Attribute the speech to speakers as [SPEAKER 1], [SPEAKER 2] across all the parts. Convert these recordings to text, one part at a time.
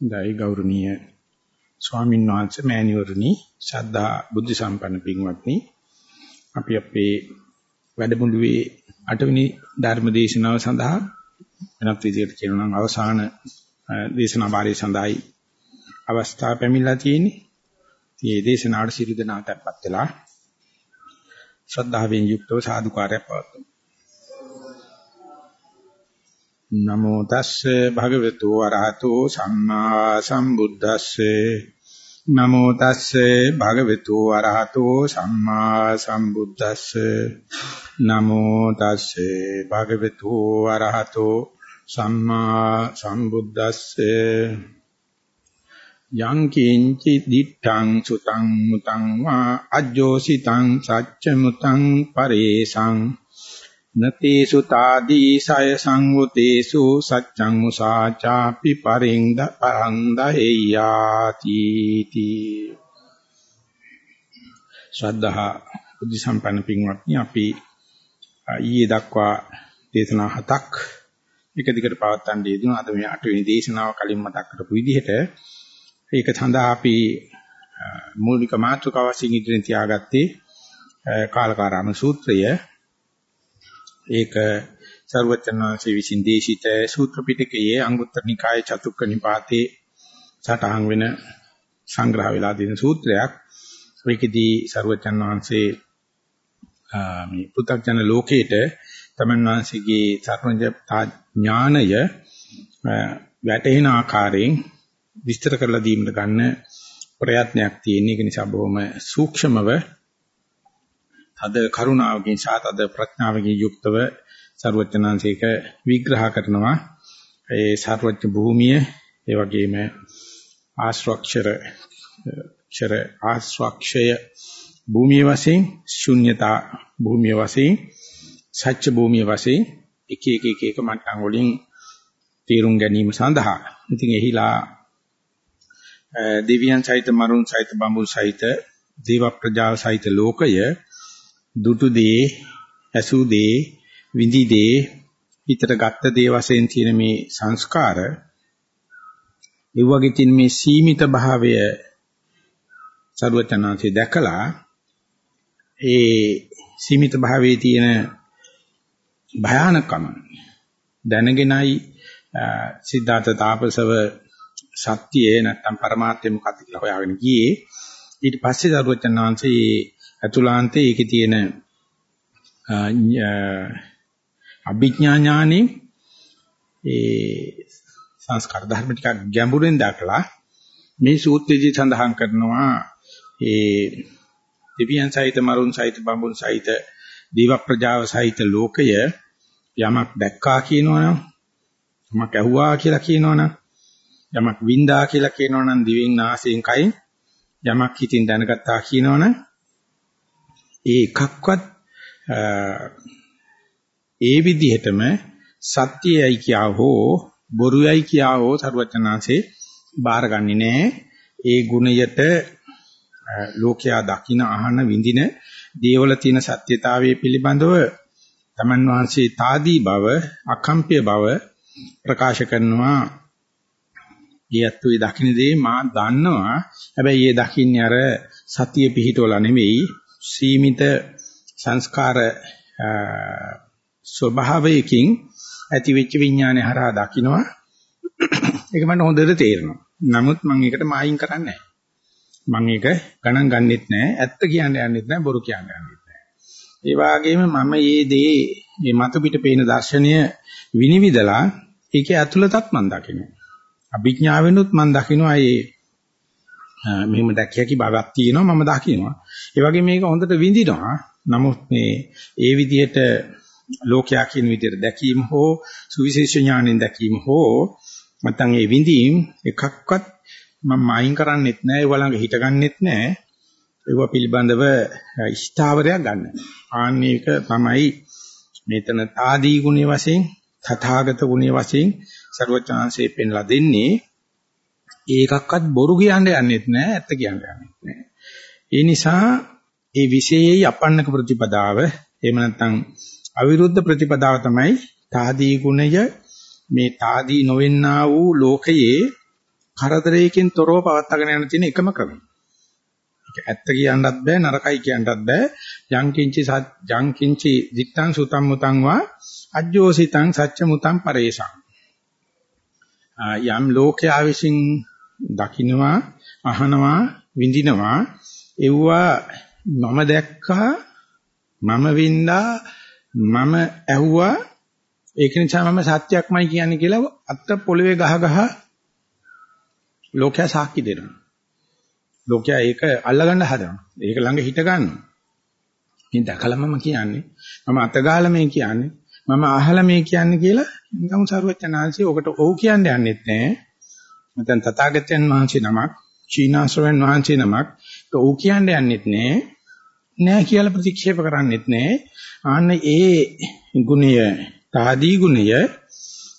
[SPEAKER 1] දෛ ගෞරවනීය ස්වාමීන් වහන්සේ මෑණිවරණි ශ්‍රද්ධා බුද්ධ සම්පන්න පින්වත්නි අපි අපේ වැඩමුළුවේ අටවෙනි ධර්ම දේශනාව සඳහා වෙනත් විදිහට කියනවා නම් අවසාන දේශනා වාරය සඳහායි අවස්ථාව පැමිණලා තියෙන්නේ. මේ දේශනාවට සියලු දෙනා tempත් වෙලා ශ්‍රද්ධාවෙන් යුක්තව සාදුකාරයක් පවතුමු. නමෝ තස්සේ භගවතු වරහතෝ සම්මා සම්බුද්දස්සේ. නමෝ තස්සේ භගවතු වරහතෝ සම්මා සම්බුද්දස්සේ. නමෝ තස්සේ භගවතු වරහතෝ සම්මා සම්බුද්දස්සේ. යං කිංචි දිත්තං සුතං මුතං වා අජ්ජෝසිතං සච්ච මුතං පරේසං. නතේසු තාදී සය සංවතේසු සච්ඡං මුසාචාපි පරින්ද පරන්දහෙයාති තී. ශ්‍රද්ධා බුද්ධ සම්පන්න පින්වත්නි අපි ඊයේ දක්වා දේශනා හතක් එක දිගට පවත්වන්න යෙදුණා. අද මේ අටවෙනි දේශනාව කලින් මතක් කරපු විදිහට ඒක සඳහා අපි මූලික මාතෘකාව වශයෙන් ඉදිරියෙන් තියාගත්තේ කාලකාරාම සූත්‍රය. ඒක සර්වචනාංශයේ විසින් දේශිත සූත්‍ර පිටකයේ අංගුත්තර නිකායේ චතුක්ක නිපාතේ සටහන් වෙන සංග්‍රහ වෙලා තියෙන සූත්‍රයක්. ඒකෙදී සර්වචනාංශයේ මේ පු탁ජන ලෝකේට තමන් වහන්සේගේ සර්වඥතා ඥානය වැටෙන ආකාරයෙන් විස්තර කරලා දීමට ගන්න ප්‍රයත්නයක් තියෙන. ඒක නිසා බොහොම සූක්ෂමව තද කරුණාවකින් සහ තද ප්‍රඥාවකින් යුක්තව ਸਰවඥාන්සේක විග්‍රහ කරනවා. ඒ ਸਰවඥ භූමිය ඒ වගේම ආශ්‍රක්ෂර ක්ෂර ආශ්‍රක්ෂය භූමිය වශයෙන් ශුන්්‍යතා භූමිය වශයෙන් සත්‍ය භූමිය වශයෙන් එක එක එක එක මට්ටම් වලින් තේරුම් ගැනීම සඳහා. ඉතින් එහිලා දෙවියන් සහිත මරුන් සහිත බඹුන් සහිත දේව ප්‍රජාව සහිත ලෝකය දුටු දේ, ඇසූ දේ, විඳි දේ, හිතට ගත්ත දේ වශයෙන් තියෙන මේ සංස්කාර ඒ වගේ තියෙන මේ සීමිත භාවය සරුවචනාංශය දැකලා ඒ සීමිත භාවයේ තියෙන භයානකම දැනගෙනයි සිද්ධාර්ථ තාපසව සත්‍යය නැත්තම් પરමාර්ථය මොකක්ද කියලා හොයාගෙන ගියේ. ඊට පස්සේ සරුවචනාංශයේ අතුලාන්තයේ ඒකේ තියෙන අභිඥා ඥානෙ ඒ සංස්කාර ධර්ම ටිකක් ගැඹුරෙන් දැකලා මේ සූත්‍රයේදී සඳහන් කරනවා ඒ දෙවියන් සහිත මරුන් සහිත බඹුන් සහිත දේව ප්‍රජාව සහිත ලෝකය යමක් දැක්කා කියනවනම් යමක් ඇහුවා කියලා කියනවනම් යමක් වින්දා කියලා කියනවනම් දිවෙන් නාසයෙන් කයින් යමක් හිතින් දැනගත්තා කියනවනම් ඒ එකක්වත් ඒ විදිහටම සත්‍යයයි කියා හෝ බොරුයයි කියා හෝ සරුවචනාංශේ බාරගන්නේ නැහැ. ඒ ගුණයට ලෝකයා දකින අහන විඳින දේවල තියෙන සත්‍යතාවයේ පිළිබඳව තමන් වහන්සේ తాදී බව අකම්පිය බව ප්‍රකාශ කරනවා. ඊයත් ඒ දකින්න දේ මා දන්නවා. හැබැයි ඒ දකින්නේ අර සතිය පිහිටවලා නෙවෙයි. සීමිත සංස්කාර ස්වභාවයකින් ඇති වෙච්ච විඥානය හරහා දකින්නවා ඒක මට හොඳට තේරෙනවා. නමුත් මම ඒකට මායින් කරන්නේ නැහැ. මම ඒක ගණන් ගන්නෙත් නැහැ. ඇත්ත කියන්න යන්නෙත් නැහැ. බොරු කියන්න යන්නෙත් නැහැ. ඒ වගේම මම මේ දේ මේ මතු පිට පේන දර්ශනය විනිවිදලා ඒකේ ඇතුළතත් මම දකිනවා. අභිඥාවෙනුත් මම දකිනවා මේ මෙහෙම දැක්ක හැකි බවක් තියෙනවා මම දකිනවා. ඒ වගේ මේක හොඳට විඳිනවා. නමුත් මේ ඒ විදිහට ලෝකයා කියන විදිහට දැකීම හෝ සුවිශේෂ ඥාණයෙන් දැකීම හෝ නැත්නම් ඒ විඳීම් එකක්වත් මම අයින් කරන්නෙත් නෑ ඒ වළඟ හිටගන්නෙත් නෑ ඒව පිළිබඳව ස්ථාවරයක් ගන්න. ආන්නේක තමයි මෙතන ආදී ගුණයේ වශයෙන් තථාගත ගුණයේ වශයෙන් සර්වචාන්සේ පෙන්ලා දෙන්නේ ඒකක්වත් බොරු කියන්න යන්නෙත් නෑ ඇත්ත කියන්න යන්නෙත් නෑ ඒ නිසා ඒ විශේෂයි අපන්නක ප්‍රතිපදාව එහෙම නැත්නම් අවිරුද්ධ ප්‍රතිපදාව තමයි තාදී ගුණය මේ තාදී නොවෙන්නා වූ ලෝකයේ කරදරයකින් තොරව පවත්වාගෙන යන තියෙන එකම ක්‍රමය. ඒක ඇත්ත කියන්නත් බෑ නරකයි කියන්නත් බෑ. යං කිංචි යං කිංචි දිත්තං සුතං මුතං වා අජ්ජෝසිතං සච්ච මුතං පරේසං. යම් ලෝකයා විසින් දකින්නවා අහනවා විඳිනවා එව්වා මම දැක්කා මම වින්දා මම ඇහුවා ඒක නිසා මම සත්‍යක්මයි කියන්නේ කියලා අත්ත පොළවේ ගහ ගහ ලෝකයා සාක්ෂි දෙනවා. ලෝකයා ඒක අල්ලගන්න හදනවා. ඒක ළඟ හිට ගන්නවා. ඉතින් දැකලා මම කියන්නේ මම අත ගහලා මේ කියන්නේ මම අහලා මේ කියන්නේ කියලා නිකම් සරුවචනාංශي ඔකට ඔව් කියන්නේ යන්නෙත් නෑ. නැත්නම් තථාගතයන් වහන්සේ නමක්, චීනාශ්‍රවෙන් වහන්සේ නමක් ඔව් කියන්නේ යන්නෙත් නෑ. නෑ කියලා ප්‍රතික්ෂේප කරන්නෙත් නෑ. ආන්න ඒ ගුණය, තාදී ගුණය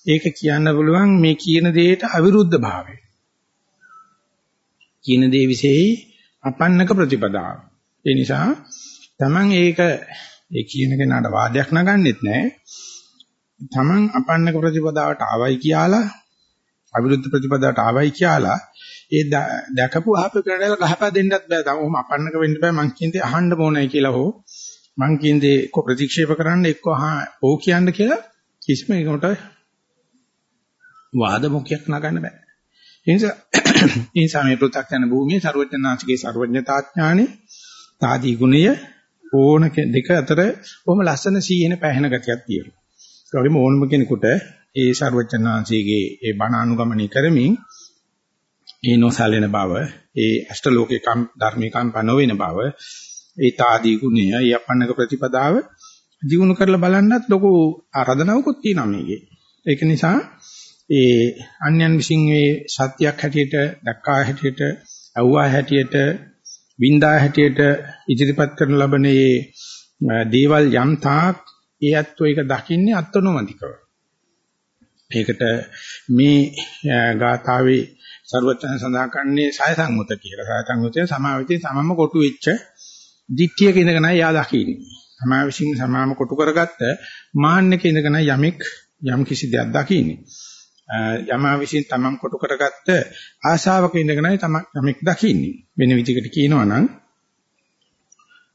[SPEAKER 1] ඒක කියන්න පුළුවන් මේ කියන දෙයට අවිරුද්ධ භාවය. කියන දේ વિશેයි අපන්නක ප්‍රතිපදාව. ඒ නිසා Taman ඒක ඒ කියන කෙනාට වාදයක් නගන්නෙත් නෑ. Taman අපන්නක ප්‍රතිපදාවට ආවයි කියලා අවිරුද්ධ ප්‍රතිපදාවට ආවයි කියලා ඒ දැකපු අහපු කරඩල ගහපා දෙන්නත් බෑ. තවම අපන්නක වෙන්න බෑ. මං කියන්නේ අහන්න ඕනයි කියලා හෝ මං කියන්නේ එක්ක ප්‍රතික්ෂේප කරන්න එක්ක හා ඕ කියන්න කියලා කිසිම එකට වාද මොකයක් නගන්න බෑ. ඒ නිසා ඒ නිසා මේ පෘථග්ජන භූමියේ ਸਰවඥාන්සේගේ ਸਰවඥතාඥානෙ තාදී ගුණය ඕන දෙක අතර බොහොම ලස්සන සීයන පැහැෙන ගතියක් තියෙනවා. ඒ වගේම ඕනම කෙනෙකුට ඒ ਸਰවඥාන්සේගේ ඒ බණ අනුගමනය කරමින් ඒ නොසැලෙන බව, ඒ අෂ්ටලෝකේ කම් ධර්මී කම්ප නොවන බව, ඒ තාදී ගුණය, යපන්නක ප්‍රතිපදාව දිනු කරලා බලන්නත් ලොකු ආරාධනාවකුත් තියෙනවා මේකේ. ඒක නිසා ඒ අන්‍යයන් විසින් මේ සත්‍යයක් හැටියට දැක්කා හැටියට ඇව්වා හැටියට වින්දා හැටියට ඉදිරිපත් කරන ලබන මේ දේවල් යම් තාක් ඒ අත්ව එක දකින්නේ අත්නොමදිකව. ඒකට මේ ගාථාවේ ਸਰවඥ සඳහන් කරන්නේ සය සංමුත කියලා. සය සංමුතේ සමාවිතේ සමම කොටු වෙච්ච දිට්ඨියක ඉඳගෙන යා දකින්නේ. සමාවිසින් සමාම කොටු කරගත්ත මාන්නක ඉඳගෙන යමෙක් යම් කිසි දෙයක් දකින්නේ. යමා විසින් තමන් කොටු කරගත්ත ආශාවක ඉඳගෙනයි තම යමෙක් දකින්නේ. වෙන විදිහකට කියනවා නම්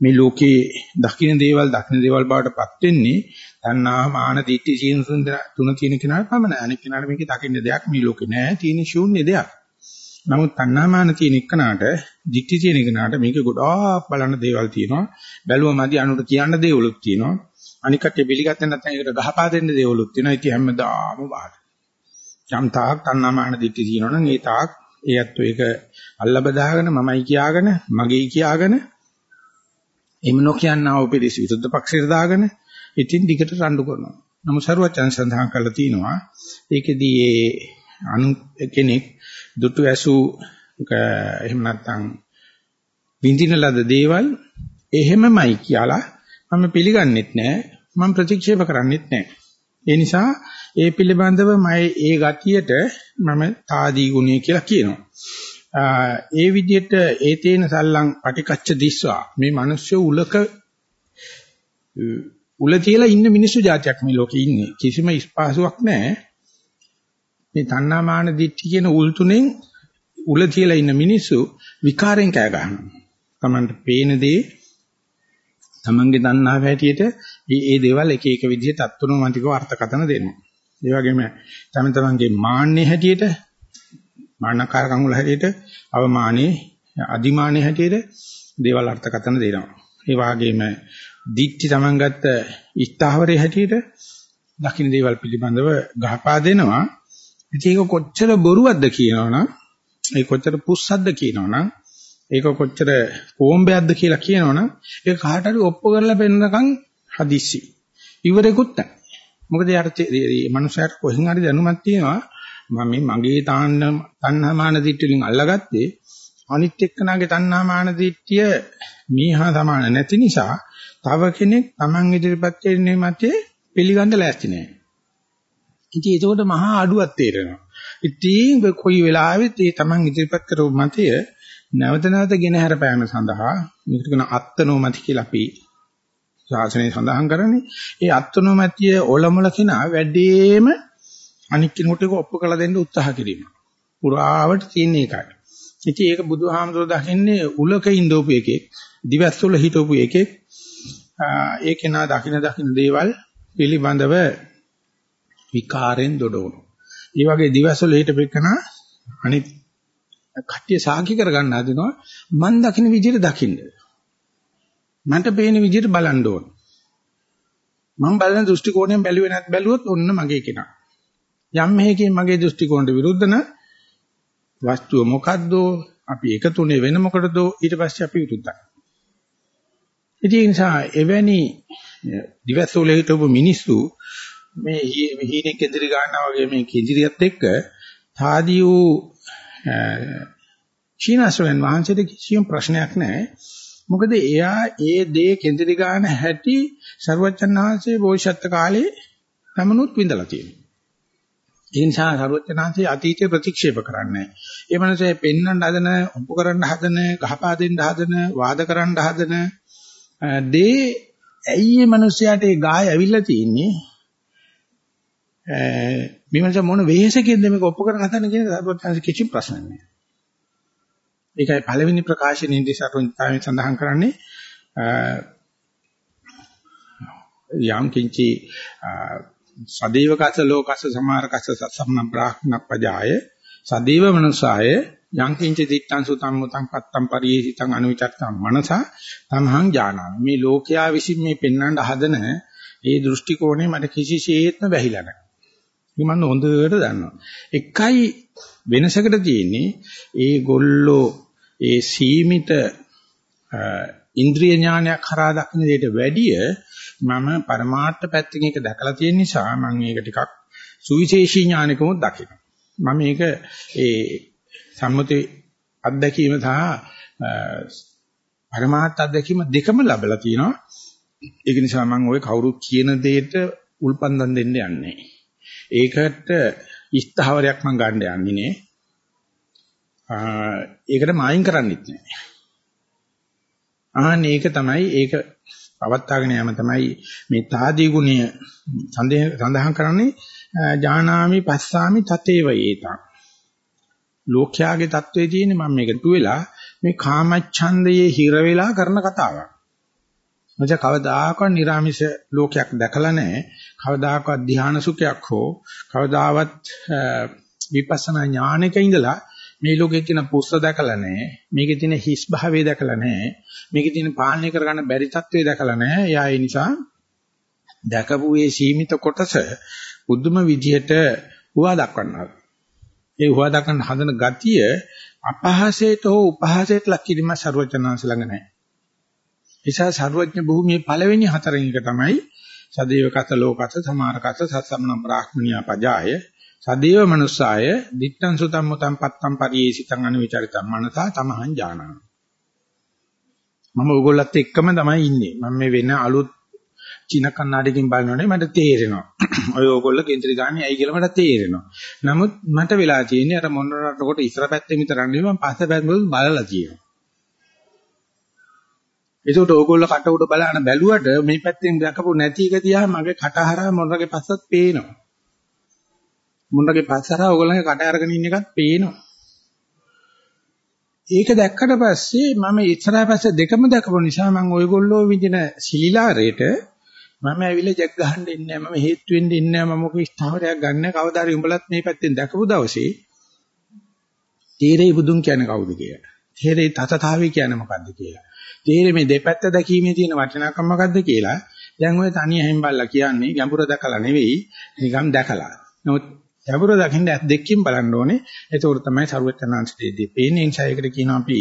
[SPEAKER 1] මේ ලෝකේ දකින්න දේවල් දකින්න දේවල් බවටපත් වෙන්නේ තණ්හා මාන දිට්ඨි සීන තුන තියෙන කෙනාට පමණයි. අනික කෙනාට මේකේ දකින්න දෙයක් මේ ලෝකේ නෑ. තියෙන ශූන්‍ය දෙයක්. නමුත් තණ්හාමාන තියෙන එකනට දික්ටි තියෙන එකනට මේක ගොඩාක් බලන්න දේවල් තියෙනවා. බැලුව මදි අනුට කියන්න දේවලුත් තියෙනවා. අනිකට පිළිගත්තේ නැත්නම් ඒකට ගහපා දෙන්න දේවලුත් තියෙනවා. ඉතින් හැමදාම බාහිර. යම් තාක් තණ්හාමාන දික්ටි තියෙනවා නම් ඒ තාක් ඒ අත්ව ඒක අල්ල බදාගෙන මමයි කියාගෙන මගේ කියාගෙන එහෙම නොකියන්නා වූ පිළිස් විරුද්ධ පක්ෂයට දාගෙන ඉතින් දිගට රණ්ඩු කරනවා. නමුත් සරුවචන් සඳහන් කරලා තිනවා ඒකෙදී ඒ අනු කෙනෙක් දුටු ඇසු එහෙම නැත්නම් විඳින ලද දේවල් එහෙමමයි කියලා මම පිළිගන්නෙත් නෑ. මම ප්‍රතික්ෂේප කරන්නෙත් නෑ. ඒ නිසා ඒ පිළිබඳව මම ඒ ගතියට මම තාදී ගුණය කියලා කියනවා. ඒ විදිහට ඒ තේන සල්ලං පටිකච්ච දිස්වා. මේ මිනිස්සු උලක උල තියලා ඉන්න මිනිස්සු జాතියක් මේ ලෝකේ ඉන්නේ. කිසිම ස්පාසුවක් නැහැ මේ තණ්හාමාන දිට්ඨි කියන උල් තුනෙන් උල තියලා ඉන්න මිනිස්සු විකාරෙන් කෑ ගහනවා. Tamanට පේන දේ Tamanගේ තණ්හාව හැටියට මේ ඒ දේවල් එක එක විදිහට අත්තුණුමතිකව අර්ථකථන දෙනවා. ඒ වගේම තම තමන්ගේ මාන්නේ හැටියට මානකාරකම් වල හැටියට අවමානේ අදිමානේ හැටියට දේවල් අර්ථකථන දෙනවා. ඒ වගේම දිට්ඨි තමන් ගත්ත ඉස්තාවරේ හැටියට දකින්න දේවල් පිළිබඳව ගහපා දෙනවා. ඉතින් ඒක කොච්චර බොරුවක්ද කියනවනම් ඒක කොච්චර පුස්සක්ද කියනවනම් ඒක කොච්චර කොම්බයක්ද කියලා කියනවනම් ඒක කාට හරි ඔප්පු කරලා පෙන්නකම් හදිස්සි. ඉවරෙකුත් නැහැ. මොකද යාට මේ මනුස්සයාට කොහෙන් හරි දැනුමක් තියෙනවා මම මේ මගේ තාන්න තණ්හාමාන දිට්ඨියෙන් අල්ලගත්තේ අනිත් එක්කනාගේ තණ්හාමාන දිට්ඨිය මීහා සමාන නැති නිසා තව කෙනෙක් Taman ඉදිරිපත් කරන්නේ මතේ පිළිගන්න ලෑස්ති නැහැ. ඉතින් ඒකෝට මහා අඩුවක් තේරෙනවා. ඉතින් කොයි වෙලාවෙත් මේ Taman ඉදිරිපත් කරපු මතය නැවත නැවත ගෙන හැරපෑම සඳහා මේකට කියන අත්නෝමති කියලා අපි ශාසනය සඳහන් කරන්නේ. ඒ අත්නෝමතිය ඔලමුල කෙනා වැඩිම අනික් කෙනෙකුට ඔප්පු කළ දෙන්න උත්සාහ කිරීම. පුරාවට තියෙන එකයි. ඉතින් ඒක බුදුහාමුදුරුවෝ දකින්නේ උලක ඉඳෝපු එකෙක්, දිවස්වල හිටවපු එකෙක්. ඒ කෙනා දකින දකින දේවල් පිළිබඳව විකාරෙන් දොඩවන. ඒ වගේ දිවස්වල හිටපෙකන අනිත් කට්ටිය සාකි කරගන්න හදනවා මන් දකින විදිහට දකින්න. මන්ට පේන විදිහට බලන්න ඕන. මම බලන දෘෂ්ටි කෝණයෙන් බැලුවේ නැත් බැලුවොත් ඔන්න මගේ කෙනා. යම් මේකෙන් මගේ දෘෂ්ටි කෝණයට විරුද්ධ නම් වස්තුව මොකද්ද අපි එකතුනේ වෙන මොකටද ඊට පස්සේ අපි විරුද්ධයි. ඉතින් ඒ නිසා එවැනි දිවසෝල හිටපු මිනිස්සු මේ හීනේ කෙඳිරි ගන්නවා වගේ මේ කෙඳිරියත් එක්ක තාදී වූ චීනසෙන් වහන්සේට කිසියම් ප්‍රශ්නයක් නැහැ. මොකද එයා ඒ දේ කෙඳිරි ගන්න හැටි ਸਰුවචන් වහන්සේ භෝෂත්ත කාලේ තමනුත් විඳලා තියෙනවා. ඒ නිසා ਸਰුවචන් වහන්සේ අතීතේ ප්‍රතික්ෂේප කරන්නේ නැහැ. ඒ මනසේ පෙන්වන්න හදන, ඔප්පු කරන්න හදන, ගහපා දෙන්න හදන, වාද කරන්න හදන දේ ඇයි මේ මිනිස්යාට ඒ ගාය ඇවිල්ලා තියෙන්නේ? මේ මොන වෙහෙසකින්ද මේක ඔප්පු කරන්න හදන කියන ਸਰවචනාංශ කිසි ප්‍රශ්නයක් නෑ. ඒකයි පළවෙනි ප්‍රකාශනයේදී සරුන්තාවෙන් සඳහන් කරන්නේ යම් කිංචි සදේවකස ලෝකස සමාරකස සම්නම් බ්‍රාහ්මණ පජාය සදේව මනුසාය යම් කිංචි දිත්තං සුතං මුතං පත්තං පරියේසිතං අනුවිචත්තං මනසා තමහං ඥානං මේ ලෝකයා විසින් මේ පෙන්වන්න හදන ඒ දෘෂ්ටි කෝණය මට කිසිසේත්ම වැහිලා නැහැ. ඒක මම හොඳට දන්නවා. එකයි වෙනසකට තියෙන්නේ ඒ ගොල්ලෝ ඒ සීමිත ඉන්ද්‍රිය ඥානයක් කරා දක්න දෙයට වැඩිය මම පරමාර්ථ පැත්තකින් එක දැකලා තියෙන නිසා මම මේක ටිකක් සුවිශේෂී ඥානකමොත් දකිනවා. මම මේක ඒ සම්මති අත්දැකීම සහ පරමාර්ථ අත්දැකීම දෙකම ලැබලා තියෙනවා. ඒක නිසා මම ওই කවුරුත් කියන දෙයට උල්පන්දම් දෙන්න යන්නේ. ඒකට ඉස්තහවරයක් මම ගන්න යන්නේ නේ. ඒකට මායින් කරන්නෙත් නෑ. ආන්න ඒක තමයි ඒක පවත්වාගෙන යෑම තමයි මේ තාදී ගුණය සඳහන් කරන්නේ ජානාමි පස්සාමි තතේව ඒතං. ලෝක්‍යාගේ தત્ත්වයේ තියෙන්නේ මම මේක තුවෙලා මේ කාමච්ඡන්දයේ හිර වෙලා කරන කතාවක්. මචං කවදාකවත් නිර්ාමිෂ ලෝකයක් දැකලා නැහැ. කවදාකවත් ධ්‍යාන සුඛයක් හෝ කවදාවත් විපස්සනා ඥානයක ඉඳලා මේ ලෝකේ තියෙන පුස්ස දැකලා නැහැ. මේකේ තියෙන හිස් භාවය දැකලා නැහැ. මේකේ තියෙන පාලනය කරගන්න බැරි තත්ත්වය දැකලා නැහැ. එයා ඒ නිසා දැකපු මේ සීමිත කොටස බුදුම විදියට හුවා දක්වනවා. ඒ හුවා දක්වන්න හදන ගතිය අපහාසයට හෝ උපහාසයට ලක් කිරීම ਸਰවඥාන්ස ළඟ නැහැ. නිසා ਸਰවඥ භූමියේ පළවෙනි හතරෙන් එක තමයි සදේවකත ලෝකත සමාරකත සත්සම්න බ්‍රාහ්මණියා පජාය. සදේව මනුස්සාය දිත්තං සුතං මුතං පත්තං පරියේසිතං අනුවිචරිතං මනසා තමහං ඥානං. මම ඕගොල්ලත් එක්කම තමයි ඉන්නේ. මම මේ වෙන අලුත් චීන කන්නාඩියකින් බලනෝනේ මට තේරෙනවා. ඔය ඕගොල්ලෝ කේන්ද්‍රී ගානේ ඇයි කියලා මට තේරෙනවා. නමුත් මට වෙලා තියෙන්නේ අර මොනරට කොට ඉස්සර පැත්තේ විතරක් නෙවෙයි මම පස්ස පැත්තේ බලලා තියෙනවා. ඒකට ඕගොල්ලෝ කට උඩ බලන බැලුවට මේ පැත්තෙන් දැකපු නැති එක දිහා මගේ කටහරා මොනරගේ පස්සත් පේනවා මුණ්ඩගේ පස්සරා ඕගොල්ලන්ගේ කට අරගෙන ඉන්න එකත් පේනවා. ඒක දැක්කට පස්සේ මම ඉස්සරහා පස්සේ දෙකම දැකපු නිසා මම ওইගොල්ලෝ විදින සීලාරේට මම ඇවිල්ලා ජග් ගහන්න ඉන්නේ මම හේතු වෙන්න ඉන්නේ මම මොකද ස්ථාවරයක් ගන්න කවදාද උඹලත් මේ පැත්තෙන් දැකපු දවසේ තීරේ බුදුන් කියන්නේ කවුද කියලා. තීරේ තතතාවි කියන්නේ මොකද්ද කියලා. තීරේ මේ දෙපැත්ත දැකීමේ තියෙන වටිනාකම මොකද්ද කියලා. දැන් ඔය තනිය හැම්බල්ලා කියන්නේ ගැඹුර දැකලා නෙවෙයි නිකම් දැකලා. නමුත් ගැඹුර දකින්න ඇස් දෙකකින් බලන්න ඕනේ. ඒකෝර තමයි සරුවචනාංශයේදී පේන්නේ. නිසා ඒකට කියනවා අපි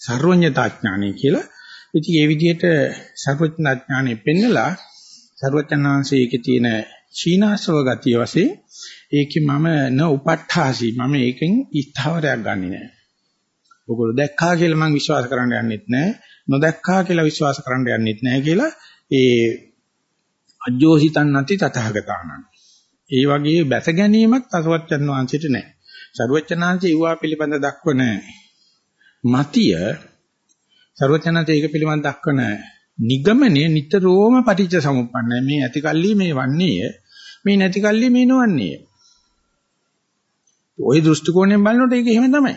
[SPEAKER 1] සර්වඥතා ඥානය කියලා. ඉතින් මේ විදිහට සර්වඥතා ඥානෙ පෙන්නලා සර්වඥාංශයේ තියෙන ශීනාශ්‍රව ගතිය වශයෙන් ඒකේ මම න උපට්ඨාසි මම ඒකෙන් ස්ථාවරයක් ගන්නෙ නෑ. ඔයගොල්ලෝ දැක්කා කියලා මම විශ්වාස කරන්න යන්නෙත් නෑ. නොදැක්කා කියලා විශ්වාස කරන්න යන්නෙත් නෑ කියලා ඒ අජෝසිතන් නැති තථාගතානං. ඒ වගේ බැස ගැනීමක් තසවච්චන් වහන්සේට නැහැ. සරුවච්චනාංශේ ඊවා පිළිබඳ දක්වන මතිය සරුවච්චනාංශේ ඒක පිළිබඳ දක්වන නිගමනයේ නිතරම පටිච්ච සමුප්පන්නයි. මේ ඇතිකල්ලි මේ වන්නේය. මේ නැතිකල්ලි මේ නොවන්නේය. ওই දෘෂ්ටි කෝණයෙන් බලනකොට ඒක එහෙම තමයි.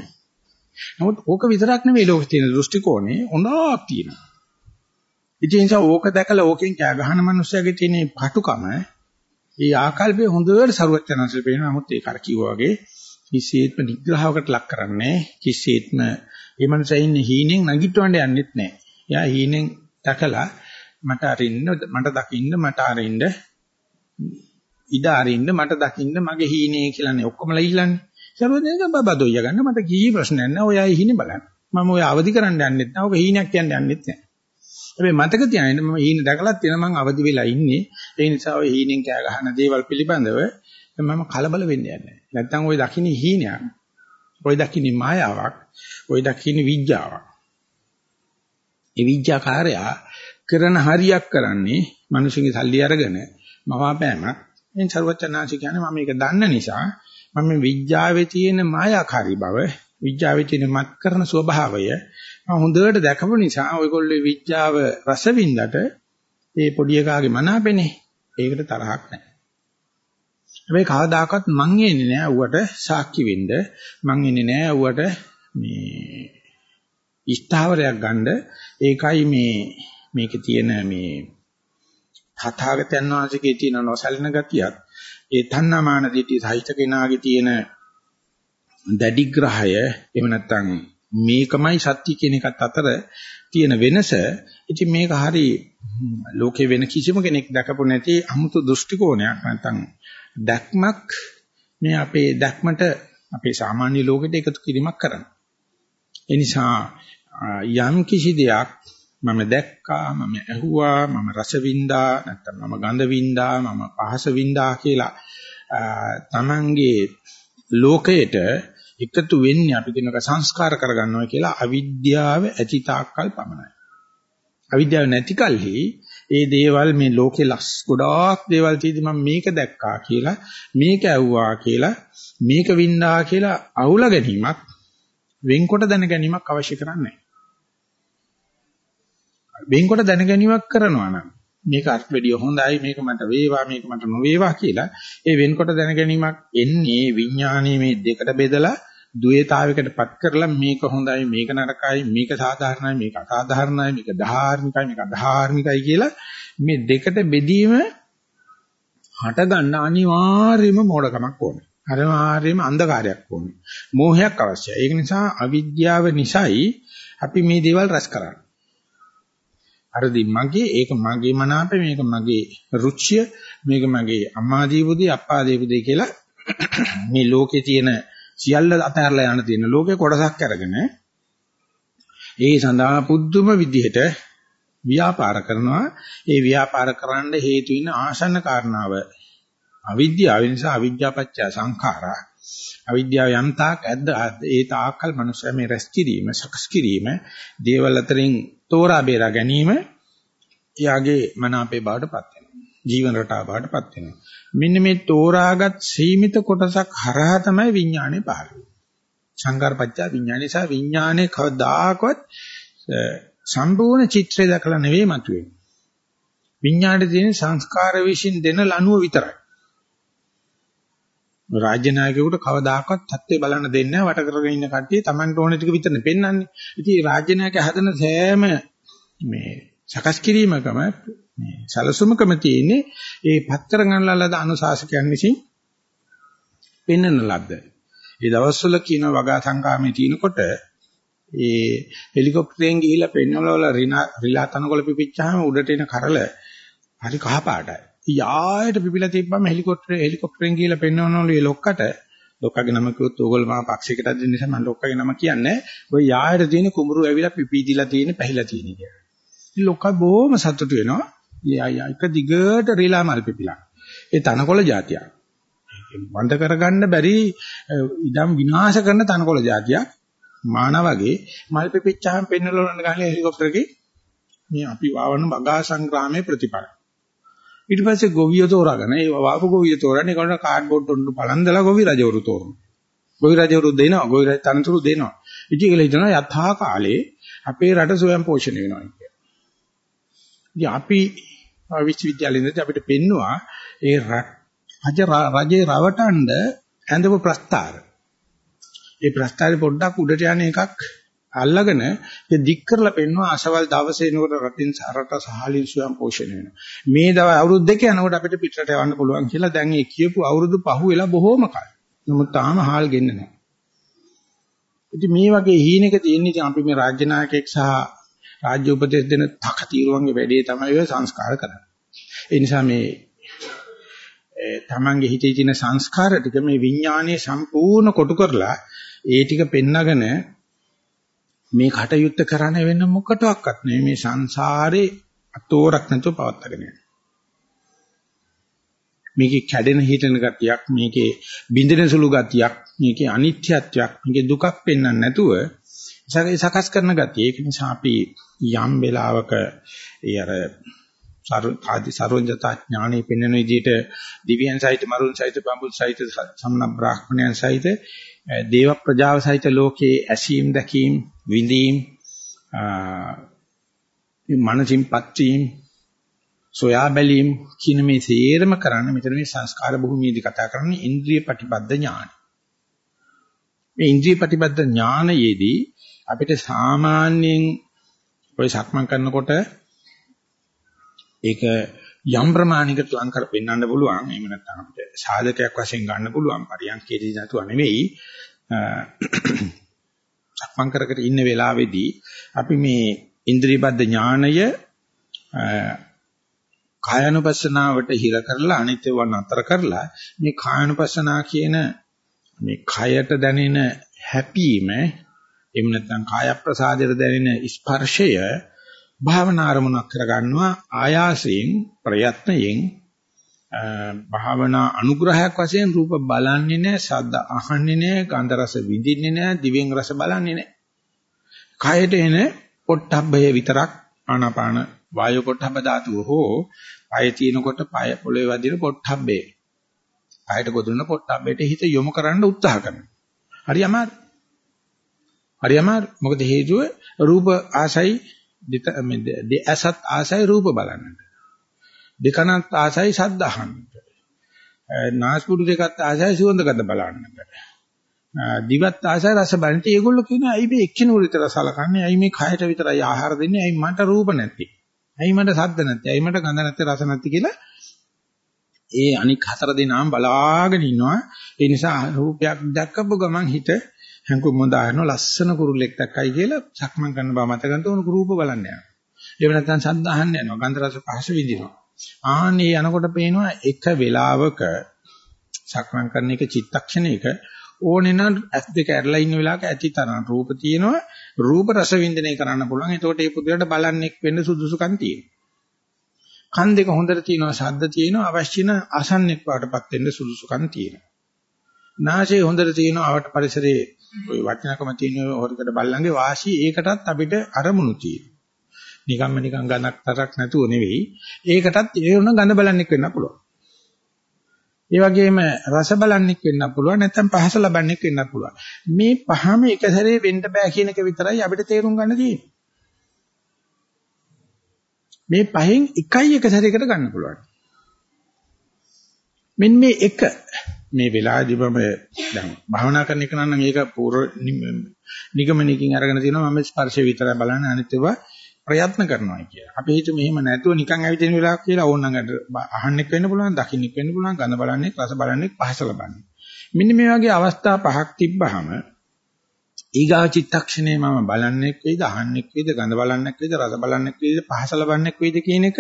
[SPEAKER 1] නමුත් ඕක විතරක් නෙවෙයි ලෝකේ තියෙන දෘෂ්ටි කෝණේ හොඳක් තියෙනවා. ඉතින් ඒ නිසා ඕක දැකලා ඕකෙන් කෑ ගහන මිනිස්සයාගේ තියෙන පටුකම ඒ ආකල්පය හොඳට සරුවචනන්සල් පේනවා. නමුත් ඒක අර කිව්වා වගේ කිසිසේත්ම නිග්‍රහයකට ලක් කරන්නේ කිසිසේත්ම ඒ මනුස්සයා ඉන්නේ හීනෙන් නැගිටවන්න යන්නෙත් නැහැ. එයා හීනෙන් දැකලා මට අරින්න මට දකින්න මට අරින්න ඉඩ අරින්න මට දකින්න මගේ හීනේ කියලානේ ඔක්කොමලා සර්වඥයන් බබදෝ ය ගන්න මට කිසි ප්‍රශ්නයක් නැහැ. ඔය ආයේ හිනේ බලන්න. මම ඔය අවදි කරන්න යන්නෙත් නැහැ. ඔක හීනයක් කියන්න යන්නෙත් නැහැ. හැබැයි මතක තියාගන්න මම හීන දැකලා තියෙන මං අවදි වෙලා ඉන්නේ. ඒ නිසා ඔය හීනෙන් කෑ ගහන දේවල් පිළිබඳව මම කලබල වෙන්නේ නැහැ. නැත්තම් ඔය දකින්නේ හීනයක්. ඔය දකින්නේ මායාවක්. ඔය දකින්නේ විඥාවක්. ඒ විඥාකාරයා කරන හරියක් කරන්නේ මිනිසුන්ගේ සල්ලි අරගෙන මවාපෑමක්. එන් ਸਰවචනාංශ කියන්නේ මම මේක දන්න නිසා මම විඥාවේ තියෙන මායාකාරී බව, විඥාවේ තියෙන මත් කරන ස්වභාවය මම හොඳට දැකපු නිසා ඔයගොල්ලෝ විඥාව රසවින්දට ඒ පොඩි එකාගේ මනාපෙනේ. ඒකට තරහක් නැහැ. හැබැයි කවදාකවත් මං එන්නේ නෑ ඌට සාක්ෂි වෙන්න. මං එන්නේ නෑ ඌට මේ ඉෂ්ඨාවරයක් ගන්න. ඒකයි මේ මේකේ තියෙන මේ තථාගතයන් වහන්සේගේ තියෙන නොසලින ගතියත් ඒ තණ්හාමාන දිටි සහිත කෙනාගේ තියෙන දැඩි ග්‍රහය එහෙම නැත්නම් මේකමයි සත්‍ය කියන එකත් අතර තියෙන වෙනස. ඉතින් මේක හරි ලෝකේ වෙන කිසිම කෙනෙක් දැකපො නැති අමුතු දෘෂ්ටි කෝණයක් නැත්නම් දැක්මක් මේ අපේ දැක්මට අපේ සාමාන්‍ය ලෝකෙට එකතු කිරීමක් කරනවා. ඒ නිසා යම් කිසි දෙයක් මම දැක්කා මම ඇහුවා මම රස වින්දා නැත්නම් මම ගඳ වින්දා මම පහස වින්දා කියලා තමන්ගේ ලෝකයට එකතු වෙන්නේ අපි කියනක සංස්කාර කරගන්නවා කියලා අවිද්‍යාව ඇති තාක්කල් පමණයි. අවිද්‍යාව නැති කල්හි ඒ දේවල් මේ ලෝකේ ලස් ගොඩාක් දේවල් තියෙදි මම මේක දැක්කා කියලා මේක ඇහුවා කියලා මේක වින්දා කියලා අහුල ගැනීමක් වෙන්කොට දැන ගැනීමක් අවශ්‍ය කරන්නේ වෙන්කොට දැන ගැනීමක් කරනවා නම් මේක අත් වැඩිය හොඳයි මේක මට වේවා මේක මට නොවේවා කියලා ඒ වෙන්කොට දැන ගැනීමක් එන්නේ විඥානීය මේ දෙකට බෙදලා ද්වේතාවයකටපත් කරලා මේක හොඳයි මේක නරකයි මේක සාධාරණයි මේක අසාධාරණයි මේක ධාර්මිකයි මේක අධාර්මිකයි කියලා මේ දෙකට බෙදීම හට ගන්න අනිවාර්යයෙන්ම මෝඩකමක් ඕනේ. අනිවාර්යයෙන්ම අන්ධකාරයක් ඕනේ. මෝහයක් අවශ්‍යයි. ඒක නිසා අවිද්‍යාව නිසායි අපි මේ දේවල් රැස් කරන්නේ. අරදි මගේ ඒක මගේ මනාපේ මේක මගේ රුචිය මේක මගේ අම්මා දීපු දේ අප්පා දීපු දේ කියලා මේ ලෝකේ තියෙන සියල්ල අතහැරලා යන තියෙන ලෝකේ කොටසක් අරගෙන ඒ සඳහා පුදුම විදිහට ව්‍යාපාර කරනවා. ඒ ව්‍යාපාර කරන්න හේතු වෙන ආසන්න කාරණාව අවිද්‍යාව නිසා අවිද්‍යාපච්චය සංඛාරා. අවිද්‍යාව යම් තාක් ඇද්ද ඒ තාක්කල් මනුස්සය මේ රැස් කිරීම සකස් කිරීම දේවල් අතරින් තෝරා බේරා ගැනීම එයාගේ මන අපේ බාටපත් වෙනවා. ජීවන රටාව බාටපත් වෙනවා. මෙන්න මේ තෝරාගත් සීමිත කොටසක් හරහා තමයි විඥානේ පහළ වෙන්නේ. සංකාරපච්චා විඥානේ සහ විඥානේ කවදාකවත් සම්පූර්ණ චිත්‍රය දැකලා නෙවෙයි මතුවෙන්නේ. විඥාණයට තියෙන සංස්කාර විශ්ින් දෙන ලනුව විතරයි. රාජ්‍ය නායකයෙකුට කවදාකවත් තත්ත්වේ බලන්න දෙන්නේ නැහැ වට කරගෙන ඉන්න කට්ටිය Tamanට ඕන ටික විතරනේ පෙන්වන්නේ. ඉතින් රාජ්‍ය නායකයා හදන සෑම මේ සකස් කිරීමකම මේ සලසුමකම තියෙන්නේ ඒ පත්තර ගන්නලද අනුශාසකයන් විසින් පෙන්වන ලද්ද. ඒ දවස්වල කියන වගා සංකාමයේ තිනකොට ඒ හෙලිකොප්ටරෙන් ගිහිල්ලා පෙන්වලවල රිලා තනකොළ පිපිච්චාම උඩට එන කරල හරි කහ පාටයි. යායට පිපිලා තිබ්බම හෙලිකොප්ටර් හෙලිකොප්ටරෙන් ගිහලා පෙන්වනවලු ඒ ලොක්කට ලොක්කගේ නම කිව්වොත් ඕගොල්ලෝ මම පක්ෂයකට දෙන්න නිසා මම ලොක්කගේ නම කියන්නේ ඔය යායට තියෙන කුඹුරු ඇවිල්ලා පිපිදිලා තියෙන පැහිලා තියෙන කියලා. ඉතින් ලොක්කා බොහොම සතුටු වෙනවා. යා එක දිගට රීලා මල් පිපිලා. ඒ තනකොළ జాතියක්. වන්ද කරගන්න බැරි ඉඩම් විනාශ කරන තනකොළ జాතියක්. මාන වගේ මල් පිපිච්චාම පෙන්වලන ගහලා හෙලිකොප්ටරේ මේ අපි වාවන බගා සංග්‍රාමයේ ප්‍රතිපල. ඊට පස්සේ ගොවිය තෝරාගෙන ඒ වාපු ගොවිය තෝරන්නේ ඒකට කාඩ්බෝඩ් උඩු පළන්දලා ගොවි රජවරු තෝරනවා. ගොවි රජවරු දෙනවා ගොවි රජ තනතුරු දෙනවා. ඉතින් ඒකල හිතනවා යථා කාලේ අපේ රට ස්වයං පෝෂණය වෙනවා කියලා. ඉතින් අපි විශ්වවිද්‍යාලෙන්දී අපිට පෙන්නවා ඒ රජ රජේ රවටන්න ඇඳපු ප්‍රස්තාර. ඒ ප්‍රස්තාරේ පොඩ්ඩක් උඩට යන එකක් අල්ලගෙන ඒ දික් කරලා පෙන්වනවා අසවල් දවසේ එනකොට රටින් සරට සහලින් ස්වයං පෝෂණය වෙනවා. මේ දවස් අවුරුදු දෙක යනකොට අපිට පිටරට යවන්න පුළුවන් කියලා දැන් ඒ කියපු අවුරුදු පහ වෙලා බොහෝම කල්. නමුත් තාම හාල් ගෙන්න නැහැ. ඉතින් මේ වගේ හීනෙක තියෙන ඉතින් අපි මේ රාජ්‍ය නායකයෙක් සහ රාජ්‍ය උපදෙස් දෙන තකතිරුවන්ගේ වැඩේ තමයි ඔය සංස්කාර කරන්නේ. ඒ නිසා මේ තමන්ගේ හිතේ තියෙන සංස්කාර ටික මේ විඥානයේ සම්පූර්ණ කොටු කරලා ඒ ටික පෙන්නගෙන මේ කටයුත්ත කරන්න වෙන මොකටවත් නෙමෙයි මේ සංසාරේ අතෝරක් නැතුව පවත්වාගෙන යන්න. මේකේ කැඩෙන හිතෙන ගතියක් මේකේ බින්දෙන සුළු ගතියක් මේකේ අනිත්‍යත්වයක් මේකේ දුකක් පෙන්වන්න නැතුව සකස් කරන ගතිය ඒක නිසා අපි යම් වෙලාවක ඒ අර ආදි සර්වඥතා ඥානෙ පෙන්වන විදිහට දිව්‍යයන් සහිත මරුන් සහිත බඹුන් සහිත සම්න බ්‍රාහ්මණයන් සහිත දේව ප්‍රජාව සහිත ලෝකයේ ඇසීම් දැකීම් විඳීම් මනසින්පත් වීම සොයා බැලීම් කියන මේ සේරම කරන්න මෙතන මේ සංස්කාර භූමියේදී කතා කරන්නේ ඉන්ද්‍රිය ප්‍රතිපද ඥාන. මේ ඉන්ද්‍රිය ප්‍රතිපද ඥානයේදී අපිට සාමාන්‍යයෙන් ඔය සක්මන් කරනකොට ඒක යම් ප්‍රමාණයකට ලං කර පෙන්වන්න පුළුවන්. එහෙම නැත්නම් අපිට සාධකයක් වශයෙන් ගන්න පුළුවන්. පරියන්කේදී නැතුව නෙවෙයි. සක්මන් කර කර ඉන්න වෙලාවේදී අපි මේ ඉන්ද්‍රියබද්ධ ඥාණය කායानुපස්සනාවට හිර කරලා අනිත්‍යව නතර කරලා මේ කායानुපස්සනා කියන මේ කයට දැනෙන හැපීම එහෙම නැත්නම් කාය ප්‍රසාදයට දැනෙන ස්පර්ශය භාවනා අරමුණක් කරගන්නවා ආයාසයෙන් ප්‍රයත්නයෙන් භාවනා අනුග්‍රහයක් වශයෙන් රූප බලන්නේ නැහැ ශබ්ද අහන්නේ නැහැ ගන්ධ රස විඳින්නේ නැහැ දිවෙන් රස බලන්නේ නැහැ. කයට එන පොට්ටබ්බය විතරක් ආනාපාන වායු පොට්ටබ්බ ධාතුව හෝ පය තිනකොට පය පොළවේ වදින පොට්ටබ්බේ. පයට ගොදුන පොට්ටබ්බේට හිත යොමු කරන්න උත්සාහ කරනවා. හරි අමාරු හරි අමාරු මොකද හේතුව? රූප ආසයි දෙඅසත් ආසයි රූප බලන්නට. දෙකනත් ආසයි ශබ්ද අහන්නට. නාස්පුඩු දෙකත් ආසයි සුවඳ ගඳ බලන්නට. දිවත් ආසයි රස බලන්නට. ඒගොල්ලෝ කියනවා ඇයි මේ එක්කිනුර විතර සලකන්නේ. ඇයි මේ කයට විතරයි ආහාර දෙන්නේ. ඇයි මට රූප නැති ඇයි මට ශබ්ද නැති ඇයි මට ගඳ නැති රස නැති කියලා. ඒ අනික් හතර දෙනාම බලාගෙන ඉන්නවා. ඒ නිසා රූපයක් දැක්කපු ගමන් හිත හැංගුම් මොදායන ලස්සන කුරුල්ලෙක් දැක්කයි කියලා සක්මන් කරන බව මතකන්ට උණු රූප බලන්න යනවා. එහෙම නැත්නම් ශබ්ද අහන්න යනවා. ගන්ධ රස පහස විඳිනවා. ආන්නේ යනකොට පේනවා එක වෙලාවක සක්මන් කරන එක චිත්තක්ෂණයක ඕනේ නම් ඇස් දෙක ඇරලා ඉන්න වෙලාවක ඇති තරම් රූප තියෙනවා. රූප රස විඳිනේ කරන්න පුළුවන්. ඒකට ඒ පුදුරට බලන්නෙක් වෙන්න සුදුසුකම් තියෙනවා. කන් දෙක හොඳට තියෙනවා, ශබ්ද තියෙනවා, අවශ්‍ය නැ අසන්නෙක් වඩපත් වෙන්න සුදුසුකම් තියෙනවා. නාසය හොඳට තියෙනවා, අවට පරිසරයේ ওই වටිනකම තියෙන හොරකට බල්ලන්ගේ වාසිය ඒකටත් අපිට අරමුණු තියෙනවා. නිකම්ම නිකම් ගඳක් තරක් නැතුව නෙවෙයි. ඒකටත් ඒ වුණ ගඳ බලන්නෙක් වෙන්න පුළුවන්. ඒ වගේම රස බලන්නෙක් වෙන්න පුළුවන් නැත්නම් පහස ලබන්නෙක් වෙන්න පුළුවන්. මේ පහම එක සැරේ වෙන්න බෑ කියන එක විතරයි අපිට තේරුම් ගන්න තියෙන්නේ. මේ පහෙන් එකයි එක සැරයකට ගන්න පුළුවන්. මෙන්න මේ එක මේ වෙලාවේදී මම දැන් භාවනා කරන එක නම් මේක පූර්ව නිගමනකින් අරගෙන තියෙනවා මම ස්පර්ශය විතරයි බලන්නේ අනිත් ඒවා ප්‍රයත්න කරනවා කියලා. අපි හිත මෙහෙම නැතුව නිකන් ඇවිදින වෙලාවක් කියලා ඕනනම් අහන්නෙක් වෙන්න පුළුවන්, දකින්නෙක් වෙන්න පුළුවන්, ගඳ බලන්නේ, රස බලන්නේ, පහස ලබන්නේ. මෙන්න මේ වගේ අවස්ථා පහක් තිබ්බහම ඊගා චිත්තක්ෂණේ මම බලන්නෙක් වෙයිද, අහන්නෙක් වෙයිද, ගඳ බලන්නෙක් වෙයිද, රස බලන්නෙක් වෙයිද, පහස ලබන්නෙක් වෙයිද කියන එක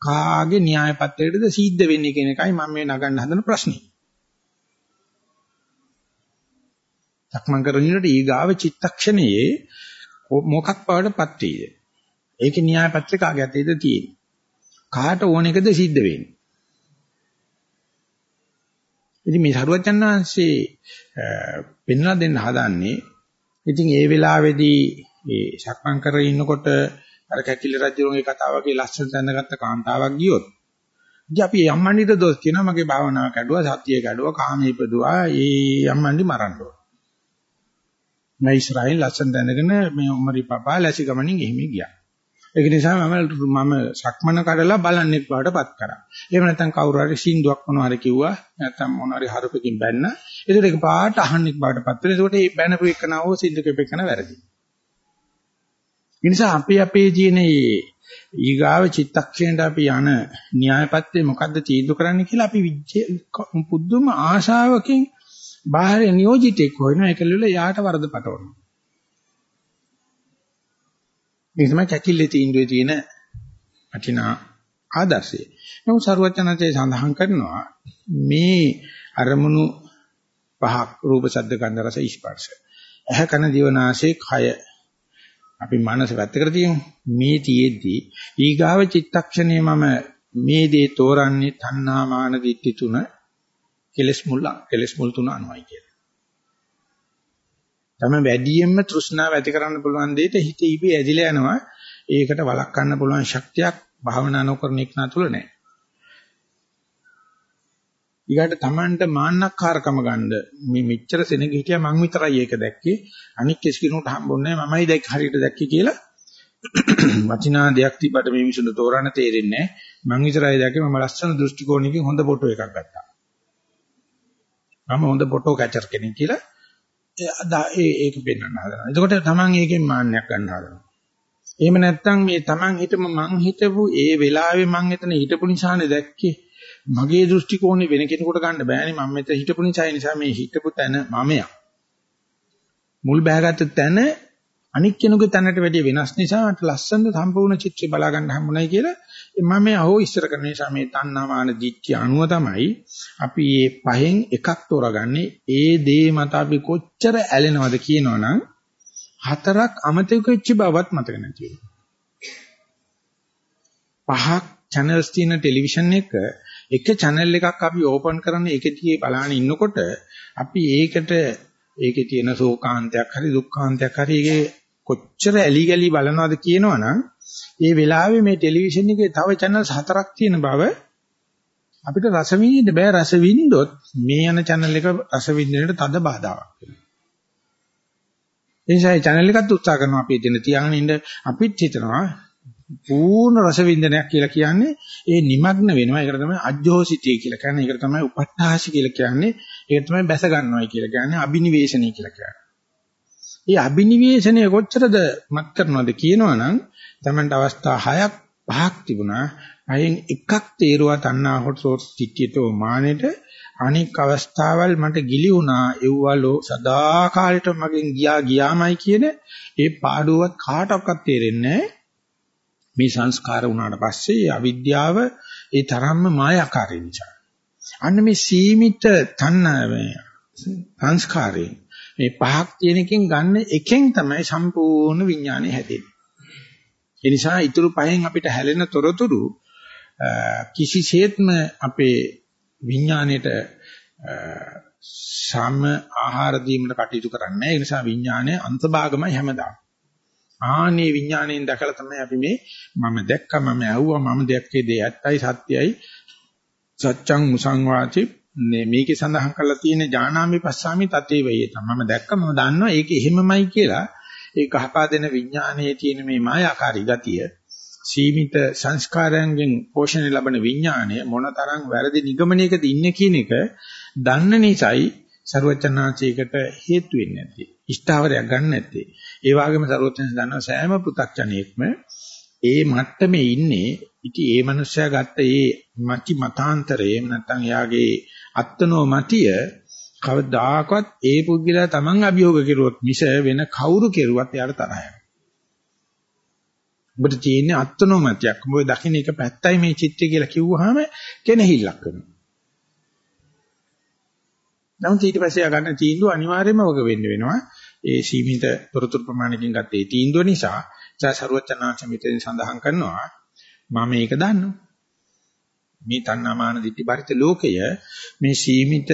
[SPEAKER 1] කාගේ න්‍යාය පත්‍රයටද සිද්ධ වෙන්නේ කියන එකයි මම මේ නගන්න හදන ප්‍රශ්නේ. සක්මන් කරනකොට ඊගාව චිත්තක්ෂණයේ මොකක් බවටපත් වේද? ඒකේ න්‍යාය පත්‍රය කාගේ අතේද තියෙන්නේ? කාට ඕන එකද සිද්ධ වෙන්නේ? ඉතින් මේ සරුවචන් වහන්සේ පෙන්වලා දෙන්න හදන්නේ ඉතින් ඒ වෙලාවේදී මේ සක්මන් කරගෙන ඉන්නකොට අර කැකිලි රජුගේ කතාවකේ ලස්සන දැනගත්ත කාන්තාවක් ගියොත් ඉතින් අපි යම්මන්නිට දොස් කියනවා මගේ භාවනාව කැඩුවා සත්‍යය කැඩුවා කාමයේ ඉපදුවා ඒ යම්මන්දි මරන්න ඕන මම ඉස්රායිල් ලස්සන දැනගෙන මේ උමරි පපා ලැසි ගමනින් එහෙම ගියා. ඒක නිසා මම මම සක්මන කඩලා බලන්නෙක් බවටපත් කරා. එහෙම නැත්නම් කවුරු හරි සින්දුවක් මොනවා හරි කිව්වා නැත්නම් මොනවා හරි හරුපකින් බැන්න. ඒකට ඒක පාට අහන්නෙක් බවටපත් වෙනවා. ඒකට මේ බැනපු එකනව සින්දු කෙපෙකන වැරදි. ඒ නිසා අපි අපේ ජීනේ ඊගාව චිත්තක්ෂණයට අපි යන න්‍යායපත්‍රේ මොකද්ද තීන්දුව කරන්න කියලා අපි පුදුම ආශාවකින් බාහිර නියෝජිතෙක් හොයනවා ඒකලෙල යාට වරද පටවනවා. මේ තමයි කැකිල්ලේ තීන්දුවේ තියෙන වටිනා ආදර්ශය. නමුත් සරුවචනතේ සඳහන් කරනවා මේ අරමුණු පහක් රූප ශබ්ද ගන්ධ රස ස්පර්ශ. ඇහ කන දිව නාසය කය අපි මනස වැත්තකට තියමු. මේ තියේදී ඊගාව චිත්තක්ෂණය මම මේ දේ තෝරන්නේ තණ්හා මාන දිට්ඨි තුන කෙලස් මුල කෙලස් මුල් තුන අනුයි කියලා. තම වැඩියෙන්ම තෘෂ්ණාව ඇති කරන්න පුළුවන් දෙයට හිත ඉබේ ඇදිලා යනවා. ඒකට වළක්වන්න පුළුවන් ශක්තියක් භාවනා නොකරන එක නතුල නැහැ. ඊගාට Tamanට මාන්නක්කාරකම ගන්න මේ මෙච්චර සෙනග හිටියා මං විතරයි ඒක දැක්කේ අනික් කිසි කෙනෙකුට හම්බුන්නේ නැහැ මමයි දැක් හරියට දැක්කේ කියලා වචිනා දෙයක් තිබ්බට මේ මිනිසුන්ට තෝරන්න තේරෙන්නේ නැහැ මං විතරයි දැක්කේ මම ලස්සන දෘෂ්ටි කෝණයකින් හොඳ ෆොටෝ එකක් ගත්තා මම හොඳ ෆොටෝ කැචර් කෙනෙක් කියලා ඒ ඒක පෙන්වන්න හදනවා. එතකොට Taman ඒකෙන් මාන්නයක් ගන්න හදනවා. එහෙම නැත්නම් මේ Taman හිතම මං හිතපු ඒ වෙලාවේ මං එතන හිටපු නිසානේ දැක්කේ. මගේ දෘෂ්ටි කෝණය වෙන කෙනෙකුට ගන්න බෑනේ. මම මෙතන හිටපු නිසා නිසා මේ හිටපු තැන මමයා මුල් බෑගත්ත තැන අනික් කෙනෙකුගේ තැනට වැඩිය වෙනස් නිසා මට ලස්සන සම්පූර්ණ චිත්‍රය බලා ගන්න හම්බුනායි කියලා මම අහෝ ඉස්සර කරන නිසා මේ තණ්හාමාන දිච්චි අණුව තමයි අපි මේ පහෙන් එකක් තෝරගන්නේ. ඒ දේ මත අපි කොච්චර ඇලෙනවද කියනවනම් හතරක් අමතක වෙච්ච බවත් මතක නැති පහක් channels තියෙන ටෙලිවිෂන් එක එක channel එකක් අපි ඕපන් කරන එකදී බලන ඉන්නකොට අපි ඒකට ඒකේ තියෙන ශෝකාන්තයක් හරි දුක්ඛාන්තයක් හරි ඒකේ කොච්චර ඇලි ගලි බලනවද කියනවනම් ඒ වෙලාවේ මේ ටෙලිවිෂන් එකේ තව channels හතරක් තියෙන බව අපිට රස විඳින්න බෑ රස විඳොත් මේ යන channel එක රස විඳින්නට තද බාධාවක් වෙනවා. ඒ නිසා channel එකත් උත්සාහ කරනවා අපි එතන තියාගෙන ඉන්න අපිත් හිතනවා පූර්ණ රස වින්දනයක් කියලා කියන්නේ ඒ নিমগ্ন වෙනවා. ඒකට තමයි අජ්ජෝසිතී කියලා කියන්නේ. ඒකට තමයි උපට්ඨාසි කියලා කියන්නේ. ඒක තමයි බැස ගන්නවයි කියලා කියන්නේ. අබිනිවේෂණී කියලා කියන්නේ. මේ අබිනිවේෂණය කොච්චරද මත් කරනවද කියනවනම් තමන්ට අවස්ථා 6ක් 5ක් තිබුණා. අයෙන් එකක් තේරුවා තණ්හා හොටසෝ තිට්ඨියතෝ මානෙට අනික් අවස්ථාවල් මට ගිලි වුණා එව්වලෝ සදාකාලෙට මගෙන් ගියා ගියාමයි කියන ඒ පාඩුවත් කාටවත් තේරෙන්නේ නැහැ මේ සංස්කාර වුණාට පස්සේ අවිද්‍යාව ඒ තරම්ම මායාකාරී නිසා. අන්න මේ සීමිත තණ්හාව සංස්කාරේ මේ පහක් තියෙන එකෙන් ගන්න එකෙන් තමයි සම්පූර්ණ විඥානය හැදෙන්නේ. ඒ නිසා ඊතුරු පහෙන් අපිට හැලෙන තොරතුරු කිසිසේත්ම අපේ විඥාණයට සම ආහාර දීමකට කටයුතු කරන්නේ නැහැ. ඒ නිසා විඥානය අන්තභාගමයි හැමදාම. ආනේ විඥාණයෙන් දැකලා තමයි අපි මේ මම දැක්කා මම ඇහුවා මම දැක්කේ දේ ඇත්තයි සත්‍යයි සත්‍යං මුසංවාචි මේ මේකේ සඳහන් කරලා තියෙන ඥානාමි පස්සාමි තතේ වේ තමයි මම දැක්ක මම දන්නවා ඒක එහෙමමයි කියලා ඒ ගහපා දෙන විඥානයේ තියෙන මේ මායාකාරී ගතිය සීමිත සංස්කාරයන්ගෙන් පෝෂණය ලබන විඥානය මොනතරම් වැරදි නිගමනයකද ඉන්නේ කියන එක දන්න නිසායි ਸਰවචනාචයකට හේතු වෙන්නේ නැති. ඉෂ්ඨාවරයක් ගන්න නැති. ඒ වගේම ਸਰවචනස දන්නා සෑම පෘ탁ජනෙක්ම ඒ මට්ටමේ ඉන්නේ. ඉතින් ඒ මනුස්සයා ගත්ත ඒ මති මතාන්තරේ එහෙම නැත්නම් එයාගේ අත්නෝ මතිය කවදාකවත් ඒ පුද්ගලයා Taman අභියෝග කෙරුවොත් මිස වෙන කවුරු කෙරුවත් එයාට තරහ යනවා. ඔබට තියෙන්නේ අත්නෝ මතියක්. ඔබ දකින්න එක පැත්තයි මේ චිත්තය කියලා කිව්වහම කෙනෙහිල්ලක් වෙනවා. නමුත් ඊට පස්සේ ගන්න තීන්දුව අනිවාර්යයෙන්ම වග වෙන්න වෙනවා. ඒ සීමිත තොරතුරු ප්‍රමාණකින් ගත්ත ඒ තීන්දුව නිසා සරුවචනාංශ මෙතෙන් සඳහන් කරනවා මම මේක දන්නවා. මේ තණ්හාමාන දිටි පරිත ලෝකය මේ සීමිත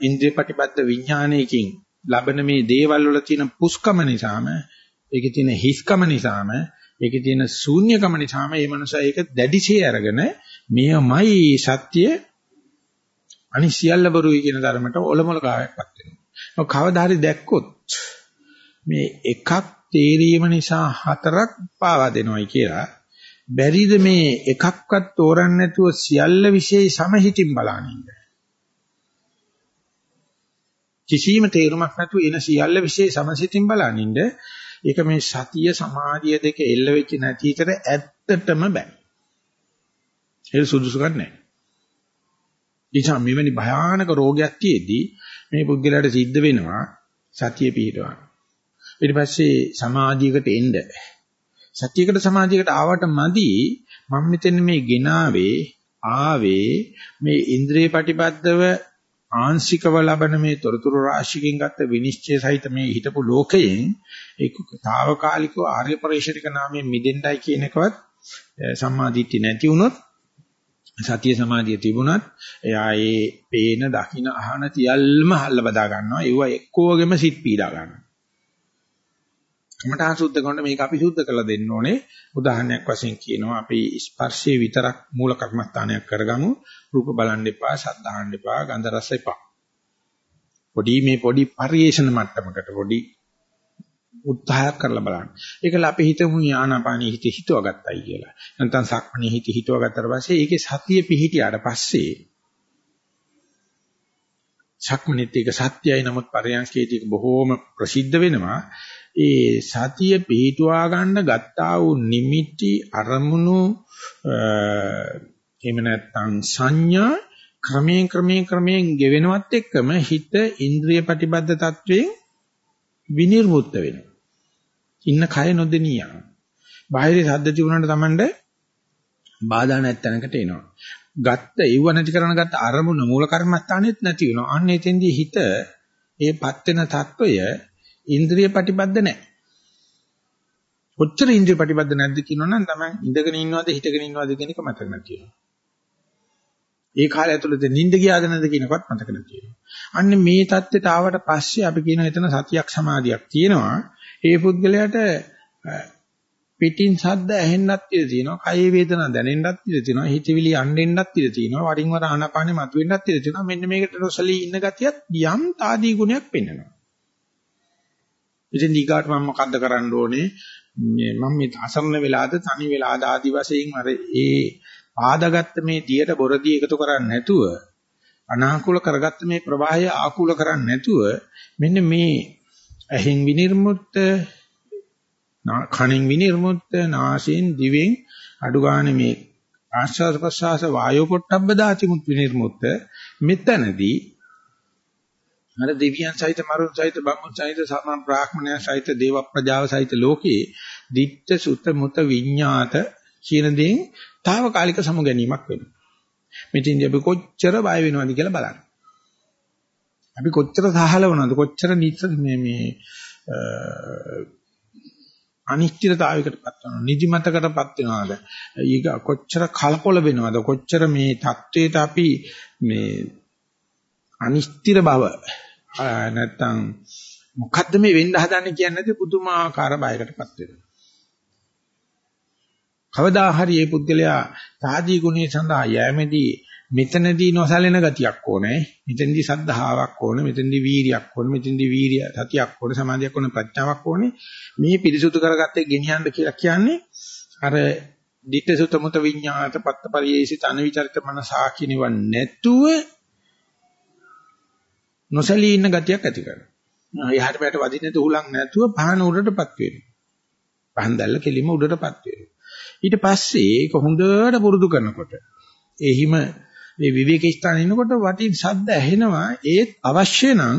[SPEAKER 1] ඉන්ද්‍රිය ප්‍රතිපද විඥානයකින් ලබන මේ දේවල් වල තියෙන පුස්කම නිසාම ඒකේ තියෙන හිස්කම නිසාම ඒකේ තියෙන ශූන්‍යකම නිසාම මේ මනුස්සයා ඒක දැඩිසේ අරගෙන මෙයමයි සත්‍ය අනිත් සියල්ල බරුයි කියන ධර්මයට ඔලොමල කායක්පත් වෙනවා. කවදා හරි දැක්කොත් මේ එකක් තේරීම නිසා හතරක් පාවා දෙනවයි කියලා බැරිද මේ එකක්වත් තෝරන්න නැතුව සියල්ල વિશે සමහිතින් බලනින්න කිසිම තේරුමක් නැතුව එන සියල්ල વિશે සමසිතින් බලනින්න ඒක මේ සතිය සමාධිය දෙක එල්ල වෙච්ච නැති විතර ඇත්තටම බෑ ඒක සුදුසුකම් නැහැ නිසා මෙවැනි භයානක රෝගයක් තියේදී මේ පුද්ගලයාට සිද්ධ වෙනවා සතිය පිහිටවන්න. ඊට පස්සේ සමාධියකට එන්න. සතියකට සමාධියකට ආවට මදි මම මෙතන මේ ගෙනාවේ ආවේ මේ ඉන්ද්‍රිය ප්‍රතිපදව ආංශිකව ලබන මේ තොරතුරු රාශියකින් ගත්ත විනිශ්චය සහිත මේ හිටපු ලෝකයෙන් ඒක తాවකාලිකව ආර්ය පරිශ්‍රික නාමයෙන් මිදෙන්නයි කියන එකවත් සම්මාදිට්ඨිය නැති වුණොත් සතිය සමාධිය තිබුණත් එයා ඒ පේන දකින අහන තියල්ම හල්ල බදා ගන්නවා. ඒව එක්කෝගෙම සිත් පීඩා ගන්නවා. කමඨා සුද්ධ කරනකොට මේක අපි සුද්ධ කරලා දෙන්න ඕනේ උදාහරණයක් වශයෙන් කියනවා අපි ස්පර්ශයේ විතරක් මූල කර්මස්ථානයක් කරගමු රූප බලන්න එපා ශබ්ද අහන්න එපා ගන්ධ රස එපා පොඩි මේ පොඩි පරිේශන මට්ටමකට පොඩි උත්සාහයක් කරලා බලන්න. ඒකල අපි හිතමු ආනාපානෙ හිත හිතුවගත්තයි කියලා. නැත්නම් සක්මණේ හිත හිතුවගත්තට පස්සේ ඒකේ සතිය පිහිටියාට පස්සේ සක්මණේත් ඒක සත්‍යයි නමුත් පරයන්කේදී ඒක බොහෝම ප්‍රසිද්ධ වෙනවා. ඒ සතිය පිටුවා ගන්න ගත්තා වූ නිමිටි අරමුණු එහෙම නැත්නම් සංඥා ක්‍රමයෙන් ක්‍රමයෙන් ක්‍රමයෙන් ගෙවෙනවත් එක්කම හිත ඉන්ද්‍රිය ප්‍රතිබද්ධ තත්වයෙන් විනිර්මුක්ත වෙනවා. ඉන්න කය නොදෙනිය. බාහිර ශබ්ද තිබුණාට Tamande බාධා නැත්තනකට එනවා. ගත්ත ඒව නැති කරන ගත්ත අරමුණ මූල කර්මස්ථානෙත් නැති වෙනවා. අන්න එතෙන්දී හිත ඒපත් වෙන తত্ত্বය ඉන්ද්‍රිය ප්‍රතිබද්ධ නැහැ. කොච්චර ඉන්ද්‍රිය ප්‍රතිබද්ධ නැද්ද කියනවනම් තමයි ඉඳගෙන ඉන්නවද හිටගෙන ඉන්නවද කියන එක මතක නැති වෙනවා. ඒ කාලය ඇතුළත නිින්ද ගියාද නැද්ද කියනකවත් මතක නැති වෙනවා. අන්න මේ தත්ත්වයට ආවට පස්සේ අපි කියන එතන සතියක් සමාධියක් තියෙනවා. ඒ පුද්ගලයාට පිටින් ශබ්ද ඇහෙන්නත් ඉඩ තියෙනවා. කයේ වේදනා දැනෙන්නත් ඉඩ තියෙනවා. හිතවිලි යන්නෙන්නත් ඉඩ තියෙනවා. වරින් වර ආනාපානෙ මතුවෙන්නත් ඉඩ තියෙනවා. මෙන්න මේකට රොසලී ඉන්න ගතියත් යම් తాදී ගුණයක් පෙන්වනවා. ඉතින් ඊගාට මම මොකද්ද කරන්න ඕනේ? මම මේ අසරණ වෙලාද තනි වෙලාද ආදි වශයෙන් අර ඒ ආදාගත්ත මේ දියට බොරදී එකතු කරන්නේ නැතුව අනාකූල කරගත්ත මේ ප්‍රවාහය ආකූල කරන්නේ නැතුව මෙන්න මේ ඇහෙන් විනිර්මුක්ත කණෙන් විනිර්මුක්ත නාසයෙන් දිවෙන් අඩු ගන්න මේ ආශ්වාස ප්‍රශ්වාස වායෝ පොට්ටබ්බ දාතිමුත් විනිර්මුක්ත මෙතනදී අර දෙවියන් සහිත මරුන් සහිත බමුණන් සහිත සමන් බ්‍රාහ්මණයන් සහිත දේව ප්‍රජාව සහිත ලෝකයේ ditta sutta muta විඤ්ඤාත කියන දේෙන් తాවකාලික සමුගැනීමක් වෙනවා. මෙතින්දී අපි කොච්චර බය වෙනවද කියලා බලන්න. අපි කොච්චර සහලවනවද කොච්චර මේ මේ අනිශ්චිතතාවයකටපත් වෙනවා නිදිමතකටපත් වෙනවද ඊග කොච්චර කලකොල වෙනවද කොච්චර මේ தത്വයට අපි මේ අනිශ්චිත බව නැත්තම් මොකද්ද මේ වෙන්න හදන්නේ කියන්නේ නැති පුදුමාකාර බයකටපත් වෙනවා කවදා හරි මේ පුද්ගලයා සාදී ගුණය සඳහා යෑමේදී මෙතනදී නොසැලෙන ගතියක් ඕනේ. මෙතනදී සද්ධාාවක් ඕනේ. මෙතනදී වීරියක් ඕනේ. මෙතනදී වීරිය සතියක් ඕනේ. සමාධියක් ඕනේ. ප්‍රඥාවක් ඕනේ. මේ පිරිසුදු කරගත්තේ ගෙනියන්න කියලා කියන්නේ අර ditta sutta muta විඤ්ඤාත පත්ත පරියේසිත අනවිචරිත මනසා කිනව නැතුව නොසැලී ඉන්න ගතියක් ඇති කරනවා. එහාට පැයට වදින්න තුලක් නැතුව පහන උඩටපත් වෙනවා. පහන් දැල්ල කෙලිම උඩටපත් වෙනවා. ඊට පස්සේ ඒක හොඳට පුරුදු කරනකොට එහිම මේ විවේක ස්ථානයේ ඉන්නකොට වටින් ශබ්ද ඇහෙනවා ඒත් අවශ්‍ය නම්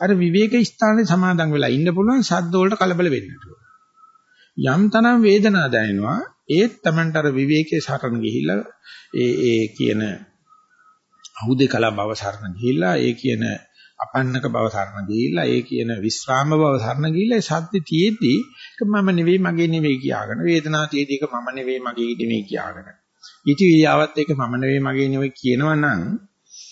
[SPEAKER 1] අර විවේක ස්ථානයේ සමාදන් වෙලා ඉන්න පුළුවන් ශබ්ද වලට කලබල වෙන්නේ යම් තනම් වේදනාවක් දැනෙනවා ඒත් Tamanට අර විවේකයේ සරණ ගිහිල්ලා ඒ ඒ කියන අහුදේ කල බව සරණ ගිහිල්ලා ඒ කියන අපන්නක බව සරණ ගිහිල්ලා ඒ කියන විස්රාම බව සරණ ගිහිල්ලා ඒ සද්ද තියෙද්දි මම නෙවෙයි මගේ නෙවෙයි කියාගෙන වේදනාව තියෙද්දි ඒක මම නෙවෙයි මගේ නෙවෙයි කියාගෙන ඉතිවියාවත් ඒක මම නෙවෙයි මගේ නෙවෙයි කියනවනම්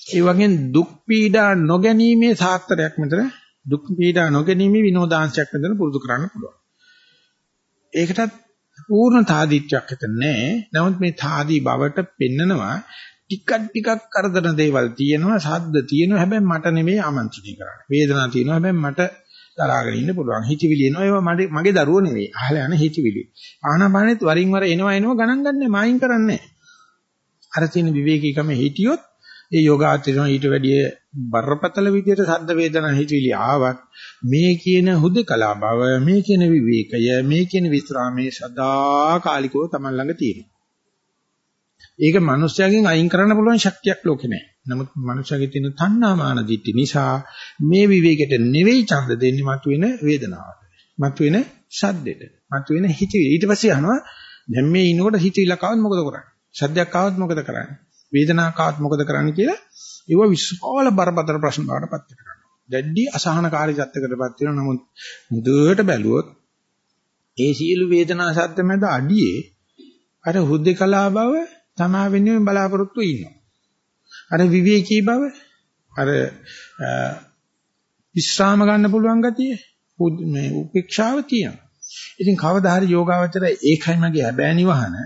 [SPEAKER 1] ඒ වගේ දුක් පීඩා නොගැනීමේ සාත්‍රයක් මෙතන දුක් පීඩා නොගැනීමේ විනෝදාංශයක් මෙතන පුරුදු කරන්න පුළුවන්. ඒකටත් පූර්ණ තාදීත්වයක් හිට නැහැ. නමුත් මේ තාදී බවට පෙන්නනවා ටිකක් ටිකක් කරදර දේවල් තියෙනවා, සද්ද තියෙනවා. හැබැයි මට නෙමෙයි ආමන්ත්‍රණය කරන්නේ. වේදනාවක් තියෙනවා. හැබැයි මට දරාගෙන ඉන්න පුළුවන්. හිතවිලි එනවා ඒවා මගේ මගේ දරුවෝ නෙවෙයි. අහලා යන හිතවිලි. ආනාපානෙත් වරින් වර එනවා එනවා ගණන් ගන්නෑ මායින් කරන්නේ. අර තියෙන විවේකීකම හිටියොත් ඒ යෝගාචරණ ඊට වැඩිය බරපතල විදියට සද්ද වේදනා හිතවිලි ආවත් මේ කියන හුදකලා බව මේ කියන විවේකය මේ කියන විස්රාමයේ සදාකාලිකව Taman ළඟ තියෙනවා. ඒක මිනිස්යාගෙන් අයින් කරන්න පුළුවන් ශක්තියක් ලෝකේ නැහැ. නමුත් මිනිස්යාගේ තියෙන තණ්හාමාන දිට්ඨි නිසා මේ විවේකයට නෙවෙයි ඡන්ද දෙන්නේ මතුවෙන වේදනාවට. මතුවෙන ශබ්දෙට. මතුවෙන හිතවිලි. ඊට පස්සේ අහනවා දැන් මේ ඉන්නකොට හිතවිල්ලක් ආවොත් මොකද කරන්නේ? ශබ්දයක් ආවොත් මොකද කරන්නේ? වේදනාවක් ආවොත් මොකද කරන්නේ කියලා ඒව විශ්වාල බරපතල ප්‍රශ්න බවට පත් කරනවා. දැඩි අසහනකාරී සත්‍යකටපත් වෙනවා. නමුත් මුදුවට බැලුවොත් ඒ සියලු වේදනා සද්ද මැද අඩියේ අර හුදේකලා බව තමා වෙනුවෙන් බලාපොරොත්තු ඉන්නවා. අර විවේකී බව අර විශ්‍රාම ගන්න පුළුවන් ගතිය මේ උපේක්ෂාව තියෙනවා. ඉතින් කවදා හරි යෝගාවචර ඒකයි මගේ හැබෑ නිවහන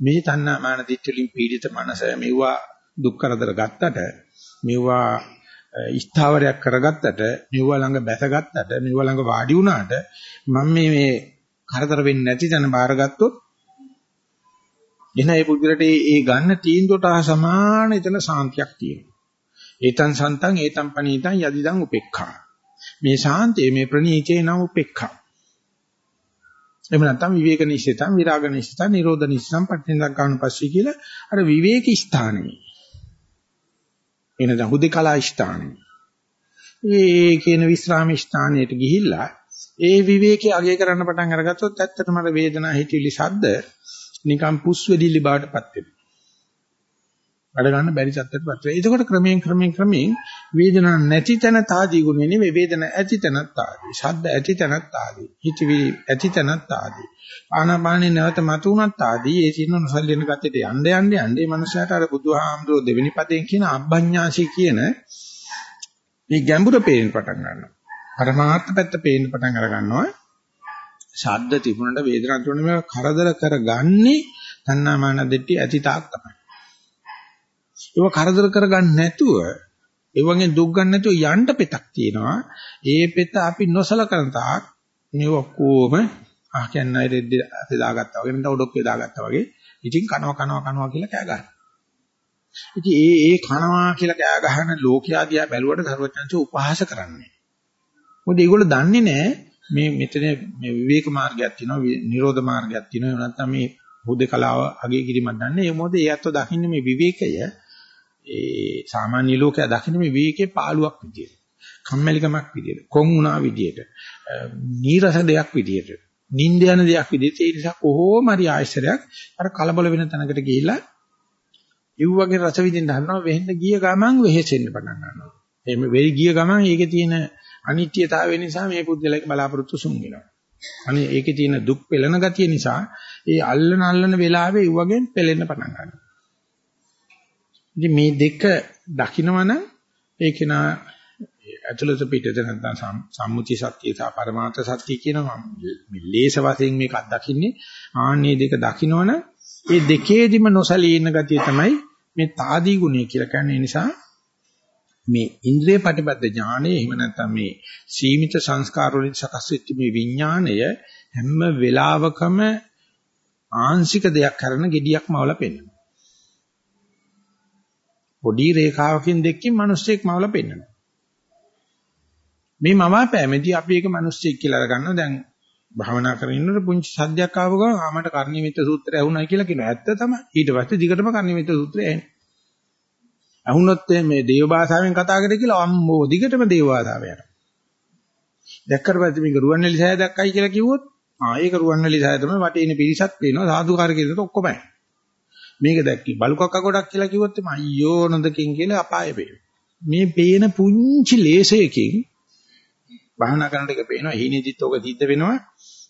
[SPEAKER 1] මේ තණ්හා මාන දිට්ඨිලින් පීඩිත මනස මෙවුවා දුක් කරදර ගත්තට මෙවුවා ස්ථාවරයක් කරගත්තට මෙවුවා ළඟ බැසගත්තට මෙවුවා ළඟ වාඩි වුණාට මම මේ මේ කරදර වෙන්නේ නැති තැන බාරගත්තොත් එන ඒ පුදුරට ඒ ගන්න තීන්දුවට හා සමාන එතන සාන්තියක් තියෙනවා. ඒතං සන්තං ඒතං පනීතං යදිදං උපේක්ඛා. මේ සාන්තිය මේ ප්‍රණීතේ නම් උපේක්ඛා. එහෙම නැත්නම් විවේක නිශ්චිතං විරාග නිශ්චිතං නිරෝධ නිශ්චිතං පටිච්චසමුප්පාද ගන්න පස්සේ කියලා අර විවේක ස්ථානයේ. එනද හුදේකලා ස්ථානයේ. ඒ කියන විස්රාම ස්ථානයට ගිහිල්ලා ඒ විවේකයේ අගය කරන්න පටන් අරගත්තොත් ඇත්තටම අර වේදනා හිතිලි සද්ද නිකන් පුස් වෙදිලි බාටපත් වෙනවා. වැඩ ගන්න බැරි සත්‍යයටපත් වෙනවා. එතකොට ක්‍රමයෙන් ක්‍රමයෙන් ක්‍රමයෙන් වේදනා නැති තැන තාදී ගුණ නෙවෙයි වේදනා ඇති තැනත් තාදී. ශබ්ද ඇති තැනත් තාදී. හිතවි ඇති තැනත් තාදී. ආනාපානේ නැවත මතුණත් තාදී. ඒ සින්න නොසල්ලෙන ගතියට යන්න යන්න යන්න මේ මනුස්සයාට අර බුදුහාමුදුරෝ දෙවෙනි පදයෙන් කියන අබ්බඤ්ඤාසි කියන මේ ගැඹුර පේන්න පටන් ගන්නවා. පරමාර්ථ පැත්ත පේන්න පටන් අර ගන්නවා. ශබ්ද තිබුණට වේදනාවක් තිබුණට මේක කරදර කරගන්නේ තණ්හාමාන දෙට්ටි ඇති තාක් තමයි. ඒක කරදර කරගන්න නැතුව ඒ වගේ දුක් ගන්න නැතුව යන්න පෙතක් තියෙනවා. ඒ පෙත අපි නොසලකන තාක් මේ ඔක්කොම ආ කියන්නේ රෙද්ද දාගත්තා වගේ නැත්නම් ඔඩොක්කේ දාගත්තා වගේ ඉතින් කනවා කනවා කනවා කියලා කෑ ගන්නවා. ඉතින් ඒ ඒ කනවා කියලා කෑ ගහන ලෝකයා දිහා බැලුවට සර්වඥාන්සේ උපහාස කරන්නේ. මොකද ඒගොල්ලෝ දන්නේ නැහැ මේ මෙතන මේ විවේක මාර්ගයක් තියෙනවා නිරෝධ මාර්ගයක් තියෙනවා. එහෙම නැත්නම් මේ හුදේකලාව අගේ කිරීමක් දන්නේ ඒ මොකද ඒ අත්ව දකින්නේ මේ විවේකය. ඒ සාමාන්‍ය ලෝකයා දකින්නේ මේ විවේකේ පාළුවක් විදියට කම්මැලිකමක් විදියට කොන් වුණා විදියට නීරස දෙයක් විදියට නිින්ද යන දෙයක් විදියට ඒ නිසා කොහොම හරි ආශ්චර්යයක් අර කලබල වෙන තැනකට ගිහිල්ලා ඉව් වගේ රස විඳින්න හදනවා. වෙහෙන්න ගිය ගමන් වෙහෙසෙන්න පටන් ගන්නවා. එහෙම වෙයි ගිය ගමන් ඒකේ තියෙන අනිත්‍යතාවය නිසා මේ පුද්ගලයාක බලාපොරොත්තු සුන් වෙනවා. අනේ ඒකේ තියෙන දුක් පෙළෙන ගතිය නිසා ඒ අල්ලන අල්ලන වෙලාවේ ඒ වගේ පෙළෙන්න පටන් ගන්නවා. ඉතින් මේ දෙක දකින්නවනම් ඒක නා ඇතුළත පිටත නැත්නම් සම්මුති සත්‍ය සහ පරමාර්ථ සත්‍ය කියනවා මේ ලේස වශයෙන් මේක අත්දකින්නේ ආන්නේ දෙක දකින්නවනම් ඒ දෙකේදිම නොසලී ඉන්න ගතිය තමයි මේ తాදී ගුණය කියලා කියන්නේ නිසා මේ ඉන්ද්‍රිය ප්‍රතිපද ඥානය එහෙම නැත්නම් මේ සීමිත සංස්කාර වලින් සකස් වෙච්ච මේ විඥාණය හැම වෙලාවකම ආංශික දෙයක් කරන gediyak මවලා පෙන්වනවා. පොඩි රේඛාවකින් දෙකකින් මිනිස්සෙක් මවලා පෙන්වනවා. මේ මවාපෑමේදී අපි ඒක මිනිස්සෙක් කියලා අරගන්නවා දැන් භාවනා කරගෙන ඉන්නකොට පුංචි සද්දයක් ආව ගමන් ආමට කර්ණිමිත සූත්‍රය ඇහුණයි කියලා කියනවා. ඇත්ත තමයි. ඊට පස්සේ දිගටම කර්ණිමිත සූත්‍රය ඇහෙනවා. අහුනොත් මේ දේව භාෂාවෙන් කතා කරේ කියලා අම්මෝ දිගටම දේව භාෂාව යනවා. දැක්කට පස්සේ මේක රුවන්වැලි සෑය දැක්කයි කියලා කිව්වොත් ආ ඒක රුවන්වැලි සෑය තමයි වටේ ඉන්න පිරිසක් පේනවා සාදුකාර කියනකොට ඔක්කොමයි. මේක දැක්කි බලුකක්ක ගොඩක් කියලා කිව්වොත් එම අයියෝ නොදකින් කියලා අපාය වේවි. මේ පේන පුංචි ලේසයකින් බහනා කරන එක පේනවා හීනෙදිත් ඔක සිද්ධ වෙනවා.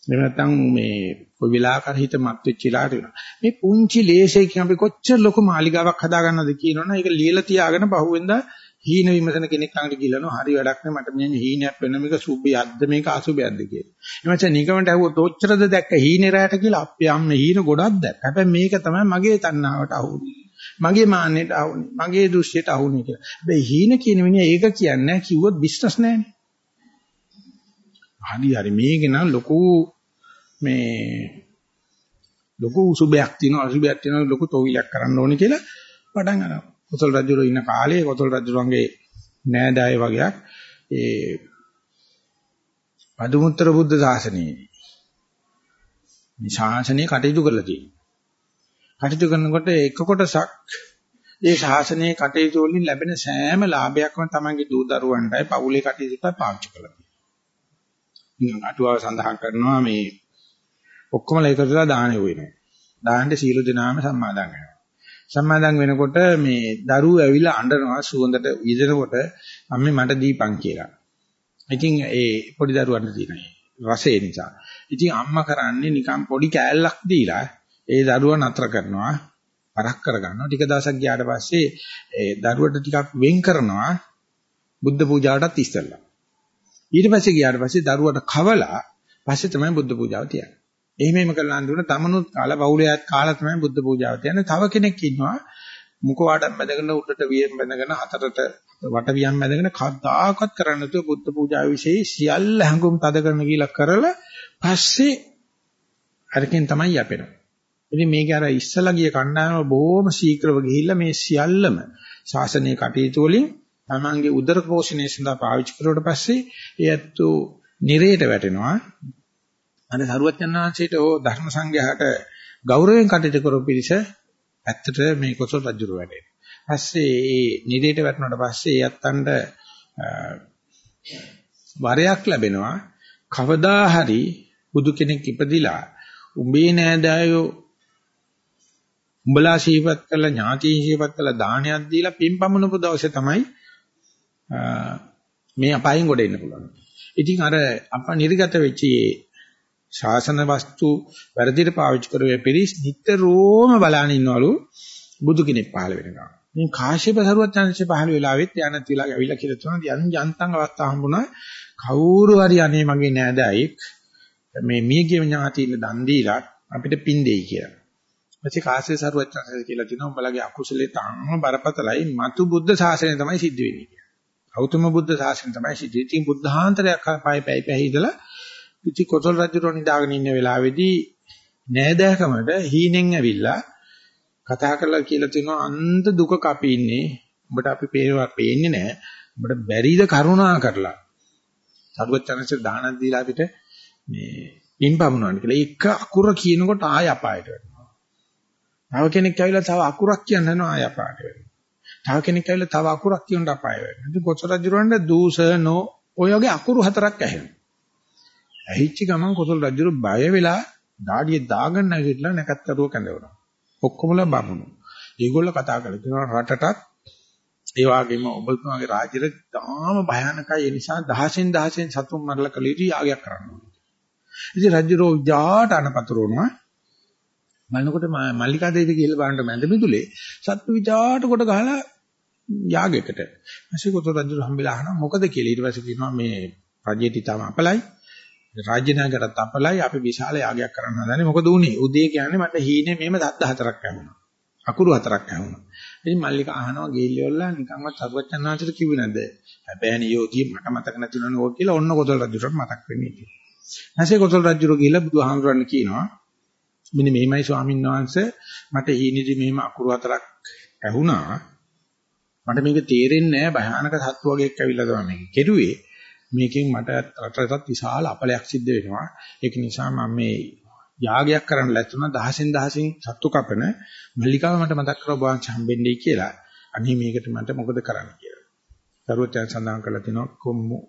[SPEAKER 1] එහෙම නැත්නම් මේ කොයි වෙලාවකර හිත මත් වෙච්ච ඉලාට වෙනවා. මේ පුංචි ලේසයකින් අපි කොච්චර ලොකු මාලිගාවක් හදා ගන්නවද කියනවනම් ඒක ලියලා තියාගෙන පහුවෙන්දා හීන විමසන කෙනෙක් ළඟට ගිහලා හරි වැඩක් නෑ මට මේ හීනයක් වෙන මේක සුභයක්ද මේක අසුභයක්ද කියලා. එමෙච්ච නිකමට ඇහුවොත් ඔච්චරද දැක්ක හීනේ රැට කියලා අපි යම් හීන ගොඩක් දැක්ක. හැබැයි මේක තමයි මගේ තණ්හාවට අහුනේ. මගේ මාන්නයට අහුනේ. මගේ දෘෂ්ටියට අහුනේ කියලා. හැබැයි හීන කියන මිනිහා ඒක කියන්නේ කිව්වොත් බිස්නස් නෑනේ. හරි හරි මේක නම් ලොකු මේ ලොකු උසුබයක් තියෙනවා අසුබයක් තියෙනවා ලොකු තොවිලක් කරන්න ඕනේ කියලා පටන් ගන්නවා. කොසල් රජුරෝ ඉන්න කාලේ කොසල් රජුරන්ගේ නෑදෑය වගේක් ඒ පදුමුත්තර බුද්ධ ශාසනයේදී මේ ශාසනය කටයුතු කරලා තියෙනවා. කටයුතු කරනකොට එක කොටසක් ඒ ශාසනයේ කටයුතු වලින් ලැබෙන සෑම ලාභයක්ම තමන්ගේ දූ දරුවන්ටයි පවුලේ කටයුතුට පාවිච්චි කරලා තියෙනවා. නිකන් අටුවාව සඳහන් කරනවා මේ ඔක්කොම ලේකටලා දානෙ වෙනවා. දාහන්න සීල දිනාම සම්මාදන් වෙනවා. සම්මාදන් වෙනකොට මේ දරුවෝ ඇවිල්ලා අඬනවා සුවඳට විදෙනකොට අම්මේ මට දීපන් කියලා. ඉතින් ඒ පොඩි දරුවන්ට තියෙන රසය නිසා. ඉතින් අම්මා කරන්නේ නිකන් පොඩි කෑල්ලක් දීලා ඒ දරුවා නතර කරනවා පරක් කරගන්නවා. ටික දවසක් ගියාට පස්සේ ඒ දරුවට ටිකක් වෙන් කරනවා බුද්ධ පූජාවටත් ඉස්සෙල්ලා. ඊට පස්සේ ගියාට පස්සේ දරුවට කවලා පස්සේ තමයි බුද්ධ පූජාව තියන්නේ. එහෙම එහෙම කරලා අන්තිමට තමනුත් කාලා බෞලයාත් කාලා තමයි බුද්ධ පූජාව තියන්නේ. තව කෙනෙක් ඉන්නවා මුඛ වාඩම් බැඳගෙන උඩට වියම් බැඳගෙන හතරට වට වියම් බැඳගෙන කද්දාකත් කරන්න නැතුව බුද්ධ පූජාව વિશે සියල්ල හඟුම් තද කරන කියලා කරලා පස්සේ අරකින් තමයි යපෙනවා. ඉතින් මේක අර ඉස්සලා ගිය කණ්ඩායම බොහොම ශීඝ්‍රව ගිහිල්ලා මේ සියල්ලම ශාසනීය කටයුතු වලින් තමන්ගේ උදර පෝෂණය සඳහා පාවිච්චි කරුවට පස්සේ ඒත් නිරේට වැටෙනවා අර සරුවච්චන් වහන්සේට හෝ ධර්ම සංඝයාට ගෞරවයෙන් කටයුතු කරපු පිරිස ඇත්තට මේ කොසල් රජුර වැඩේ. ඊපස්සේ මේ නිරේට වැටුණාට පස්සේ ඒ අත්තන්ට වරයක් ලැබෙනවා කවදා හරි බුදු කෙනෙක් ඉපදිලා උඹේ නෑදෑයෝ උඹලා ශීපත් කළා ඥාතීන් ශීපත් කළා දානයක් දීලා පින්පමුණපු දවසේ තමයි මේ අපායෙන් ගොඩ එන්න පුළුවන්. ඉතින් අර අප නිර්ගත වෙච්ච ශාසන වස්තු වැඩිට පාවිච්චි කරුවේ පිරිස් නිතරම බලන ඉන්නවලු බුදු කෙනෙක් පහළ වෙනවා. මේ කාශ්‍යප සරුවත් යනසේ පහළ වෙලාවෙත් යනත් විලා ඇවිල්ලා කියලා තුනදී යන් යන්තම් අවස්ථා හම්බුණා කවුරු හරි අනේ මගේ නෑදෑයෙක් මේ මියගේ ඥාතියින් දන් දීලා අපිට පින් දෙයි කියලා. ඊපස්සේ කාශ්‍යප සරුවත් යනසේ කියලා තිනවා උඹලගේ අකුසලේ තාම බරපතලයි මතු බුද්ධ ශාසනය තමයි සිද්ධ වෙන්නේ කියලා. ගෞතම බුද්ධ ශාසනය තමයි සිද්ධ වෙන්නේ. ඉතින් බුද්ධාන්තරයක් පයි පයි පයි ඉඳලා ඉති කොසල් රජුරෝ නිදාගෙන ඉන්න වෙලාවේදී නෑදෑකමට හීනෙන් ඇවිල්ලා කතා කරලා කියලා තිනවා අන්ත දුක කපි ඉන්නේ. උඹට අපි පේනවා පේන්නේ නෑ. උඹට බැරිද කරුණා කරලා. සරුවචනසේ දානක් දීලා අපිට මේ පින්පමුණවන්න කියලා. එක අකුර කියනකොට ආය අපායට වෙනවා. තව කෙනෙක් ඇවිල්ලා තව අකුරක් කියන්න යනවා ආය අපායට වෙනවා. තව කෙනෙක් ඇවිල්ලා තව අකුරක් කියන්න අපාය වෙනවා. ඉතින් කොසල් රජුරවන්ට දූෂණෝ ඔය වගේ අකුරු හතරක් ඇහෙනවා. ඇහිච්ච ගමන් කොසල් රජුර බය වෙලා දාඩිය දාගන්න නැගිටලා නැකත්තරුව කැඳවනවා. ඔක්කොමලා බමුණු. ඒගොල්ලෝ කතා කරලා තියෙනවා රටටත් ඒ වගේම ඔබතුමාගේ රාජ්‍යෙට තාම භයානකයි ඒ නිසා දහසෙන් දහසෙන් සතුන් මරලා කළ යුතු යාගයක් කරන්න ඕනේ. ඉතින් රජුරෝ ජාට අනපතරෝනවා. මල්නකොට මල්ලිකා දේවි කියලා බලන්න මැද මිදුලේ සත්තු විජාට කොට ගහලා යාගයකට. ඊපස්සේ කොට රජු හම්බෙලා අහනවා මොකද කියලා ඊට පස්සේ කියනවා මේ රජයට තාම අපලයි රාජ්‍ය නායකටත් අපලයි අපි විශාල යාගයක් කරන්න හදනේ මොකද උනේ? උදේ කියන්නේ මට හීනේ මෙහෙම දත්ත හතරක් ඇහුණා. අකුරු හතරක් ඇහුණා. ඉතින් මල්ලික අහනවා ගේලියොල්ලා නිකන්වත් සරුවචනාංශට කිව්වේ නැද්ද? හැබැයිනේ යෝධිය මට මතක නැතුණනේ ඕක කියලා ඔන්න කොතල් රජුට මතක් වෙන්නේ ඉතින් නැසේ කොතල් රජුරෝ ගිහිල්ලා බුදුහාමුදුරන් කියනවා මෙන්න මෙහිමයි ස්වාමීන් වහන්සේ මට හීනේදි මෙහෙම අකුරු හතරක් ඇහුණා. මට මේක තේරෙන්නේ නැහැ. භයානක සත්තු වගේක් ඇවිල්ලා තමයි මේක කෙරුවේ. මේකෙන් මට රටටත් විශාල අපලයක් සිද්ධ වෙනවා. ඒක නිසා මම මේ යාගයක් කරන්න ලැබුණා දහසෙන් දහසෙන් සත්තු කපන මල්ලිකාව මට මතක් කරව බාංච හම්බෙන්නේ කියලා. අනේ මේකට මට මොකද කරන්න කියලා. දරුවචයන් සඳහන් කරලා තිනවා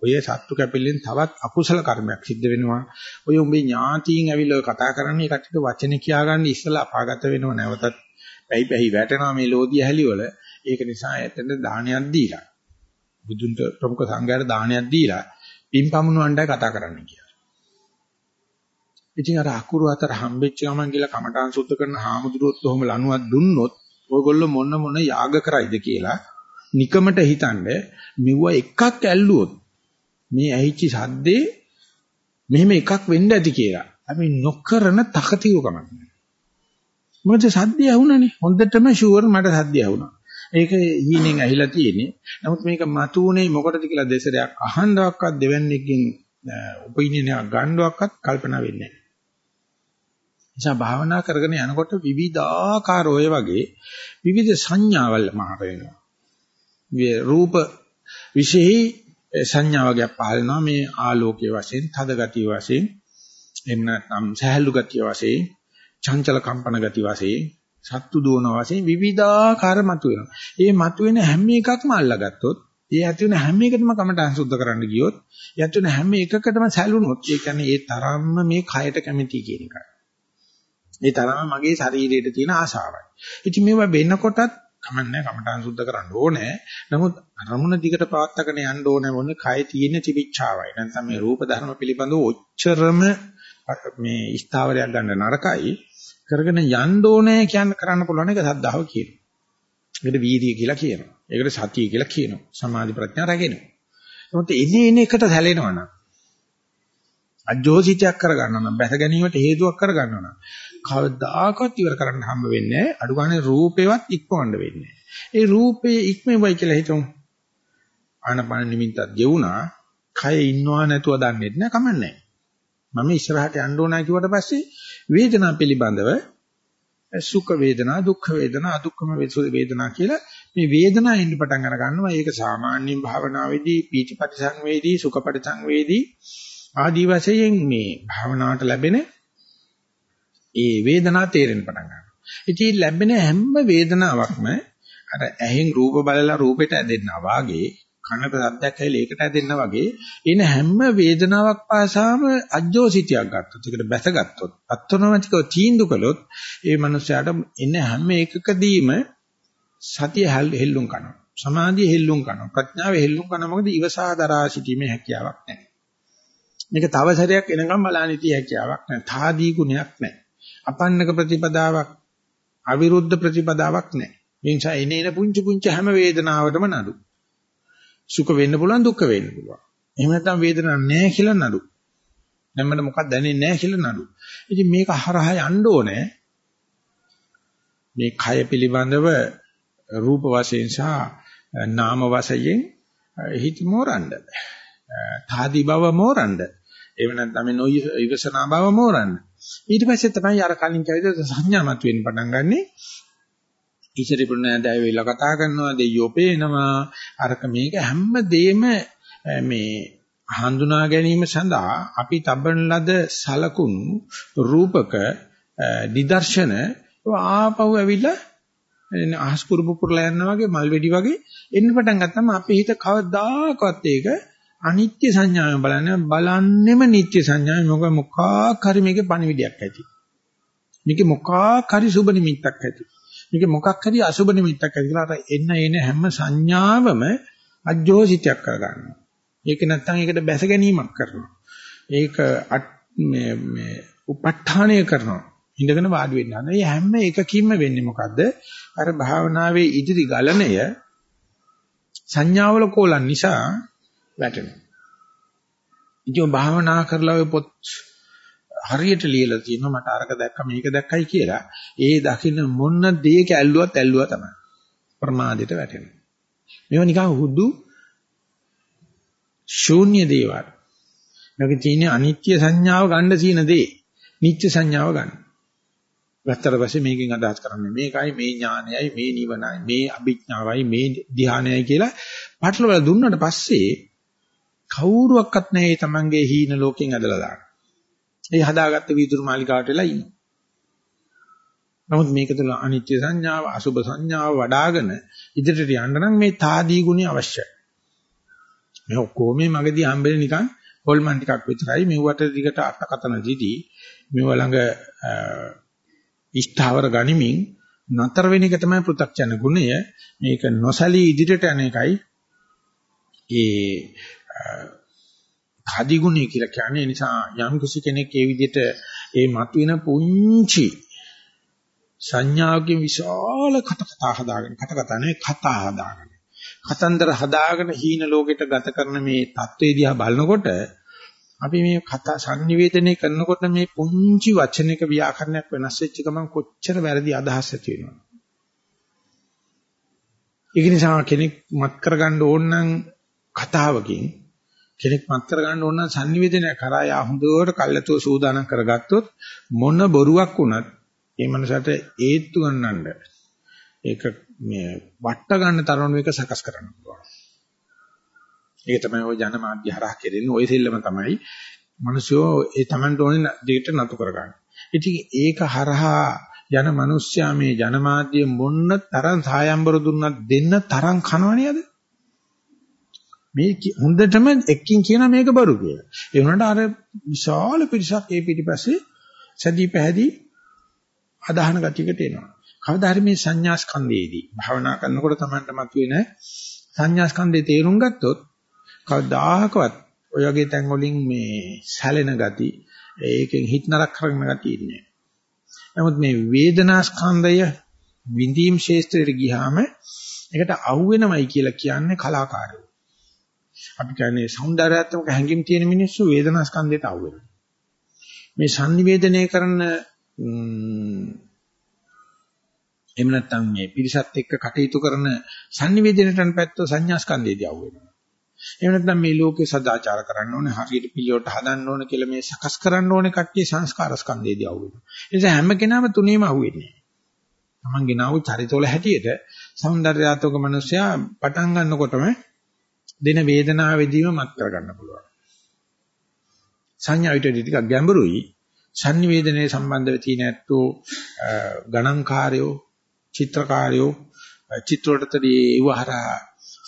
[SPEAKER 1] ඔය සත්තු කැපිල්ලෙන් තවත් අකුසල කර්මයක් සිද්ධ වෙනවා. ඔය උඹේ ඥාතීන් ඇවිල්ලා කතා කරන්නේ කට්ටියට වචනේ කියාගන්න ඉස්සලා අපාගත වෙනව නැවතත් පැයි පැයි වැටෙනවා මේ ලෝධිය හැලිවල. ඒක නිසා ඇත්තට දානයක් දීලා බුදුන්ට ප්‍රමුඛ සංඝයාට දානයක් දීලා පින්පමුණුවන්ටයි කතා කරන්න කියලා. ඉතින් අර අකුරු අතර හම්බෙච්ච ගමන් කියලා කමඨාන් සුද්ධ කරන හාමුදුරුවොත් ඔහොම ලණුවක් දුන්නොත් ඔයගොල්ලෝ මොන මොන යාග කරයිද කියලා නිකමට හිතන්නේ මෙවුව එකක් ඇල්ලුවොත් මේ ඇහිච්ච සද්දේ මෙහෙම එකක් වෙන්න ඇති කියලා. අපි නොකරන තකතිරුකමක්. මොකද සද්දය ඇහුණනේ. හොඳටම ෂුවර් මට සද්දය ඇහුණා. ඒක හීනෙන් ඇහිලා තියෙන්නේ. නමුත් මේක මතුනේ මොකටද කියලා දෙසරයක් අහන්නවක්වත් දෙවන්නේකින් උපිනියනයක් ගන්නවක්වත් කල්පනා වෙන්නේ නැහැ. නිසා භාවනා කරගෙන යනකොට විවිධාකාර ඔය වගේ විවිධ සංඥාවල් මහර වෙනවා. රූප විශේෂ සංඥා වර්ගයක් පහළ වෙනවා මේ ආලෝකයේ වශයෙන්, තද ගතිය වශයෙන්, එහෙම නැත්නම් සහැල්ලු ගතිය වශයෙන්, චංචල කම්පන ගතිය වශයෙන්, සත්තු දුවන වශයෙන් විවිධාකාර මතුවෙනවා. මේ මතුවෙන හැම එකක්ම අල්ලගත්තොත්, ඒ ඇති වෙන හැම එකටම කමටහන් සුද්ධ කරන්න ගියොත්, යත් වෙන හැම එකකටම සැලුනොත්, ඒ කියන්නේ ඒ තරම්ම මේ කයට කැමති කියන එකයි. ඒ තරම මගේ ශරීරයට තියෙන ආශාවයි. ඉතින් මේවා වෙන්නකොටත් කමන්නේ කමඨාන් සුද්ධ කරන්න ඕනේ. නමුත් අරමුණ දිගට පවත්වාගෙන යන්න ඕනේ මොන්නේ කය තියෙන තිබිච්චාවයි. නැත්නම් මේ රූප ධර්ම පිළිබඳව ඔච්චරම මේ ස්ථාවරයක් ගන්න නරකයි. කරගෙන යන්න ඕනේ කියන කරන්න පුළුවන් එක සද්ධාව කියනවා. ඒකට වීර්යය කියලා කියනවා. ඒකට සතිය කියලා කියනවා. සමාධි ප්‍රඥා රැගෙනවා. නමුත් ඉන්නේ ඉන්නේ එකට සැලෙනවා නම් අජෝසිතයක් කරගන්නවා නම් බැස ගැනීමට හේතුවක් කරගන්නවා නම් කවදාකවත් ඉවර කරන්න හම්බ වෙන්නේ නැහැ. අඩු ගානේ රූපේවත් ඉක්මවන්න වෙන්නේ. ඒ රූපේ ඉක්මෙවයි කියලා හිතමු. ආනපන නිමිත්තක් ගෙවුනා. කය ඉන්නවා නැතුව දන්නේ නැහැ කමන්නේ. මම ඉස්සරහට යන්න ඕනා කිව්වට පස්සේ වේදනාව පිළිබඳව සුඛ වේදනා දුක්ඛ වේදනා අදුක්ඛම වේදනා කියලා මේ වේදනා එන්න පටන් අර ගන්නවා. ඒක සාමාන්‍යයෙන් භාවනාවේදී පීතිපටි සංවේදී සුඛපටි සංවේදී ආදී වශයෙන් මේ භාවනාවට ලැබෙන ඒ වේදනාව තේරෙන්න පටන් ගන්නවා. ඉතින් ලැබෙන හැම වේදනාවක්ම අර ඇහෙන් රූප බලලා රූපෙට ඇදෙන්නා වාගේ කනට සද්දයක් ඇහිලා ඒකට ඇදෙන්නා වගේ එන හැම වේදනාවක් පාසාම අජෝසිතියක් ගත්තොත් ඒකට බැසගත්තොත් අත්නොමතිකව තීන්දු කළොත් ඒ මනුස්සයාට එන හැම එකකදීම සතිය හෙල්ලුම් කරනවා. සමාධිය හෙල්ලුම් කරනවා. ප්‍රඥාව හෙල්ලුම් කරනවා. මොකද ඉවසා දරා සිටීමේ හැකියාවක් නැහැ. මේක තව සැරයක් එනකම් බලන්නේ හැකියාවක් නැහැ. තාදී ගුණයක් නැහැ. අපන්නක ප්‍රතිපදාවක් අවිරුද්ධ ප්‍රතිපදාවක් නැහැ. ඒ නිසා එනේන පුංචි පුංචි හැම වේදනාවකටම නඩු. සුඛ වෙන්න පුළුවන් දුක්ඛ වෙන්න පුළුවන්. එහෙම නැත්නම් වේදනාවක් නැහැ කියලා නඩු. දැන් මට මොකක්ද දැනෙන්නේ නැහැ කියලා නඩු. ඉතින් මේක හරහා යන්න ඕනේ. මේ කය පිළිබඳව රූප වශයෙන් සහ නාම වශයෙන් හිත මෝරන්න. තාදි බව මෝරන්න. එහෙම නැත්නම් මේ නොයි ඉවසනා බව මෝරන්න. ඊට පස්සේ තමයි අර කලින් කියවිද සංඥා මත වෙන්න පටන් ගන්නෙ. ඉතිරි පුණ්‍යදය වෙලා කතා කරනවා දෙයියෝ පේනවා අරක මේක හැම දෙෙම මේ හඳුනා ගැනීම සඳහා අපි තබන ලද සලකුණු රූපක නිදර්ශන ආපහු ඇවිල්ලා අහස් කුරුපු පුරලා යනවා වගේ මල් වෙඩි වගේ එන්න පටන් ගත්තම අපේ හිත කවදාකවත් ඒක අනිත්‍ය සංඥාවෙන් බලන්නේ බලන්නෙම නිත්‍ය සංඥාවෙන් මොකක් මොකක් හරි මේකේ පණිවිඩයක් ඇති. මේකේ මොකක් හරි සුබ නිමිත්තක් ඇති. මේකේ මොකක් හරි අසුබ නිමිත්තක් ඇති කියලා අර එන්න එන හැම සංඥාවම අජෝසිතයක් කරගන්නවා. ඒක නැත්තම් ඒකට බැස ගැනීමක් කරනවා. ඒක මේ මේ උප ဋ ාණය කරනවා. ඉඳගෙන වාඩි වෙන්න. මේ හැම එකකින්ම වෙන්නේ මොකද්ද? අර භාවනාවේ ඉදිරි ගලණය සංඥාවල කෝලන් නිසා වැටෙනවා. ඉතින් භාවනා කරලා ඔය පොත් හරියට ලියලා තියෙනවා මට අරක දැක්ක මේක දැක්කයි කියලා. ඒ දකින්න මොන දෙයක ඇල්ලුවත් ඇල්ලුවා තමයි. ප්‍රමාදයට වැටෙනවා. මේව නිකන් හුදු ශූන්‍ය දේවල්. මේක තියෙන්නේ අනිත්‍ය සංඥාව ගන්න තියෙන දේ. නිත්‍ය සංඥාව ගන්න. වැත්තර පස්සේ මේකෙන් අදහස් කරන්නේ මේකයි මේ ඥානයයි මේ නිවනයි මේ අභිඥාවයි මේ ධ්‍යානයයි කියලා පටලවලා දුන්නාට පස්සේ කවුරුවක්වත් නැහැ තමන්ගේ හීන ලෝකෙන් ඇදලා දාන්න. ඒ හදාගත්ත වීදුරු මාලිකාවට වෙලා ඉන්නවා. නමුත් මේක තුළ අනිත්‍ය සංඥාව, අසුභ සංඥාව වඩ아가න ඉදිරියට යන්න නම් මේ තාදී ගුණය අවශ්‍යයි. මේ ඔක්කොම මේ මගදී හම්බෙන්නේ නිකන් හොල්මන් ටිකක් විතරයි. මෙවට දිගට අර්ථකතන දීදී මේව ළඟ ඉෂ්ඨාවර ගනිමින් නතර වෙන එක තමයි පෘථග්ජන ගුණය. මේක නොසලී ඉදිරියට යන එකයි ඒ හදිගුණය කියලා කියන්නේ. ඒ නිසා යම් කිසි කෙනෙක් ඒ විදිහට ඒ මතුවෙන පුංචි සංඥාවකින් විශාල කත කතා හදාගෙන කත කතා නෙවෙයි කතා හදාගෙන. කතන්දර හදාගෙන හීන ලෝකෙට ගත කරන මේ தത്വෙ දිහා බලනකොට අපි මේ කතා sannivedanaya කරනකොට මේ පුංචි වචනික ව්‍යාකරණයක් වෙනස් වෙච්ච ගමන් කොච්චර වැරදි අදහස් ඇති වෙනවද? ඒක නිසා කෙනෙක් මත් කරගන්න ඕන නම් කතාවකින් කෙනෙක් මත් කරගන්න ඕන නම් sannivedana කරා යා හොඳට කල්ලාතෝ සූදානම් කරගත්තොත් මොන බොරුවක් වුණත් ඒ මනසට ඒත්තු ගන්නඳ ඒක මේ වට ගන්න තරම් එක සකස් කරන්න පුළුවන්. ඒක තමයි ওই ජනමාධ්‍ය හරහා කෙරෙන්නේ ওই සෙල්ලම තමයි මිනිස්සු ඒ Tamanට ඕනේ දෙයට නතු කරගන්න. ඉතින් ඒක හරහා යන මිනිස්සයා මේ ජනමාධ්‍ය මොන්න තරම් සායම්බර දුන්නත් දෙන්න තරම් කනව නේද? මේ හොඳටම එක්කින් කියන මේක බරු කියලා. ඒ වුණාට අර විශාල පිරිසක් ඒ පිටිපස්සේ සැදී පැහැදී අදහන ගතියකට එනවා. කවදා හරි මේ සංඥා ස්කන්ධයේදී භාවනා කරනකොට Tamanට මතුවෙන සංඥා ස්කන්ධේ තේරුම් ගත්තොත් කවදාහකවත් ඔය වගේ තැන් වලින් මේ සැලෙන ගති ඒකෙන් හිත නරක කරන ගතිය ඉන්නේ. නමුත් මේ වේදනා ස්කන්ධය විඳීම් ශේස්ත්‍රයට ගියාම ඒකට අහුවෙනවයි කියලා කියන්නේ කලාකාරයෝ. අපි කියන්නේ సౌందర్యාත්මක හැඟීම් තියෙන මිනිස්සු වේදනා ස්කන්ධයට අවු මේ sannivedanaya කරන එහෙම නැත්නම් මේ පිරිසත් එක්ක කටයුතු කරන sannivedanatan පැත්ත සංඥා ස්කන්ධයේදී අවු වෙනවා. එහෙම නැත්නම් මේ ලෝකේ සදාචාර කරන්න ඕනේ, හරියට පිළිවෙලට හදන්න ඕනේ කියලා මේ සකස් කරන්න ඕනේ කට්ටිය සංස්කාර ස්කන්ධයේදී අවු වෙනවා. ඒ නිසා හැම කෙනාම තුනේම අවු වෙන්නේ. Taman genawu චරිතවල හැටියට సౌందర్యාත්මක මිනිසයා පටන් ගන්නකොටම දෙන වේදනාවෙදීම මත් කරගන්න පුළුවන්. සංඥා විතරයි ටිකක් ගැඹුරුයි. sannivedanaya සම්බන්ධව තියෙන ඇත්තෝ ගණන්කාරයෝ චිත්‍රකාරයෝ චිත්‍රවලටදී ඒවහරා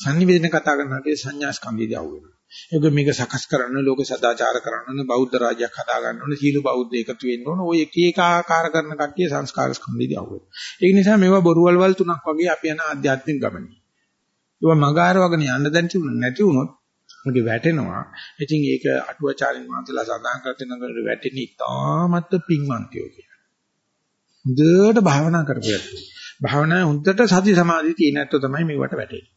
[SPEAKER 1] sannivedana කතා කරනකොට සංඥා ස්කන්ධයදී අහුවෙනවා. ඒක මේක සකස් කරන්න ලෝක සදාචාර කරන්න ඕනේ බෞද්ධ රාජ්‍යයක් හදා ගන්න ඕනේ සීල බෞද්ධ එකතු වෙන්න ඕනේ ඔය එක එක ආකාර කරන කට්ටිය සංස්කාර ස්කන්ධයදී අහුවෙනවා. ඒක නිසා මේවා බොරුවල්වල් තුනක් වගේ අපි යන ආධ්‍යාත්මික ගමනේ. ඒවා මගාරවගෙන යන්න දැන් තිබුණ නැති වුණොත් මොකද වැටෙනවා. ඉතින් ඒක අටුවාචාරින් වහන්සේලා සඳහන් කර දෙනකොට වැටෙන්නේ ඉතාමත් පිංමන්තියෝ කියලා. හොඳට භාවනා කරපියත්. භාවනා හොඳට සති සමාධිය තියෙන ඇත්තෝ තමයි මේවට වැටෙන්නේ.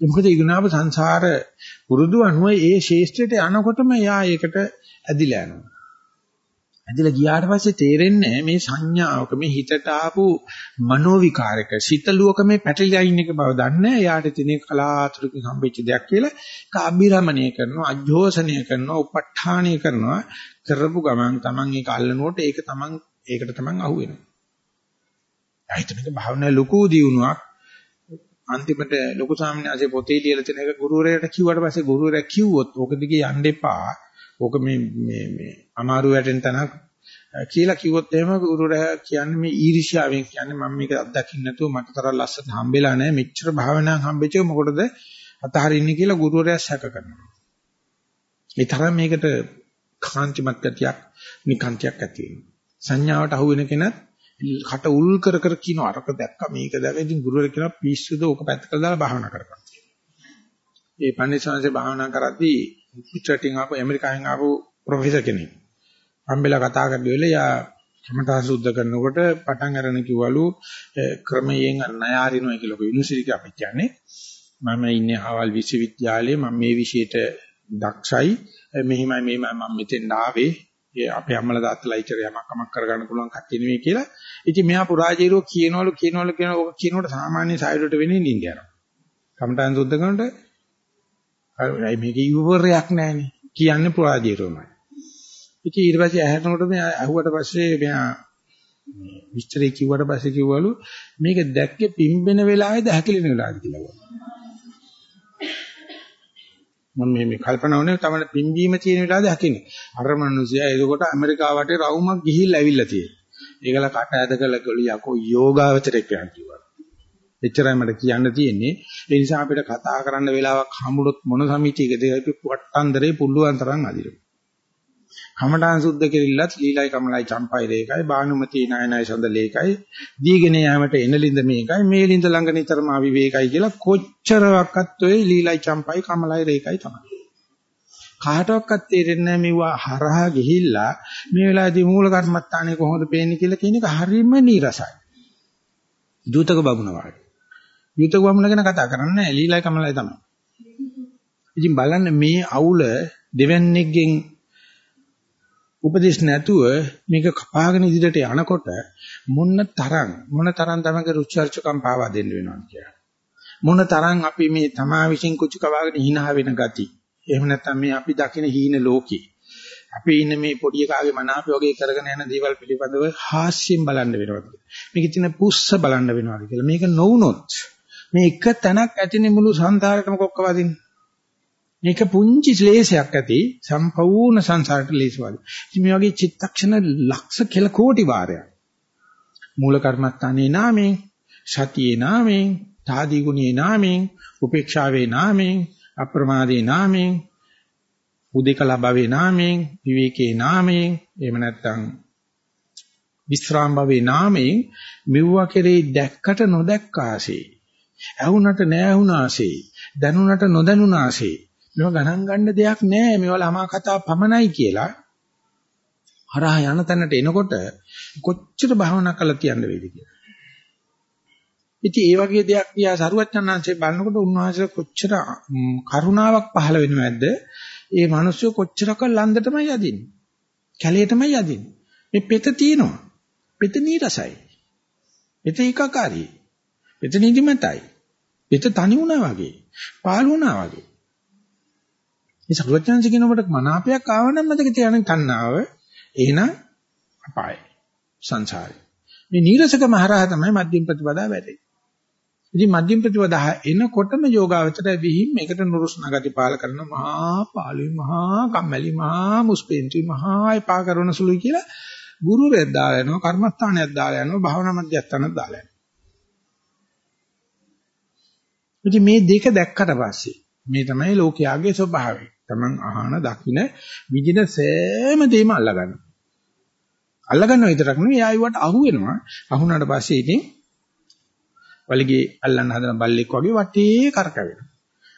[SPEAKER 1] මොකද ඊගුණාව සංසාර පුරුදු අනුව ඒ ශේෂ්ත්‍රයට යනකොටම යා ඒකට ඇදිලා යනවා. ඇදිලා ගියාට පස්සේ තේරෙන්නේ මේ සංඥාවක මේ හිතට ආපු මනෝ විකාරක සිතලුවක මේ පැටලිලා ඉන්න එක බව දන්නේ. යාට තියෙන කලාතුරකින් හම්බෙච්ච දෙයක් කියලා ඒක අභිරමණය කරනවා, අජෝසනය කරනවා, උප ဋ ාණය කරනවා. කරපු ගමන් Taman ඒක අල්ලනකොට ඒක Taman ඒකට Taman අහු වෙනවා. ආයිතනක භාවනා ලොකු දියුණුවක් අන්තිමට ලොකු ස්වාමීන් වහන්සේ පොතේ ලියලා තියෙන එක ගුරුවරයාට කිව්වට පස්සේ ගුරුවරයා කිව්වොත් ඕක දිගේ යන්න එපා. ඕක මේ මේ මේ අමාරු වැටෙන තැනක් කියලා කිව්වොත් එහෙම ගුරුවරයා කියන්නේ මේ ඊර්ෂ්‍යාවෙන් කියන්නේ මම මේක අත්දකින්න නැතුව මට තරම් ලස්සන හම්බෙලා නැහැ. මෙච්චර භාවනාවක් හම්බෙච්ච එක මොකටද අතහරින්නේ කියලා ගුරුවරයා සැක කරනවා. ඒ තරම් මේකට කාන්තිමත් ගතියක් නිකාන්තියක් ඇති වෙනවා. සංඥාවට අහු වෙන කෙනත් කට උල් කර කර කියන අරක දැක්ක මේක දැක්ක ඉතින් ගුරුවරයා කියනවා පිස්සුද ඕක පැත්තකට දාලා භාවනා කරපන්. ඒ පන්සිංශේ භාවනා කරද්දී පිටරටින් ආපු ඇමරිකාවෙන් ආපු ප්‍රොෆෙසර් කෙනෙක්. හම්බෙලා කතා කරලා යා කමඨා සුද්ධ කරනකොට පටන් අරගෙන කිව්වලු ක්‍රමයෙන් ණයාරිනවා කියලා කො යුනිවර්සිටි එක අපි කියන්නේ. මම ඉන්නේ ආවල් විශ්වවිද්‍යාලයේ මම මේ විෂයට දක්ෂයි. මෙහිමයි මේ මම මෙතෙන් ආවේ. අපේ අම්මලා තාත්තලා ඉතර යමක් කමක් කරගන්න පුළුවන් කට්ටිය නෙවෙයි කියලා. ඉතින් මෙහා පුරාජීරෝ කියනවලු කියනවලු කියන ඔක කියනකොට සාමාන්‍ය සයිඩට වෙන්නේ නින්ද යනවා. කමඨාන් සුද්ධ කරනකොට අර මේක ඉවරයක් නැහැනේ. කියන්නේ පුරාජීරෝමයි. ඉතින් ඊට පස්සේ ඇහැරනකොට මේ අහුවට පස්සේ මෙයා විස්තරේ කිව්වට පස්සේ කිව්වලු මේක දැක්කේ පිම්බෙන වෙලාවේද හැකිලෙන වෙලාවේද කියලා. මම මේ මේ කල්පනා වුණේ තමයි පිම්බීම තියෙන වෙලාවේද හැකිනේ. අර මිනිස්සයා එතකොට ඇමරිකාවට රවුමක් ගිහිල්ලා ඇවිල්ලා තියෙනවා. ඒකල කට ඇද කළ කළු යකෝ යෝගාවචරයක් කියනවා. එච්චරයි මට කියන්න තියෙන්නේ. ඒ නිසා අපිට කතා කරන්න වෙලාවක් හම්බුනොත් මොන සමිතියකද අපි වට්ටන්දරේ පුල්ලුවන් තරම් අදිනවා. කමඨාන් සුද්ධ කෙරිල්ලත් ලීලයි කමලයි චම්පයි රේකයි බානුමති නයනයි සඳ ලේකයි දීගෙන යාමට එනලින්ද මේකයි මේ ලින්ද ළඟ නිතරම අවිවේකයි කියලා කොච්චරවක්වත් ඔය ලීලයි චම්පයි කමලයි රේකයි තමයි. කාටවත් තේරෙන්නේ නැහැ මෙවුවා හරහා ගිහිල්ලා මේ වෙලාවේදී මූල කර්මත්තානේ කොහොමද පේන්නේ කියලා කියන එක හරියම නීරසයි. දූතක බබුණ වගේ. දූතක බබුණ ගැන කතා කරන්නේ ලීලයි කමලයි තමයි. ඉතින් බලන්න මේ අවුල දෙවන්නේගෙන් උපදේශ නැතුව මේක කපාගෙන ඉදිරියට යනකොට මොන තරම් මොන තරම් තමයි රුචර්චකම් පාවා දෙන්න වෙනවද කියලා. මොන තරම් අපි මේ තමා විසින් කුචකවාගෙන hina වෙන ගති. එහෙම නැත්නම් මේ අපි දකින හීන ලෝකේ. අපි ඉන්න මේ පොඩි එකාගේ මනාපය වගේ කරගෙන යන දේවල් පිළිබඳව හාස්‍යයෙන් බලන්න වෙනවද මේකේ තියෙන පුස්ස බලන්න වෙනවද කියලා. මේක නොවුනොත් මේ එක තැනක් ඇතිනේ මුළු සංසාරෙටම කොක්ක වදින්නේ. මේක පුංචි ක්ලේශයක් ඇති සම්පූර්ණ සංසාරට ලේසවල. ඉතින් මේ වගේ චිත්තක්ෂණ ලක්ෂ කෙල කෝටි වාරයක්. මූල කර්මත්තානේ නාමයෙන්, සතියේ නාමයෙන්, තාදී ගුණේ නාමයෙන්, උපේක්ෂාවේ නාමයෙන්, අප්‍රමාදේ නාමයෙන්, උදේකලා භවේ නාමයෙන්, විවේකේ නාමයෙන්, එහෙම නැත්නම් විස්රාම භවේ නාමයෙන් මෙව්වා කෙරේ දැක්කට නොදැක්කාසේ. ඇහුණට නෑහුණාසේ. දැනුණට නොදැනුණාසේ. මේවා ගණන් ගන්න දෙයක් නෑ මේවා ළමා කතා පමණයි කියලා හරහා යන තැනට එනකොට කොච්චර භාවනා කළා තියන්න වේද කියලා. ඉතින් ඒ වගේ දෙයක් දිහා සරුවච්චන්හන්සේ බලනකොට උන්වහන්සේ කොච්චර කරුණාවක් පහළ වෙනවද? ඒ මිනිස්සු කොච්චරක ලන්දටමයි යදින්නේ. කැලේටමයි යදින්නේ. මේ පෙත තියෙනවා. පෙත නීරසයි. පෙත ඒකාකාරී. පෙත නිදිමතයි. පෙත තනි වුණා වගේ. පාළු වුණා වගේ. මේ සරුවචනංශ කියනකොට මනාපයක් ආව නම් මතක තියාගන්න තණ්හාව එහෙනම් අපායයි සංසාරේ. මේ නීරසක මහරහ තමයි මධ්‍යම ප්‍රතිපදා වැටෙන්නේ. ඉතින් මධ්‍යම ප්‍රතිපදා එනකොටම යෝගාවචරය විහිම් මේකට නුරුස්නා ගති පාල කරන මහා පාළුයි මහා කම්මැලි මහා මුස්පෙන්තුයි මහා එපා කරන සුළුයි කියලා ගුරුවරයෙක් දාලා යනවා කර්මස්ථානයක් දාලා යනවා භාවනා මධ්‍යස්ථානයක් දාලා යනවා. ඉතින් මේ දෙක දැක්කට පස්සේ මේ තමයි ලෝකයාගේ ස්වභාවය. Taman අහන දකින්න විදින සෑම දෙයක්ම අල්ලගන්න. අල්ලගන්න විතරක් නෙවෙයි ආයෙවට අහු වෙනවා. අහුණාට පස්සේ ඉතින් වලිගේ අල්ලන්න හදන බල්ලෙක් වගේ වටේ කරකවෙනවා.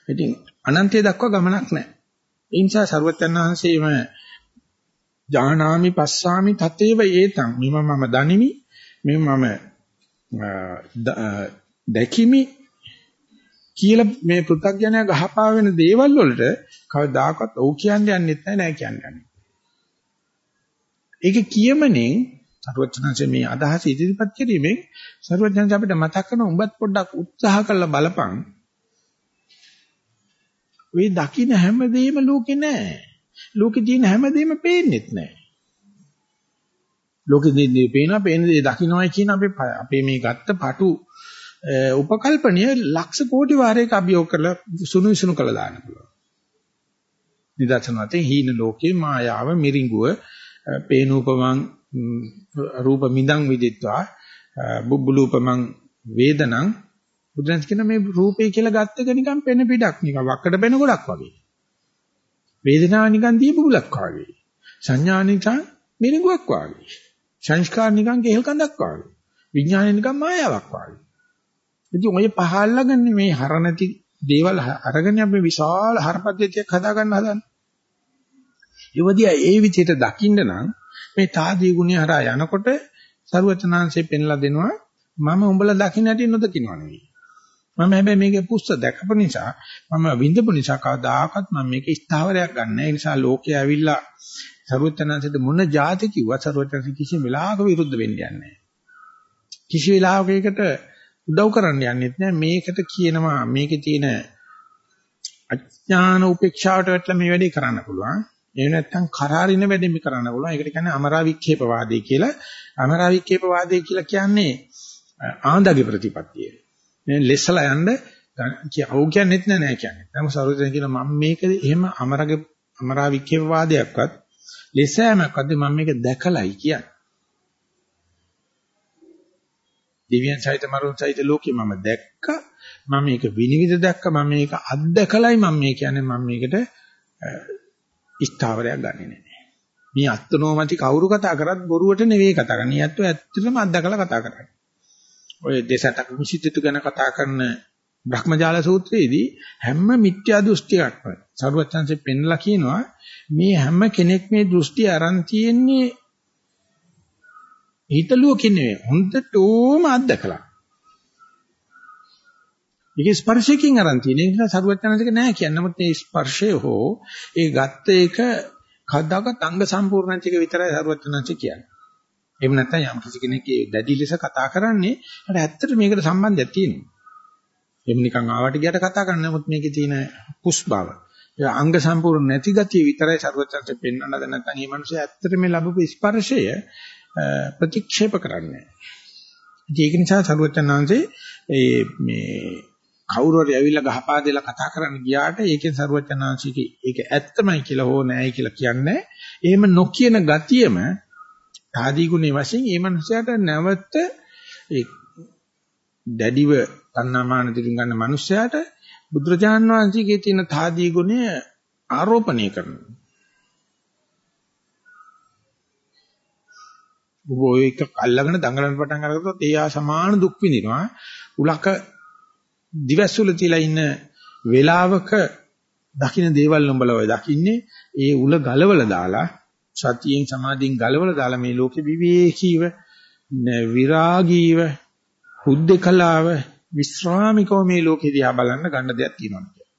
[SPEAKER 1] ඉතින් අනන්තය දක්වා ගමනක් නැහැ. ඒ නිසා සරුවත්යන් වහන්සේම ජානාමි පස්සාමි තතේව ඒතං මම මම දනිමි මම මම දැකිමි කියලා මේ පෘථග්ජනයා ගහපා වෙන දේවල් වලට කවදාකවත් ඔව් කියන්නේ යන්නෙත් නැහැ නෑ කියන්නේ. ඒක කියමනේ සරුවචනංශ මේ අදහස ඉදිරිපත් කිරීමෙන් සරුවචනංශ අපිට මතක් කරන උඹත් පොඩ්ඩක් උත්සාහ කරලා බලපන්. ඔය දකින්න හැමදේම ලෝකේ නෑ. ලෝකේ තියෙන හැමදේම පේන්නෙත් නෑ. ලෝකේ දෙන්නේ පේනවා පේන දේ දකින්නයි කියන අපේ අපේ මේ ගත්ත පටු උපකල්පනය ලක්ෂ කෝටි වාරයක අභියෝග කරලා සුණු විසුණු කළා දාන්න පුළුවන්. නිදර්ශන වතේ හීන ලෝකේ මායාව මිරිඟුව පේනූපමං රූප මිදං විදිත්වා බුබ්බුලූපමං වේදනං බුදුන්ස් කියන මේ රූපේ කියලා ගත්ත එක නිකන් පෙන පිටක් නිකන් වක්කට පෙන ගොඩක් වගේ. වේදනාව නිකන් දීපුලක් වගේ. සංඥා නිකන් මිරිඟුවක් වගේ. සංස්කාර නිකන් කෙහෙල් කඳක් වගේ. විඥාන නිකන් මායාවක් වගේ. ඉතින් ඔය පහල්ලාගෙන මේ හර නැති දේවල් අරගෙන අපි විශාල හරපද්ධතියක් හදාගන්න හදන්නේ. යවදී ඒ විදිහට දකින්න නම් මේ තාදී ගුණය හරහා යනකොට සරුවචනාංශයෙන් පෙන්ලා දෙනවා මම උඹලා දකින්න හැටි නොදකින්නව නෙවෙයි. මම හැබැයි මේකේ පුස්ත දැකපු නිසා මම විඳපු නිසා කවදාකවත් මම මේක ස්ථාවරයක් ගන්න. ඒ නිසා ලෝකයේ ඇවිල්ලා සරුවචනාංශයට මොන જાති කිව්වත් සරුවචනාංශ කිසිම වෙලාවක විරුද්ධ වෙන්නේ නැහැ. කිසි වෙලාවකයකට උදව් කරන්න යන්නෙත් නෑ. මේකට කියනවා මේකේ තියෙන අඥාන උපේක්ෂාවට වැටලා මේ වැඩේ කරන්න පුළුවන්. එහෙම නැත්නම් කරාරින වැඩේ මේ කරන්න පුළුවන්. ඒකට කියන්නේ අමරා වික්ෂේප වාදය කියලා. අමරා වික්ෂේප වාදය කියලා කියන්නේ ආන්දගේ ප්‍රතිපත්තිය. මේ ලෙස්සලා යන්න කියව කියන්නේත් නෑ නෑ කියන්නේ. නම් සරුවෙන් කියන මම මේක එහෙම අමරගේ අමරා වික්ෂේප වාදයක්වත් ලෙස්සෑමක්වත් මම මේක දැකලයි කියන්නේ. දෙවියන් සහිත මරුන් සහිත ලෝකෙ මම දැක්කා. මම මේක විනිවිද දැක්කා. මම මේක අත්දකලයි. මම මේ කියන්නේ මම මේකට ස්ථාවරයක් ගන්නෙ නෑ මේ අත්නෝමති කවුරු කතා කරත් බොරුවට නෙවෙයි කතා කරන්නේ. ඇත්ත ඇත්තටම අත්දකලා කතා කරන්නේ. ඔය දෙසටක විසිතිතු ගැන කතා කරන බ්‍රහ්මජාල සූත්‍රයේදී හැම මිත්‍යා දෘෂ්ටියක්ම සරුවචන්සේ පෙන්ලා කියනවා මේ හැම කෙනෙක් මේ දෘෂ්ටි අරන් තියෙන්නේ හිතලුවකින් නෙවෙයි හොඳටම අත්දකලා. ඒක ස්පර්ශයෙන් අරන් තියෙන නිසා සරුවචනසික නෑ කියන්නේ. නමුත් මේ ස්පර්ශය හෝ ඒ ගත්ත එක කද්දාකත් අංග සම්පූර්ණච්ච එක විතරයි සරුවචනසික කියන්නේ. එහෙම නැත්නම් යම් කිසි කෙනෙක් දැඩි ලෙස කතා කරන්නේ අර ඇත්තට මේකට සම්බන්ධයක් තියෙනවා. එහෙම නිකන් ආවට ගියට කතා කරන්නේ නමුත් මේකේ තියෙන පුස් බව. ඒ අංග සම්පූර්ණ නැති ගතිය විතරයි ਸਰවඥාන්සේ පෙන්වන්නද නැත්නම් මේ මිනිස්සු ඇත්තට මේ ලැබපු ස්පර්ශය ප්‍රතික්ෂේප කරන්නේ නැහැ. ඒක නිසා සරුවචනාංශේ ඒ මේ කවුරු හරි ඇවිල්ලා ගහපා දෙලා කතා කරන්න ගියාට ඒකෙන් සරුවචනාංශිකේ ඒක ඇත්තමයි කියලා හෝ නැහැයි කියලා කියන්නේ. එහෙම නොකියන ගතියම ආදී ගුණේ වශයෙන් මේ මනුස්සයාට නැවත ඒ දැඩිව තණ්හාමාන දිරින් ගන්න මනුස්සයාට බුදුරජාන් වහන්සේගේ තියෙන තාදී ගුණය ආරෝපණය කරනවා. ඔය එක අල්ලගෙන දඟලන පටන් අරගත්තොත් ඒ ආ සමාන දුක් විඳිනවා. උලක දිවැස්සුල තියලා ඉන්න වේලාවක දකින්න දේවල් උඹලා ඔය දකින්නේ ඒ උල ගලවලා දාලා සතියෙන් සමාධියෙන් ගලවලා දාලා මේ ලෝකෙ විවේකීව විරාගීව හුද්දකලාව විශ්‍රාමිකව මේ ලෝකෙ දිහා බලන්න ගන්න දෙයක් තියෙනවා කියලා.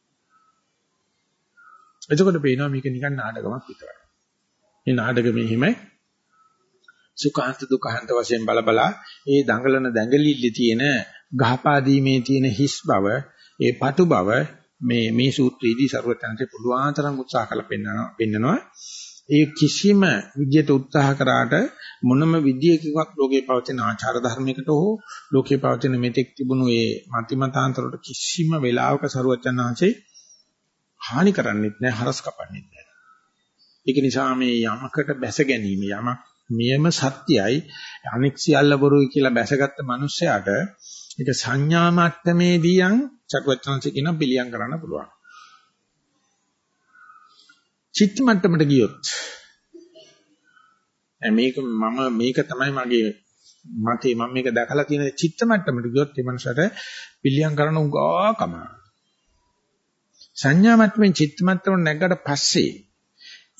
[SPEAKER 1] එතකොට පේනවා මේක නිකන් නාටකමක් විතරයි. මේ නාටකෙම හිම සුඛාන්ත දුක්ඛාන්ත වශයෙන් බල බලා ඒ දඟලන දැඟලිල්ල තියෙන ගහපාදීමේ තියෙන හිස් බව ඒ පටු බව මේ මේ සූත්‍රයේදී ਸਰවඥාන්තේ පුළුවන් තරම් උත්සාහ කරලා පෙන්නවා පෙන්නනවා. ඒ කිසිම විද්‍යට උත්සාහ කරාට මොනම විද්‍යකවත් ලෝකේ පවතින ආචාර ධර්මයකට හෝ ලෝකේ පවතින මෙතෙක් තිබුණු ඒ මතිමතාන්තරවලට කිසිම වෙලාවක ਸਰවඥාන්සේ හානි කරන්නේත් නැහැ හරස් කපන්නේත් නැහැ. ඒක නිසා මේ යමකට බැස ගැනීම යමක් මියම සත්‍යයි අනික් සියල්ල බොරුයි කියලා බැසගත්ත මිනිස්සයාට ඒක සංඥා මට්ටමේදී යන් චක්වචනංශ කියන පිළියම් කරන්න පුළුවන්. චිත්ත මට්ටමට ගියොත් මේක මම මේක තමයි මගේ මතේ මම මේක දැකලා තියෙන චිත්ත මට්ටමට ගියොත් ඒ මනසට පිළියම් කරන උගා කම. සංඥා මට්ටමෙන් චිත්ත මට්ටමට නැගකට පස්සේ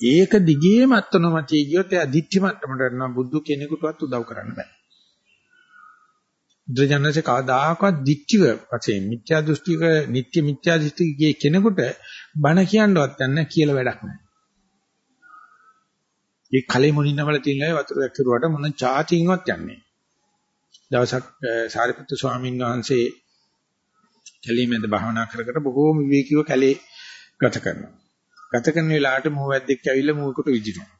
[SPEAKER 1] ඒක දිගේම අත්නොමතී ගියොත් එයා දිට්ඨි මට්ටමට යනවා බුදු කෙනෙකුටවත් උදව් කරන්න බෑ. බුදුජානක කවදාකවත් දික්තිව වශයෙන් මිත්‍යා දෘෂ්ටික නිත්‍ය මිත්‍යා දෘෂ්ටිකයේ කෙනෙකුට බණ කියන්නවත් යන්න කියලා වැඩක් නැහැ. ඒ කලෙ මොනින්නවල තියෙන වතුර දැක්කරුවට මොන චාතියින්වත් යන්නේ. දවසක් සාරිපුත්තු ස්වාමීන් වහන්සේ කැලීමේද භාවනා කර කර බොහෝම විවේකීව කැලේ ගත කරනවා. ගත කරන වෙලාවට මුවවැද්දෙක් ඇවිල්ලා මුවකට විදිනවා.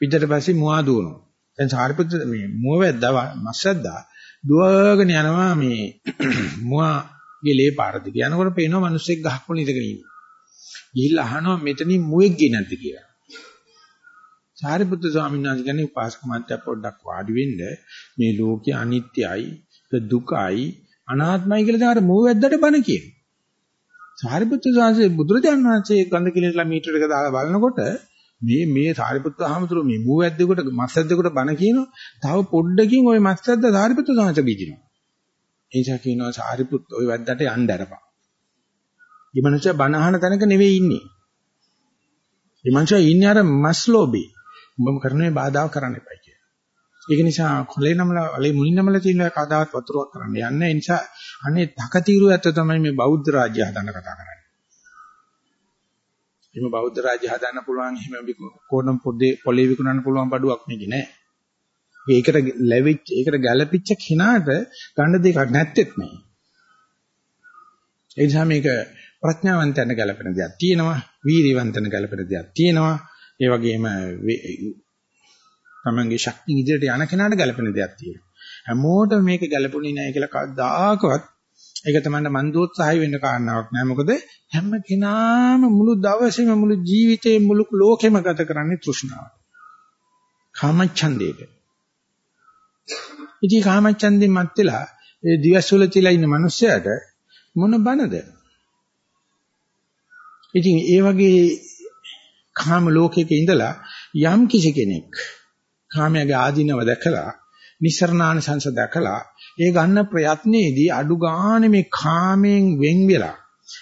[SPEAKER 1] විද්දට පස්සේ මුවා දුවනවා. දැන් සාරිපුත්තු මේ මුවවැද්දා මස්සද්දා දුවගෙන යනවා මේ මුවාගේ ලේ පාර දිගේ යනකොට පේනවා මිනිස්සෙක් ගහක් වල ඉඳගෙන ඉන්නේ. ගිහිල්ලා අහනවා මෙතනින් මුවෙක් ගියේ නැද්ද කියලා. සාරිපුත්‍ර ස්වාමීන් වහන්සේ කියන්නේ උපාසක මාත්‍ය පොඩ්ඩක් වාඩි වෙන්න මේ ලෝකේ අනිත්‍යයි දුකයි අනාත්මයි කියලා දැන් අර මුවෙද්දට බණ කියනවා. සාරිපුත්‍ර ස්වාමීන් වහන්සේ බුදුරජාණන් වහන්සේ ගඳ කිලිනලා මීටර එක දාලා බලනකොට මේ මේ සාරිපුත්‍ර හාමුදුරුවෝ මේ මූ වැද්දෙකුට මස් වැද්දෙකුට බණ කියනවා. තව පොඩ්ඩකින් ওই මස් වැද්ද සාරිපුත්‍ර සාංශ බීජිනවා. ඒ නිසා කියනවා සාරිපුත්‍ර ওই වැද්දට යන්න අරපන්. මේ මනුස්සයා බණ අහන තැනක නෙවෙයි ඉන්නේ. මේ මනුස්සයා ඉන්නේ අර මස් ලෝභේ. උඹම කරන මේ බාධා කරන්න එපා කියලා. ඒක නිසා කොලේ නමල අලේ මුනි නමල තියෙන කතාවත් වතුරක් කරන්න යන්නේ. ඒ නිසා අනේ තකතිරු ඇත්ත තමයි මේ බෞද්ධ රාජ්‍ය හදන්න කතා කරන්නේ. එහෙම බෞද්ධ රාජ්‍ය හදන්න පුළුවන් එහෙම කෝණම් පොඩේ පොලේ විකුණන්න පුළුවන් බඩුවක් නෙක නෑ. ඒකට ලැබිච්ච ඒකට ගැළපිච්ච කෙනාට ගන්න දෙයක් නැත්තේත් නෑ. ඒ නිසා මේක ප්‍රඥාවන්තයන් ගැළපෙන දෙයක් තියෙනවා, වීරියවන්තයන් ගැළපෙන දෙයක් තියෙනවා. ඒ වගේම තමන්ගේ ශක්තිය ඉදිරියට යන කෙනාට ගැළපෙන දෙයක් තියෙනවා. හැමෝටම මේක ගැළපුණේ නැහැ කියලා කවදාකවත් ඒක තමයි මන් දෝත්සහය වෙන්න කාරණාවක් නෑ. මොකද හැම කෙනාම මුළු දවසේම මුළු ජීවිතේ මුළු ලෝකෙම ගත කරන්නේ තෘෂ්ණාව. කාමච්ඡන්දේක. ඉතින් කාමච්ඡන්දෙන් මත් වෙලා ඒ දිවස්වල තියලා ඉන්න මිනිස්සයාට මොන බනද? ඉතින් ඒ වගේ කාම ලෝකයක ඉඳලා යම් කිසි කෙනෙක් කාමයේ ආධිනව දැකලා නිසරණාන සංස දැකලා ඒ ගන්න ප්‍රයත්නයේදී අඩු ගානේ මේ කාමයෙන් වෙන් වෙලා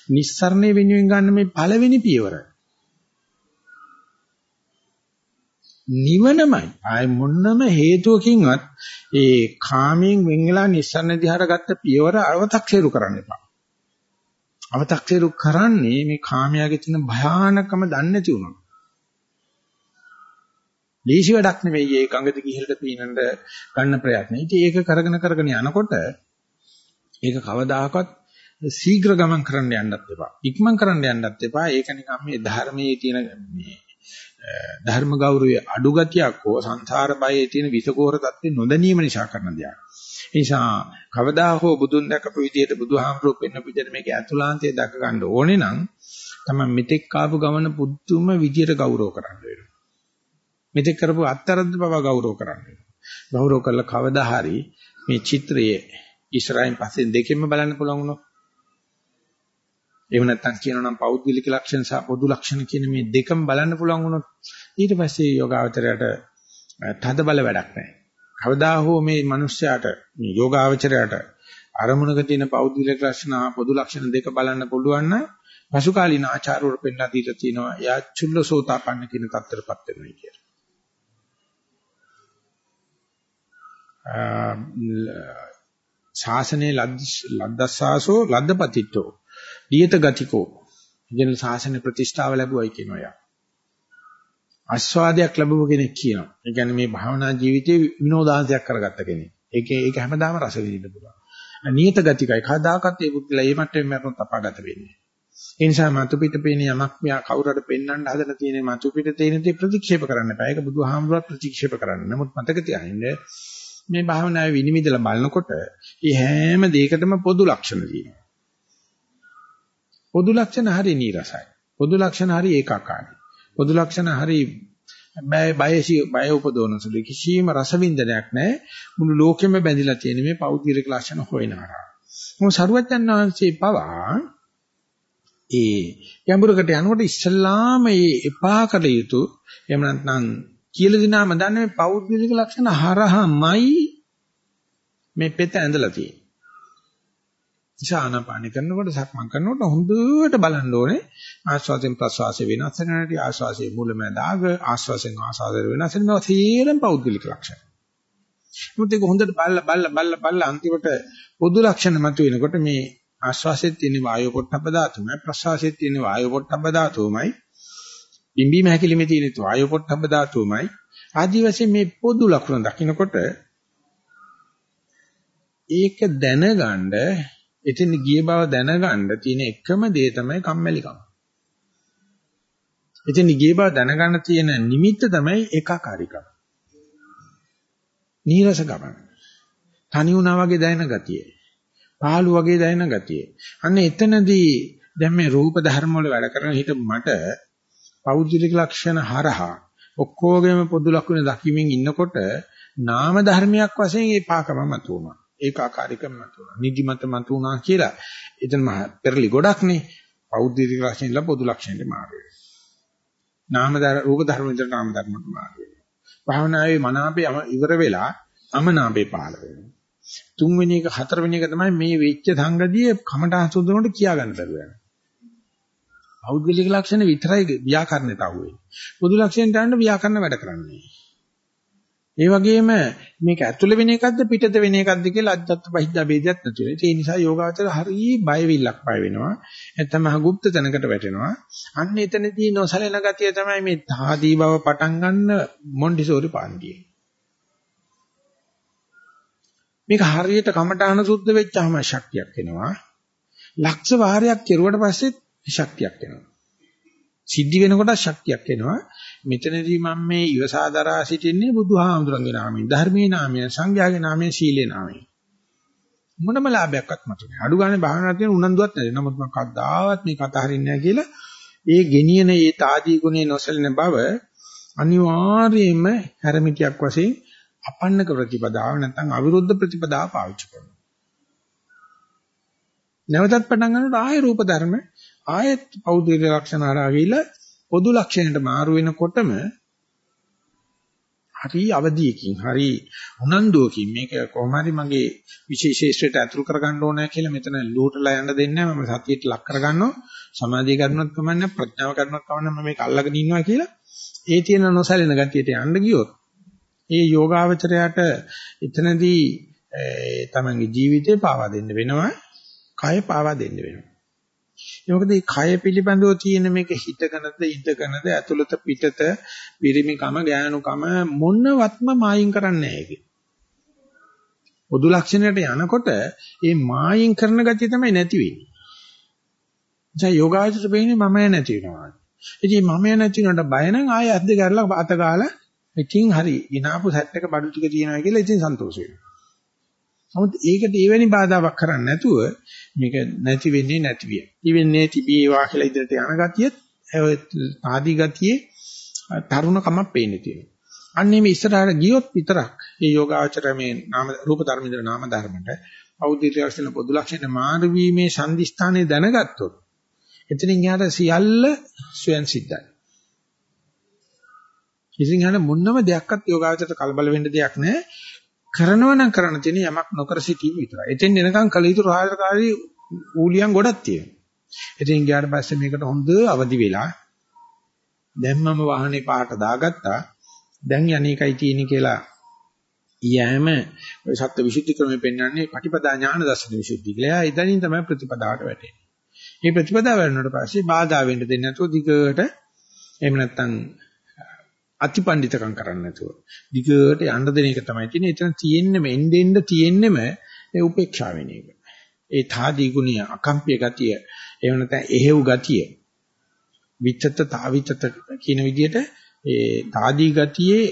[SPEAKER 1] නිස්සරණේ වෙනුවෙන් ගන්න මේ පළවෙනි පියවර. නිවනමයි. ආය මොන්නම හේතුවකින්වත් ඒ කාමයෙන් වෙන් වෙලා නිස්සරණ දිහාට ගත්ත පියවර අව탁සේරු කරන්න එපා. අව탁සේරු කරන්නේ මේ කාමයාගේ තියෙන භයානකම දන්නේ නැති වුණා ලීසි වැඩක් නෙවෙයි ඒ ගඟ දිගේ ඉහළට පීනන්න ගන්න ප්‍රයත්න. ඉතින් ඒක කරගෙන කරගෙන යනකොට ඒක කවදාකවත් ශීඝ්‍ර ගමන් කරන්න යන්නත් එපා. ඉක්මන් කරන්න යන්නත් එපා. ඒක නිකම් මේ ධර්මයේ තියෙන මේ ධර්ම ගෞරවයේ අඩු ගතියක් හෝ සංසාර බයේ තියෙන විසකෝර தත්ත්වෙ නොදැනීම නිසා කරන දෙයක්. ඒ නිසා කවදා හෝ බුදුන් දැකපු විදිහට බුදුහාමුදුරුවෝ පෙන්න විදිහට මේක ඇතුළාන්තය දැක ගන්න ඕනේ නම් තමයි මෙතෙක් ආපු ගමන පුදුම විදිහට ගෞරව කරන්න වෙනවා. මෙතෙක් කරපු අත්තරද්ද බව ගෞරව කරන්න වෙනවා. ගෞරව කළා කවදා හරි මේ චිත්‍රයේ ඉස්සරහින් පස්සෙන් දෙකෙන්ම බලන්න පුළුවන් වුණොත් එහෙම නැත්නම් කියනවා නම් පෞද්ගලික ලක්ෂණ සහ පොදු ලක්ෂණ කියන මේ දෙකම බලන්න පුළුවන් වුණොත් ඊට පස්සේ යෝගාවචරයට තද බල වැඩක් නැහැ. කවදා හෝ මේ මිනිස්යාට මේ යෝගාවචරයට අරමුණක තියෙන පෞද්ගලික ලක්ෂණ පොදු ලක්ෂණ දෙක බලන්න පුළුවන් නම් පසුකාලීන ආචාර්යවරු පෙන්නලා දීලා තිනවා යා චුල්ලසෝතාපන්න කියන தත්තරපත් වෙනවා කියලා. ශාසනයේ ලද්දස්සාසෝ ලද්දපතිට්ඨෝ දියත ගතිකෝ කියන ශාසන ප්‍රතිෂ්ඨාව ලැබුවයි කියනවා යා. ආස්වාදයක් ලැබුව කෙනෙක් කියනවා. ඒ කියන්නේ මේ භාවනා ජීවිතේ විනෝදාංශයක් කරගත්ත කෙනෙක්. ඒක ඒක හැමදාම රස විඳින්න පුළුවන්. නියත ගතිකයි කවදාකවත් ඒ පුද්ගලයා ඒ මට්ටමේ මරණ තපාගත වෙන්නේ. ඒ නිසා මතු පිට පේන යමක් මෙයා කවුරුහට පෙන්වන්න හදන තියෙන මතු පිට තියෙන දේ ප්‍රතික්ෂේප කරන්න එපා. ඒක බුදුහාමුදුරුවෝ ප්‍රතික්ෂේප කරන්න. නමුත් මතක තියාගන්න මේ භාවනාවේ විනිවිදලා බලනකොට මේ හැම දෙයකටම පොදු ලක්ෂණ තියෙනවා. පොදු ලක්ෂණ හරි නීරසයි. පොදු ලක්ෂණ හරි ඒකාකාරයි. පොදු ලක්ෂණ හරි බය බයසි බය උපදවන සුළු කිසිම රසවින්දනයක් නැහැ. මුළු ලෝකෙම බැඳිලා තියෙන මේ පෞද්ගලික ලක්ෂණ හොයනවා. මොකද සරුවච්චන් වහන්සේ පවා ඒ යඹුරකට යනකොට ඉස්සල්ලාම මේ එපා කළ යුතු එහෙම නැත්නම් කියලා දිනාම දන්නේ මේ පෞද්ගලික ලක්ෂණ හරහමයි මේ පෙත ඇඳලා තියෙන්නේ. ආනාපාන කරනකොට සක්මන් කරනකොට හොඳට බලන්න ඕනේ ආස්වාදයෙන් ප්‍රසවාසය වෙනස් වෙන හැටි ආස්වාසයේ මුලමඳාග ආස්වාසයෙන් ආස්වාදයට වෙනස් වෙන මේවා තීරණ පෞද්ගලික ලක්ෂණ. මුත් ඒක හොඳට බලලා බලලා බලලා බලලා අන්තිමට පොදු ලක්ෂණ මතුවෙනකොට මේ ආස්වාසයේ තියෙන වායු පොට්ටබ්බ ධාතුමයි ප්‍රසවාසයේ තියෙන වායු පොට්ටබ්බ ධාතුමයි බිම්බීම හැකිලිමේ තියෙන වායු පොට්ටබ්බ ධාතුමයි ආදි වශයෙන් මේ පොදු ලක්ෂණ දකින්නකොට ඒක දැනගන්න එතන ගිය බව දැනගන්න තියෙන එකම දේ තමයි කම්මැලිකම. එතන ගිය බව දැනගන්න තියෙන නිමිත්ත තමයි ඒකාකාරීකම. නීරස ගමන. තනි වුණා වගේ දැනෙන ගතිය. පහළු වගේ දැනෙන ගතිය. අන්න එතනදී දැන් මේ රූප ධර්ම වල වැඩ කරන හිට මට පෞද්ගලික ලක්ෂණ හරහා ඔක්කොගෙම පොදු ලක්ෂණ දකිමින් ඉන්නකොට නාම ධර්මයක් වශයෙන් ඒ පාකම මතුවනවා. ඒකාකාරීකම මතුණා. නිදිමත මතුණා කියලා. එතන පෙරලි ගොඩක්නේ. පෞද්ගලික ලක්ෂණ ඉල්ල පොදු ලක්ෂණයට මාරු වෙනවා. නාම ධර්ම රූප ධර්ම විතර නාම ධර්මකට මාරු වෙනවා. භාවනාවේ මනාපේ ඉවර වෙලා අමනාපේ පහළ වෙනවා. තුන්වෙනි එක හතරවෙනි එක තමයි මේ වෙච්ච සංගතිය කමඨාන් සුදුනට කියා ගන්න බැරුව යනවා. පෞද්ගලික ලක්ෂණ විතරයි ව්‍යාකරණයට අහු වෙන්නේ. පොදු ලක්ෂණයට අනුව ව්‍යාකරණ වැඩ කරන්නේ. ඒ වගේම මේක ඇතුළ වෙන එකක්ද පිටත වෙන එකක්ද කියලා අද්දත්ත බහිද්දා ભેදයක් නැතුව. ඒ නිසා යෝගාවචර හරි බයවිල්ලක් පය වෙනවා. නැත්නම් අහුගුප්ත තැනකට වැටෙනවා. අන්න එතනදී නොසලෙන ගතිය තමයි මේ තාදී බව පටන් ගන්න මොන්ඩිසෝරි පාන්තිය. මේක හරියට කමඨාන සුද්ධ වෙච්චාම ශක්තියක් එනවා. ලක්ෂ වාරයක් කෙරුවට පස්සෙත් ශක්තියක් එනවා. සිද්ධි වෙනකොට ශක්තියක් එනවා. මෙතනදී මම මේ ඉවසාදරා සිටින්නේ බුදුහාමුදුරන්ගේ නාමයෙන්, ධර්මයේ නාමයෙන්, සංඝයාගේ නාමයෙන්, සීලේ නාමයෙන්. මොනම ලාභයක්වත් මට නෑ. අඩු ගානේ භාවනාවක් තියෙන උනන්දුවක් නැහැ. නමුත් මම කවදාවත් මේ කතා හරින්නේ නැහැ කියලා ඒ ගෙනියන ඒ తాදී ගුණේ නොසලෙන බව අනිවාර්යයෙන්ම හැරමිටියක් වශයෙන් අපන්නක ප්‍රතිපදාව නැත්නම් අවිරුද්ධ ප්‍රතිපදාව පාවිච්චි කරනවා. නැවතත් පටන් ගන්නකොට ආය රූප ධර්ම ආයෙත් පෞද්ගලික ලක්ෂණ හරහා ගිහිල්ලා පොදු ලක්ෂණයට මාරු වෙනකොටම හරි අවදියකින් හරි උනන්දුවකින් මේක කොහොම හරි මගේ විශේෂේෂ්ත්‍රයට ඇතුල් කරගන්න ඕනේ කියලා මෙතන ලූටලා යන්න දෙන්නේ මම සතියට ලක් කරගන්නවා. සමාධිය කරනවත් කමන්නේ ප්‍රඥාව කරනවත් කමන්නේ මම මේක අල්ලගෙන ඉන්නවා කියලා. ඒ තියෙන නොසැලෙන ගතියට යන්න ගියොත් ඒ යෝගාවචරයට එතනදී තමන්ගේ ජීවිතේ පාවා දෙන්න වෙනවා කය පාවා දෙන්න වෙනවා. ඒ මොකද මේ කය පිළිබඳව තියෙන මේක හිතකනද ඉඳකනද ඇතුළත පිටත පිරිමිකම ගෑනුකම මොනවත්ම මායින් කරන්නේ නැහැ පොදු ලක්ෂණයට යනකොට මේ මායින් කරන ගතිය තමයි නැති වෙන්නේ. දැන් යෝගාචර වෙන්නේ මම නැති වෙනවා. ඉතින් මම නැති වෙනට බය නම් ආයෙ අද්ද කරලා අත ගාලා ඉතින් හරි ඉනාපු සෙට් එක බඩු ටික තියෙනවා කියලා ඉතින් සන්තෝෂ වෙනවා. නමුත් ඒකට එවැනි බාධාවක් කරන්නේ නැතුව මේක නැති වෙන්නේ නැති විය. ඉවෙන්නේ තිබේවා කියලා ඉදිරියට යන ගතියත් ආදී ගතියේ තරුණකමක් පේන්නේ තියෙනවා. අන්නේ මේ ඉස්සරහට ගියොත් විතරක් මේ යෝගාචර මේ නාම රූප ධර්ම ඉදලා නාම ධර්මයට පෞද්ගලික ලක්ෂණ පොදු ලක්ෂණ මාරු වීමේ සංදිස්ථානයේ දැනගත්තොත් එතනින් යාට සියල්ල ස්වයන් සිද්ධයි. ඉතින් යන මොනම දෙයක්වත් යෝගාචරයට කලබල වෙන්න දෙයක් නැහැ. කරනවා නම් කරන්න තියෙන යමක් නොකර සිටීම විතරයි. එතෙන් එනකන් කල යුතු රාජකාරී ඌලියන් ගොඩක් තියෙනවා. ඉතින් ගියාට පස්සේ මේකට හොඳ අවදි වෙලා දැන් මම වාහනේ පාට දාගත්තා. දැන් යන්නේකයි තියෙන්නේ කියලා යෑම ඔය සත්‍ය විසුද්ධි ක්‍රමෙ පෙන්වන්නේ පටිපදා ඥාන දර්ශන විසුද්ධි කියලා. එයා ඉතින් තමයි ප්‍රතිපදාවට වැටෙන්නේ. මේ ප්‍රතිපදාව වෙනකොට පස්සේ බාධා වෙන්න දෙන්නේ නැතුව දිගට එහෙම නැත්නම් අතිපණ්ඩිතකම් කරන්නේ නැතුව දිගට යන්න දෙන එක තමයි තියෙන්නේ. එතන තියෙන්නම එන්න එන්න තියෙන්නම ඒ උපේක්ෂාව වෙන එක. ඒ තාදී ගුණය, අකම්පිය ගතිය, එහෙම නැත්නම් එහෙව් ගතිය. විචත තාවිචත කියන විදිහට ඒ තාදී ගතියේ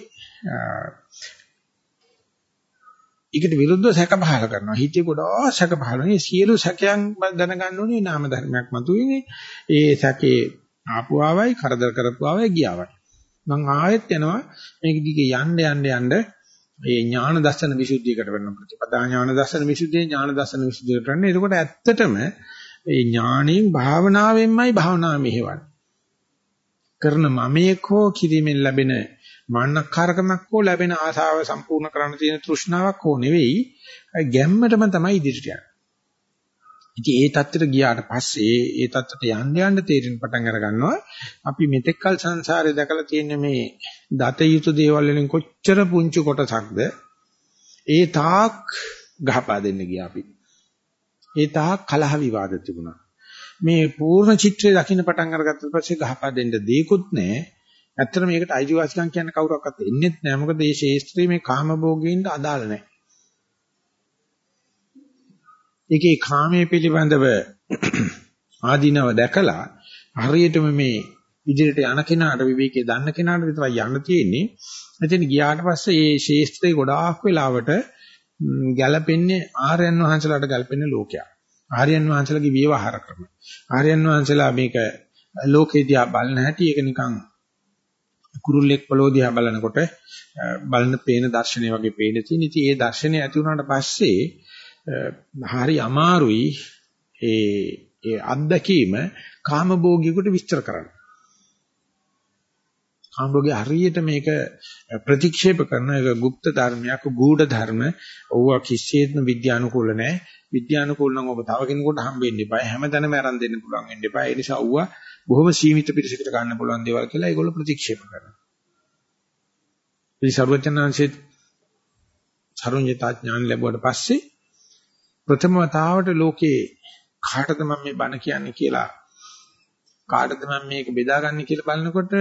[SPEAKER 1] ඒකට විරුද්ධව සැක පහල කරනවා. හිතේ ගොඩාක් සැක පහල වෙනවා. සියලු සැකයන් දැනගන්න ඕනේ නාම ධර්මයක් මතුවෙන්නේ. ඒ සැකේ ආපු ආවයි, කරදර කරපු ආවයි, ගියාවයි. මං ආයෙත් යනවා මේක දිගේ යන්න යන්න යන්න මේ ඥාන දර්ශන විසුද්ධියකට වෙන ප්‍රතිපදා ඥාන දර්ශන විසුද්ධිය ඥාන දර්ශන විසුද්ධියට වෙන්නේ. එතකොට ඇත්තටම මේ ඥාණයෙන් භාවනාවෙන්මයි භාවනාව මෙහෙවන්නේ. කරන මමයක හෝ කිරීමෙන් ලැබෙන මාන්නකාරකමක් හෝ ලැබෙන ආසාව සම්පූර්ණ කරන්න තියෙන තෘෂ්ණාවක් හෝ නෙවෙයි ගැම්මටම තමයි ඉදිරියට යන්නේ. ඉතින් ඒ தත්තට ගියාට පස්සේ ඒ தත්තට යන්න යන්න තේරෙන පටන් අර ගන්නවා අපි මෙතෙක්කල් සංසාරේ දැකලා තියෙන මේ දත යුතු දේවල් වලින් කොච්චර පුංචි කොටසක්ද ඒ තාක් ගහපා දෙන්න ගියා අපි. ඒ තාක් කලහ විවාද තිබුණා. මේ පූර්ණ චිත්‍රය දකින්න පටන් අරගත්ත පස්සේ ගහපා දෙන්න දෙයක්වත් නැහැ. ඇත්තට මේකට අයිතිවාසිකම් කියන්න කවුරක්වත් එන්නේ නැහැ. මොකද මේ ශේස්ත්‍රයේ මේ කාමභෝගීන්ට අදාළ නැහැ. ඒකේ කාමයේ පිළිබඳව ආධිනව දැකලා හරියටම මේ ඉදිරියට යන කෙනාට විවේකයේ දන්න කෙනාට විතරයි යන්න තියෙන්නේ. එතන ගියාට පස්සේ මේ ශේස්ත්‍රයේ ගොඩාක් වෙලාවට ගැළපෙන්නේ ආර්යයන් වහන්සේලාට ගැළපෙන්නේ ලෝකයක්. ආර්යයන් වහන්සේලාගේ විවහාර ක්‍රම. ආර්යයන් වහන්සේලා මේක ලෝකේ දිහා බලන හැටි ඒක නිකන් කුරුල්ලෙක් පොළොව දිහා බලනකොට බලන පේන දර්ශනය වගේ පේන තියෙන. ඉතින් ඒ දර්ශනය ඇති වුණාට පස්සේ හරි අමාරුයි ඒ ඒ අත්දැකීම කාමභෝගියෙකුට විස්තර කරන්න. කාමභෝගී හරියට මේක ප්‍රතික්ෂේප කරන එක গুপ্ত ධර්මයක්, ගූඪ ධර්ම. ඕවා කිසිසේත්ම විද්‍යානුකූල නැහැ. විද්‍යානුකූල නම් ඔබ තව කෙනෙකුට හම්බෙන්න එපා. හැමදැනම අරන් දෙන්න පුළුවන් වෙන්න එපා. ඒ නිසා ඌවා බොහොම සීමිත පිරිසකට ගන්න පුළුවන් දේවල් කියලා ඒගොල්ලෝ ප්‍රතික්ෂේප කරනවා. ඉතින් සර්වඥාන්සේ සරුඤ්‍යතා ඥාන ලැබුවට පස්සේ ප්‍රථම වතාවට ලෝකේ කාටද මම මේ බණ කියන්නේ කියලා කාටද මම මේක බෙදාගන්නේ කියලා බලනකොට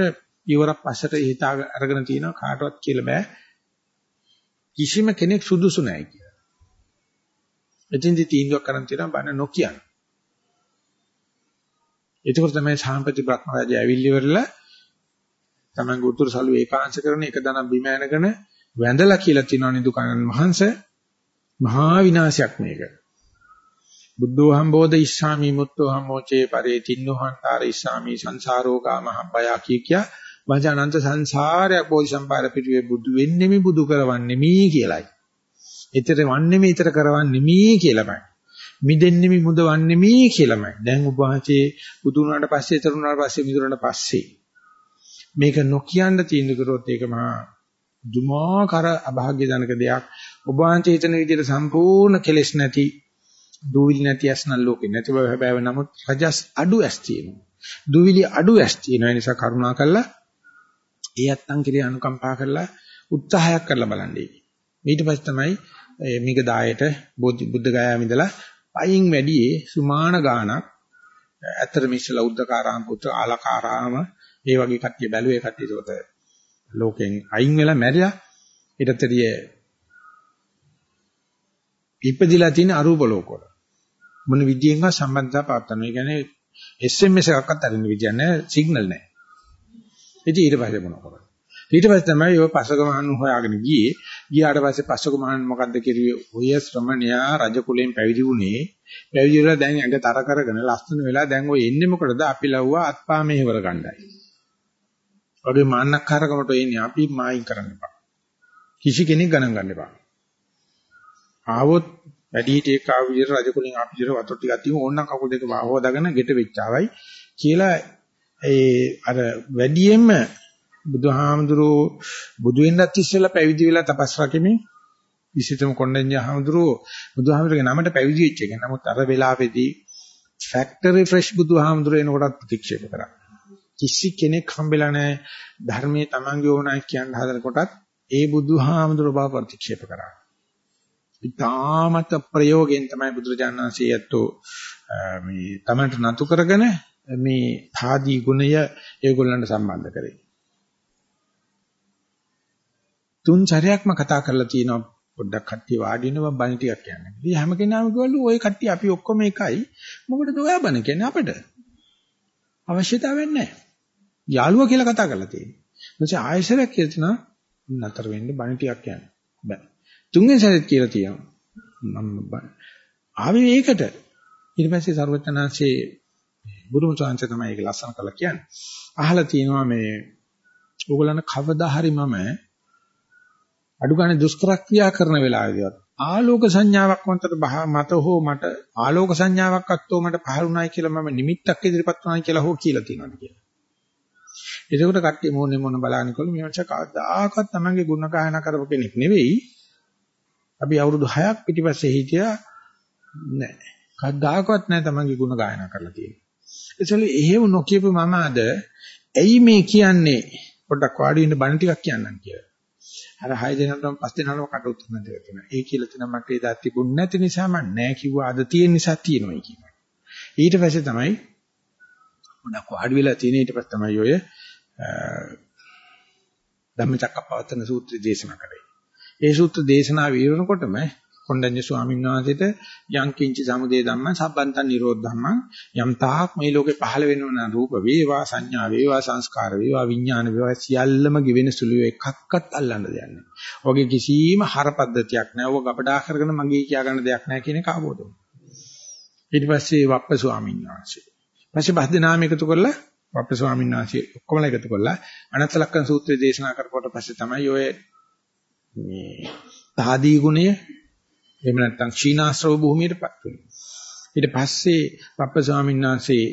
[SPEAKER 1] ඉවරක් පස්සට හිතා අරගෙන තියෙනවා කාටවත් කියලා බෑ කිසිම කෙනෙක් සුදුසු නැහැ කියලා. එතින්දි තීන්දුවක් කරන් තියෙනවා බණ නොකියන. ඒකෝර තමයි සාම්පති බ්‍රහ්මරාජය ඇවිල්ලිවරලා තමන්ගේ උතුරු සලුව ඒකාංශ කරන එක දණක් බිම ඇනගෙන වැඳලා කියලා තිනවනේ නිදුකනන් වහන්සේ මහා විනාශයක් මේක. බුද්ධෝ හම්බෝධ ඉස්සාමි මුත්තෝ හම්මෝචේ පරේ තින්නෝහන්තාර ඉස්සාමි සංසාරෝ කාමහබ්බය කිය කිය වජානන්ත සංසාරයක් බෝධිසම්පාර පිටුවේ බුදු වෙන්නෙමි බුදු කරවන්නෙමි කියලයි. ඊතර වන්නෙමි ඊතර කරවන්නෙමි කියලාමයි. මිදෙන්නෙමි මුදවන්නෙමි කියලාමයි. දැන් ඔබ වහන්සේ බුදු වුණාට පස්සේ ඊතර වුණාට පස්සේ මිදුණාට පස්සේ මේක නොකියන්න තීන්දුව කරොත් ඒක මහා දුමාකාර අභාග්‍ය ජනක දෙයක්. ඔබ වහන්සේ හිතන විදිහට සම්පූර්ණ කෙලෙස් නැති දූවිලි නැති ඇස්නල් ලෝකේ නැති බව හැබැයි නමුත් රජස් අඩු ඇස් තියෙනවා. දූවිලි අඩු ඇස් තියෙනවා. ඒ නිසා කරුණා කළා ඒ ඇත්තන් කිරිය අනුකම්පා කරලා උත්සාහයක් කරලා බලන්නේ. ඊට පස්සේ තමයි මේක දායට බුද්ධ ගයාම ඉඳලා පයින් වැඩියේ සුමාන ගානක් ඇත්තට මිස්සලා උද්දකාරාම පුත්‍ර ආලකාරාම ඒ වගේ කට්ටිය බැලුවේ කට්ටිය ඒකට ලෝකෙන් අයින් වෙලා මැරිලා ඊටතරිය ඉපදිලා තියෙන අරූප ලෝකවල මොන විදියෙන්වත් සම්බන්ධතාව පවත්වනවා. ඒ කියන්නේ SMS එකක්වත් අරින්න විදියක් නැහැ සිග්නල් නැහැ. ඉතින් ඊට පස්සේ මොනව කරන්නේ? ඊට පස්සේ තමයි ඔය පසක මහන් හොයාගෙන ගියේ. ගියාට පස්සේ පසක මහන් මොකද්ද කිරුවේ? ඔය ශ්‍රමණයා රජ කුලයෙන් පැවිදි වුණේ. පැවිදි වෙලා දැන් ඇඟ තර කරගෙන ලස්සන වෙලා දැන් ඔය එන්නේ මොකටද? අපි ලව්වා අත්පා මෙහෙවර ගන්නයි. වගේ මාන්නක්කාරකමට එන්නේ අපි මායින් කරන්න එපා. කිසි කෙනෙක් ගණන් ගන්න එපා. ආවොත් වැඩි හිටියෙක් ආව විදිහට රජ කුලින් ආපු විදිහට වතුර ටිකක් තියමු ඕනනම් කකුල් දෙක හොදාගෙන ගෙට වෙච්චාවයි කියලා ඒ අර වැඩියෙන්ම බුදුහාමුදුරෝ බුදු වෙන්නත් ඉස්සෙල්ලා පැවිදි වෙලා තපස් රකිමින් විසිතම කොණ්ඩඤ්ඤ හාමුදුරෝ බුදුහාමුදුරගේ නමට පැවිදි වෙච්ච එක. නමුත් අර වෙලාවේදී ෆැක්ටරි ෆ්‍රෙෂ් බුදුහාමුදුරේ එනකොටත් ප්‍රතික්ෂේප කරා. කිසි කෙනෙක් හම්බෙලා නැහැ ධර්මයේ Tamange ඕනයි කියන හදනකොටත් ඒ බුදුහාමුදුර බව ප්‍රතික්ෂේප කරා. ඉතාමත් ප්‍රයෝගයෙන් තමයි බුදුරජාණන් වහන්සේ ඇත්තෝ මේ Tamanට නතු කරගෙන මේ ආදී ගුණය ඒගොල්ලන්ට සම්බන්ධ කරේ. තුන් සැරයක්ම කතා කරලා තියෙනවා පොඩ්ඩක් කට්ටිය වාඩි වෙනවා බණ ටිකක් කියන්නේ. ඉතින් හැම කෙනාම කිව්වලු ওই කට්ටිය අපි ඔක්කොම එකයි. මොකටද ඔයා බණ කියන්නේ අපිට? අවශ්‍යතාවයක් නැහැ. යාළුවා කියලා කතා කරලා තියෙනවා. ඊට ආයෙසරක් කියනවා නතර වෙන්න බණ ටිකක් කියන්න. බෑ. තුන්වෙනි සැරේත් කියලා තියෙනවා. මම ආවේ ඒකට. ඊට පස්සේ සර්වඥාන්සේ බුදුම chance තමයි ඒක ලස්සන කරලා කියන්නේ. අහලා තියෙනවා මේ ඕගොල්ලන් කවදා හරි මම අඩු ගන්න දුෂ්කර ක්‍රියා කරන වෙලාවේදීවත් ආලෝක සංඥාවක් මතට මත හෝ මට ආලෝක සංඥාවක් අත්තෝ මට පහළුණායි කියලා මම නිමිත්තක් ඉදිරිපත් වුණායි කියලා හෝ කියලා තියෙනවා කියලා. එතකොට කට්ටිය මොන්නේ මොන බලානිකොළු මේ මනුස්සයා කවදාකවත් තමන්ගේ ගුණ ගායනා කරපු කෙනෙක් නෙවෙයි. අපි අවුරුදු 6ක් පිටිපස්සේ හිටියා නෑ. කවදාකවත් නෑ තමන්ගේ ගුණ ගායනා කරලා තියෙන්නේ. ඒසල එහෙම නොකියපු මම අද ඇයි මේ කියන්නේ පොඩ්ඩක් වාඩි වෙන්න බණ ටිකක් කියන්නම් කියලා. අර 6 දෙනාටම 5 දෙනාටම කට උත්තර දෙන්න තියෙනවා. ඒ කියලා තියෙනවා මට ඒ දා තිබුණ නැති නිසා මම නෑ කිව්වා අද තියෙන නිසා තියෙනවායි කියනවා. ඊට පස්සේ තමයි පොඩ්ඩක් වාඩි වෙලා තියෙන ඊට පස්සේ තමයි ඔය ධම්මචක්කපවත්තන සූත්‍රය දේශනා කරේ. ඒ සූත්‍ර දේශනාව ඉවරනකොටම කොණ්ඩඤ්ඤ ස්වාමීන් වහන්සේට යං කිංචි සමුදේ ධම්මං සම්බන්තං නිරෝධ ධම්මං යම් තාක් මේ ලෝකේ පහළ වෙනවන රූප වේවා සංඥා වේවා සංස්කාර වේවා විඥාන වේවා සියල්ලම given සුළු එකක්වත් අල්ලන්න දෙයක් නැහැ. ඔගේ කිසිම හර පද්ධතියක් නැහැ. ඔබ ගබඩා කරගෙන මගේ කියා ගන්න දෙයක් නැහැ කියන එක අවබෝධ වුණා. ඊට පස්සේ වප්ප ස්වාමීන් වහන්සේ. පස්සේ බස් දෙනාම එකතු කරලා වප්ප ස්වාමීන් වහන්සේ ඔක්කොමලා එකතු කරලා අනත්ත ලක්කන සූත්‍රය දේශනා කරකොට පස්සේ තමයි ඔය මේ තාදී ගුණය එහෙම නැත්නම් ක්ෂීණාශ්‍රව භූමියටපත් වෙන්නේ. ඊට පස්සේ වප්ප ස්වාමීන් වහන්සේ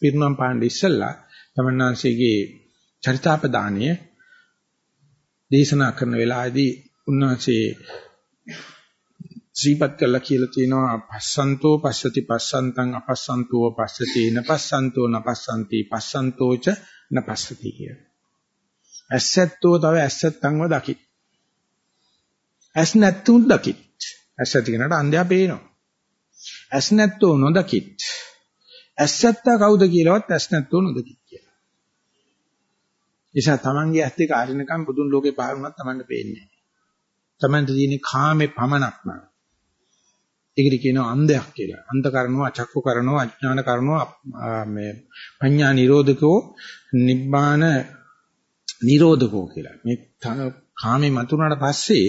[SPEAKER 1] පිරුණම් පාණ්ඩ ඉස්සල්ලා තමන්නාංශයේ චරිතාපදානය දේශනා කරන වෙලාවේදී උන්වහන්සේ ශ්‍රීපත් කළා කියලා තියෙනවා පස්සන්තෝ පස්සති පස්සන්තං අපස්සන්තෝ පස්සති නපස්සන්තෝ නපස්සන්ති පස්සන්තෝච නපස්සති කිය. ඇසැත්තෝ තව ඇසැත්තන්ව දකි. ඇස් නැත්තුන් දකි. ඇස් ඇති කෙනාට අන්ධයා පේනවා. ඇස් නැත්තෝ නොදකිත්. ඇස් ඇත්තා කවුද කියලාවත් ඇස් නැත්තෝ නොදකිත් කියලා. නිසා තමන්ගේ ඇස් දෙක අරිනකම් බුදුන් ලෝකේ පහළ වුණත් තමන්ට පේන්නේ නැහැ. තමන්ට තියෙන කාමේ පමනක් නෑ. ඒකට කියනවා අන්ධයක් කියලා. අන්ධ කරනවා, අචක්කු කරනවා, අඥාන කරනවා මේ පඤ්ඤා නිරෝධකෝ නිබ්බාන නිරෝධකෝ කියලා. මේ කාමේ මතුනාට පස්සේ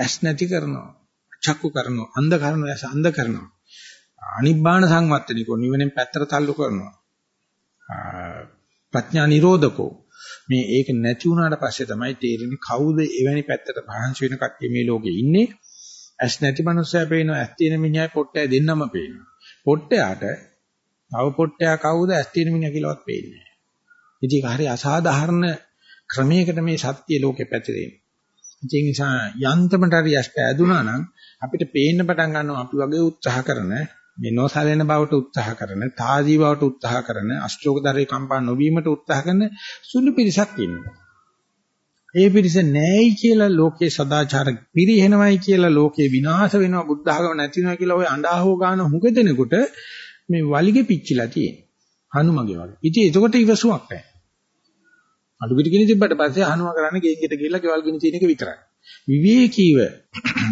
[SPEAKER 1] ඇස් නැති කරනවා. චක්කු කරනවා, අන්ධ කරනවා, ඇස් අන්ධ කරනවා. අනිබ්බාන සංවත්තනිකෝ නිවනෙන් පැත්තට තල්ලු කරනවා. ප්‍රඥා නිරෝධකෝ මේ ඒක නැති වුණාට පස්සේ තමයි තේරෙන්නේ කවුද එවැනි පැත්තට පහන්සි වෙන කට්ටිය මේ ලෝකේ ඉන්නේ ඇස් නැති මනුස්සයා පේනවා ඇස් තියෙන මිනිහයි පොට්ටය දෙන්නම පේනවා. පොට්ටයාට තව පොට්ටයා කවුද ඇස් තියෙන මිනිහා කියලාවත් පේන්නේ නැහැ. ඉතින් ඒක හරි අසාධාරණ ක්‍රමයකට මේ සත්‍ය ලෝකෙ පැතිරෙන්නේ. ඒ නිසා යන්තමට හරි ඇස් පෑදුනා නම් අපිට පේන්න පටන් ගන්නවා අපි වගේ උත්සාහ කරන මේ නොසලෙන බවට උත්සාහ කරන තාදී බවට උත්සාහ කරන අෂ්ටෝකදරේ කම්පා නොවීමට උත්සාහ කරන සුළු පිරිසක් ඉන්නවා. ඒ පිරිස නැහැයි කියලා ලෝකේ සදාචාර පිරිහෙනවයි කියලා ලෝකේ විනාශ වෙනවා බුද්ධ ආගම නැති වෙනවා කියලා ඔය අඬාහෝ ගන්න හුඟ දෙනකොට මේ වලිගේ පිච්චිලා තියෙන්නේ. හනුමගේ වගේ. ඉතින් ඒකට ඉවසුමක් නැහැ. අඩු පිට ගිනි තිබ්බට පස්සේ හනුම කරන්නේ ගෙන්ගෙට ගිහිල්ලා ගෙවල් ගිනි තියෙන එක විතරයි. විවේකීව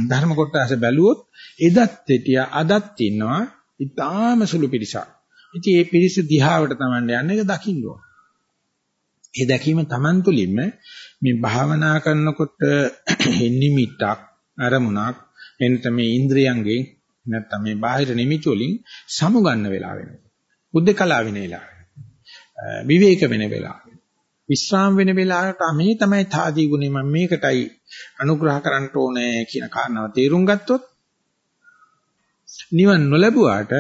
[SPEAKER 1] ධර්ම කොටස බැලුවොත් එදත් හිටියා අදත් ඉන්නවා ඊටාම සුළු පිරිසක්. ඉතින් මේ පිරිස දිහාවට Taman යන්නේ ඒක දකින්න ඕන. ඒ දැකීම Taman තුලින්ම මේ භාවනා කරනකොට නිමිත්තක් අරමුණක් එනත මේ ඉන්ද්‍රියයන්ගෙන් නැත්තම් මේ බාහිර නිමිති වලින් සමුගන්න වෙලා වෙනවා. බුද්ධ කලාව වෙන වෙලාව. විවේක වෙන වෙලාව. විස්්‍රාම වෙන වෙලාවට මේ තමයි තාදී ගුණය මම මේකටයි අනුග්‍රහ කරන්න ඕනේ කියන කාරණාව තේරුම් ගත්තොත් නිවන් නොලැබුවාට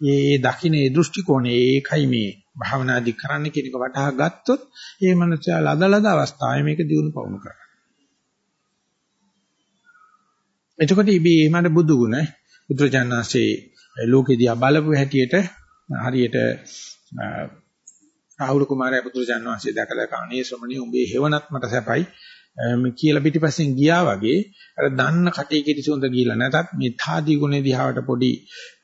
[SPEAKER 1] මේ දකින්නේ දෘෂ්ටි කෝණය ඒකයි මේ භාවනාදි කරන්න කියන එක වටහා ගත්තොත් ඒ මනසයා ලදලද අවස්ථාවේ මේක දිනු පවුණු කරගන්න. එතකොට ඉබේමඩ බුදු ගුණ බුදුරජාණන්සේ ලෝකෙදී බලපු හැටියට හරියට රාහුල කුමාරයා බුදුරජාණන් වහන්සේ දැකලා කණේ ශ්‍රමණී උඹේ හේවණත් මට සැපයි. මේ කියලා පිටිපස්සෙන් ගියා වගේ අර දන්න කටේ කිරි සුන්ද ගිහිලා නැතත් මේ තාදී ගුණේ දිහාට පොඩි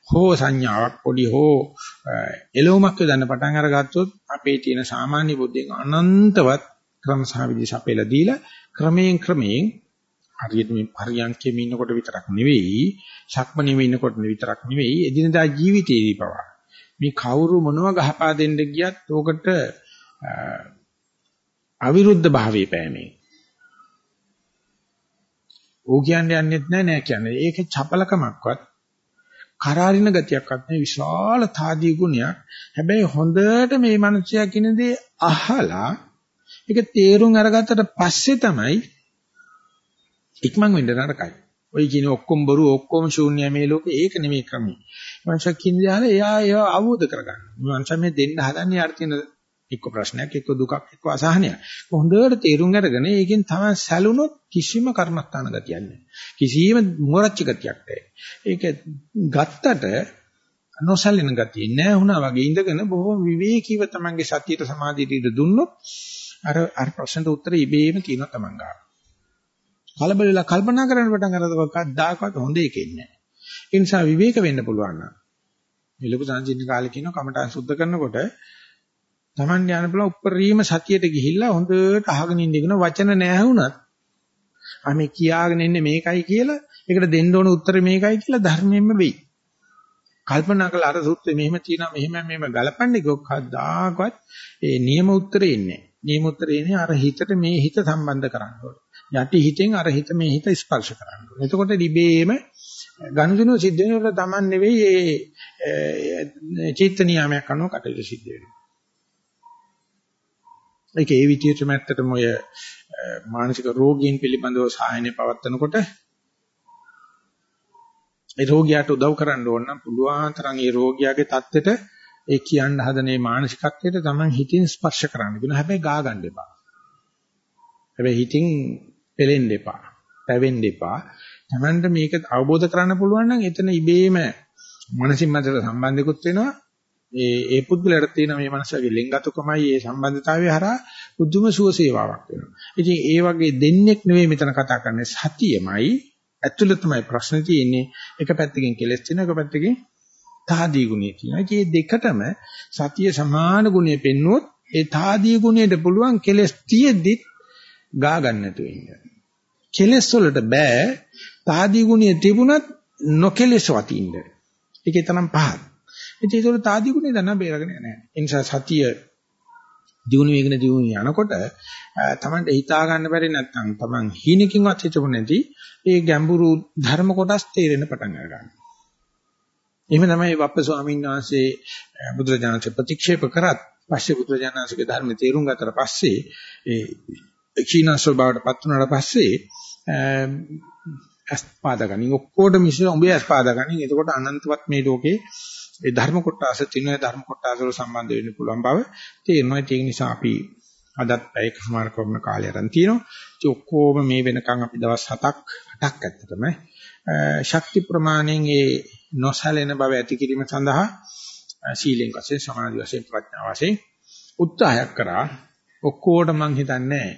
[SPEAKER 1] හෝ සංඥාවක් පොඩි හෝ එළවමක් යදන්න පටන් අරගත්තොත් අපේ තියෙන සාමාන්‍ය බුද්ධියෙන් අනන්තවත් ක්‍රම සහ විදි සපෙලා දීලා ක්‍රමයෙන් ක්‍රමයෙන් හරියට මේ පරියන්කෙම ඉන්නකොට විතරක් නෙවෙයි ශක්මණේම ඉන්නකොට විතරක් නෙවෙයි එදිනදා ජීවිතේදී පවා මේ කවුරු මොනව ගහපා දෙන්න ගියත් ඕකට අවිරුද්ධ භාවයේ පෑමේ. ඕ කියන්නේ යන්නෙත් නෑ නෑ කියන්නේ. ඒක චපලකමක්වත් කරාරින ගතියක්වත් නෙවෙයි විශාල තාදී ගුණයක්. හැබැයි හොඳට මේ මනුස්සයා කියන දේ අහලා ඒක තේරුම් අරගත්තට පස්සේ තමයි ඉක්මන් වෙන්න නරකයි. ඔය කියන ඔක්කොම බොරු ඔක්කොම ශූන්‍යයි මේ ලෝකේ ඒක නෙමෙයි ක්‍රමය. මනුෂ්‍ය කින්දාල එයා ඒව අවබෝධ කරගන්න. මනුෂ්‍ය මේ දෙන්න හදන්නේ යාර තියෙන එක්ක ප්‍රශ්නයක් එක්ක දුකක් එක්ක අසහනයක්. හොඳට තේරුම් අරගෙන ඒකෙන් තමයි සැලුනොත් කිසිම කර්මස්ථාන ගතියක් නැහැ. කිසිම මොරච්ච ගතියක් නැහැ. ඒක ගත්තට නොසැලෙන ගතිය නෑ වුණා වගේ ඉඳගෙන බොහොම විවේකීව තමන්ගේ සතියට සමාධියට ඉඳ දුන්නොත් අර අර ප්‍රශ්නට උත්තර ඉබේම තියෙනවා තමන් ගන්න. කලබල වෙලා කල්පනා කරන්න පටන් අරද්දවත් කද්දාකවත් හොඳ එකෙන්නේ නැහැ. ඒ නිසා විවේක වෙන්න පුළුවන් නම් මේ ලොකු සංජීවන කාලේ කියන කමඨාන් සුද්ධ කරනකොට Taman යන පුළුවන් උප්පරීම සතියට ගිහිල්ලා හොඳට අහගෙන ඉඳගෙන වචන නැහැ වුණත් ආ මේ කියාගෙන ඉන්නේ මේකයි කියලා ඒකට දෙන්න ඕන උත්තර මේකයි කියලා ධර්මයෙන්ම වෙයි. කල්පනා කළා අර සූත්‍රේ මෙහෙම තියෙනවා මෙහෙම මෙහෙම ගලපන්නේ කොහොක්කදාකවත් ඒ නියම උත්තරේ ඉන්නේ. නියම උත්තරේ ඉන්නේ අර හිතට මේ හිත සම්බන්ධ කරන්න ඕනේ. යටි හිතෙන් අර හිත මේ හිත ස්පර්ශ කරන්න ඕනේ. එතකොට දිබේම ගනුදෙනුව සිද්ධ වෙනකොට Taman නෙවෙයි ඒ චිත්ත නියාමයක් අනුව කටයුතු සිද්ධ වෙන්නේ. ඒක ඒ විදිහටම ඇත්තටම ඔය මානසික රෝගීන් පිළිබඳව සායනය පවත්නකොට ඒ රෝගියාට උදව් කරන්න ඕන නම් පුළුවන් තරම් ඒ රෝගියාගේ தත්ත්වෙට ඒ කියන්න හදන මේ මානසිකත්වයට Taman හිතින් ස්පර්ශ කරන්න කියන හැබැයි ගා ගන්න එපා. හැබැයි හිතින් පෙලෙන්න එපා. පැවෙන්න එපා. Tamanට මේක අවබෝධ කරගන්න පුළුවන් නම් එතන ඉබේම මනසින් මතට සම්බන්ධිකුත් වෙනවා. ඒ ඒ පුද්ගලයාට තියෙන මේ මනසගේ ලෙන්ගතුකමයි ඒ සම්බන්ධතාවය හරහා බුදුම සුවසේවාවක් වෙනවා. ඉතින් ඒ වගේ දෙන්නෙක් නෙවෙයි මෙතන කතා කරන්නේ සතියමයි ඇතුළතමයි ප්‍රශ්න තියෙන්නේ. එක පැත්තකින් කෙලස් තියෙනවා එක පැත්තකින් තාදී ගුණය තියෙනවා. ඉතින් මේ දෙකටම සතිය සමාන ගුණය පෙන්වුවොත් ඒ තාදී ගුණයට පුළුවන් කෙලස් තියෙද්දි ගා ගන්න නැතුව ඉන්න. කෙලස් වලට බෑ තාදී ගුණය තිබුණත් නොකෙලස් වතින්න. ඒකේ තරම් පහත්. ඉතින් ඒක තාදී ගුණය දන්න බේරගෙන නැහැ. ඒ නිසා සතිය දිනු වේගන දිනු යනකොට තමන්ට හිතා ගන්න බැරි නැත්නම් තමන් හීනකින්වත් හිතපො නැති ඒ ගැඹුරු ධර්ම කොටස් තේරෙන්න පටන් ගන්නවා. එහෙම තමයි වප්ප ස්වාමීන් වහන්සේ බුදුරජාණන්සේ ප්‍රතික්ෂේප කරත් පස්සේ බුදුරජාණන්සේගේ ධර්ම තේරුම් ගත්තට පස්සේ ඒ ක්ෂීණස්ව බවට පත් වුණාට පස්සේ අස්පාදගනින් ඔක්කොටම මිශ්‍ර උඹේ අස්පාදගනින් එතකොට අනන්තවත් මේ ලෝකේ ඒ ධර්ම කොටස තින ධර්ම කොටස වල සම්බන්ධ වෙන්න පුළුවන් බව තේරෙනවා. ඒක නිසා අපි අදත් පැයක සමාන කරන කාලය අරන් තියෙනවා. ඒ ඔක්කොම මේ වෙනකන් අපි දවස් 7ක් 8ක් ඇත්තටම ශක්ති ප්‍රමාණයෙන් ඒ නොසැලෙන බව ඇති කිරීම සඳහා සීලෙන් වශයෙන් සමාධි වශයෙන් ප්‍රඥා වශයෙන් උත්සාහයක් කරා. ඔක්කොට මං හිතන්නේ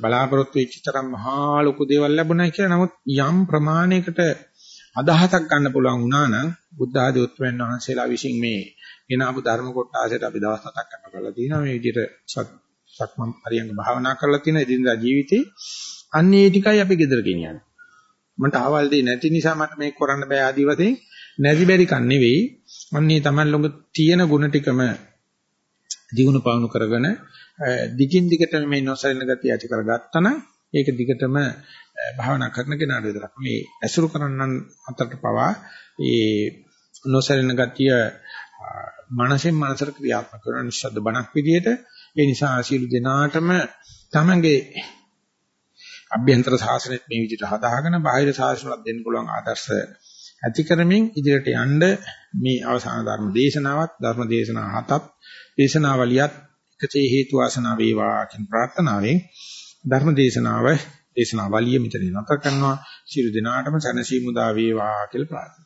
[SPEAKER 1] බලාපොරොත්තු වෙච්ච තරම් මහා ලොකු දේවල් ලැබුණා කියලා. නමුත් යම් ප්‍රමාණයකට අදහසක් ගන්න පුළුවන් වුණා නම් බුද්ධ ආදී උත්තරයන් වහන්සේලා විසින් මේ එනාපු ධර්ම කොටසට අපි දවස් හතක් ගන්න කරලා තියෙනවා. මේ විදිහට සක්මන් පරියංග භාවනා කරලා තියෙන එදිනදා ජීවිතේ අන්න ඒ ටිකයි අපි gedera ගෙනියන්නේ. මට ආවල් දෙයක් නැති නිසා මට මේක කරන්න බෑ ආදී වශයෙන් නැති බැරි කන් නෙවෙයි. අන්නේ Taman ළඟ තියෙන ಗುಣ ටිකම දිනු පවණු කරගෙන දිගින් දිගට මේ නොසලින ගතිය ඇති කරගත්තා නම් ඒක දිගටම භාවනා කරන කෙනාට විතරක් මේ ඇසුරු කරන්නන් අතරට පවා ඒ නොසලින ගතිය මනසෙන් මනසට ක්‍රියාත්මක කරන නිශ්ශබ්ද බණක් විදියට ඒ නිසා සීල දෙනාටම තමන්ගේ අභ්‍යන්තර සාසනෙත් මේ විදිහට හදාගෙන බාහිර සාසනවත් දෙන්න පුළුවන් ආදර්ශ ඇති කරමින් ඉදිරියට යන්න මේ අවසාන ධර්ම දේශනාවත් ධර්ම දේශනා හතත් දේශනාවලියත් එකසේ හේතු වාසනා වේවා කියන ප්‍රාර්ථනාවෙන් ධර්ම දේශනාව දේශනාවලිය මෙතන නතර කරනවා. සියලු දෙනාටම සැනසීම උදා වේවා කියලා ප්‍රාර්ථනා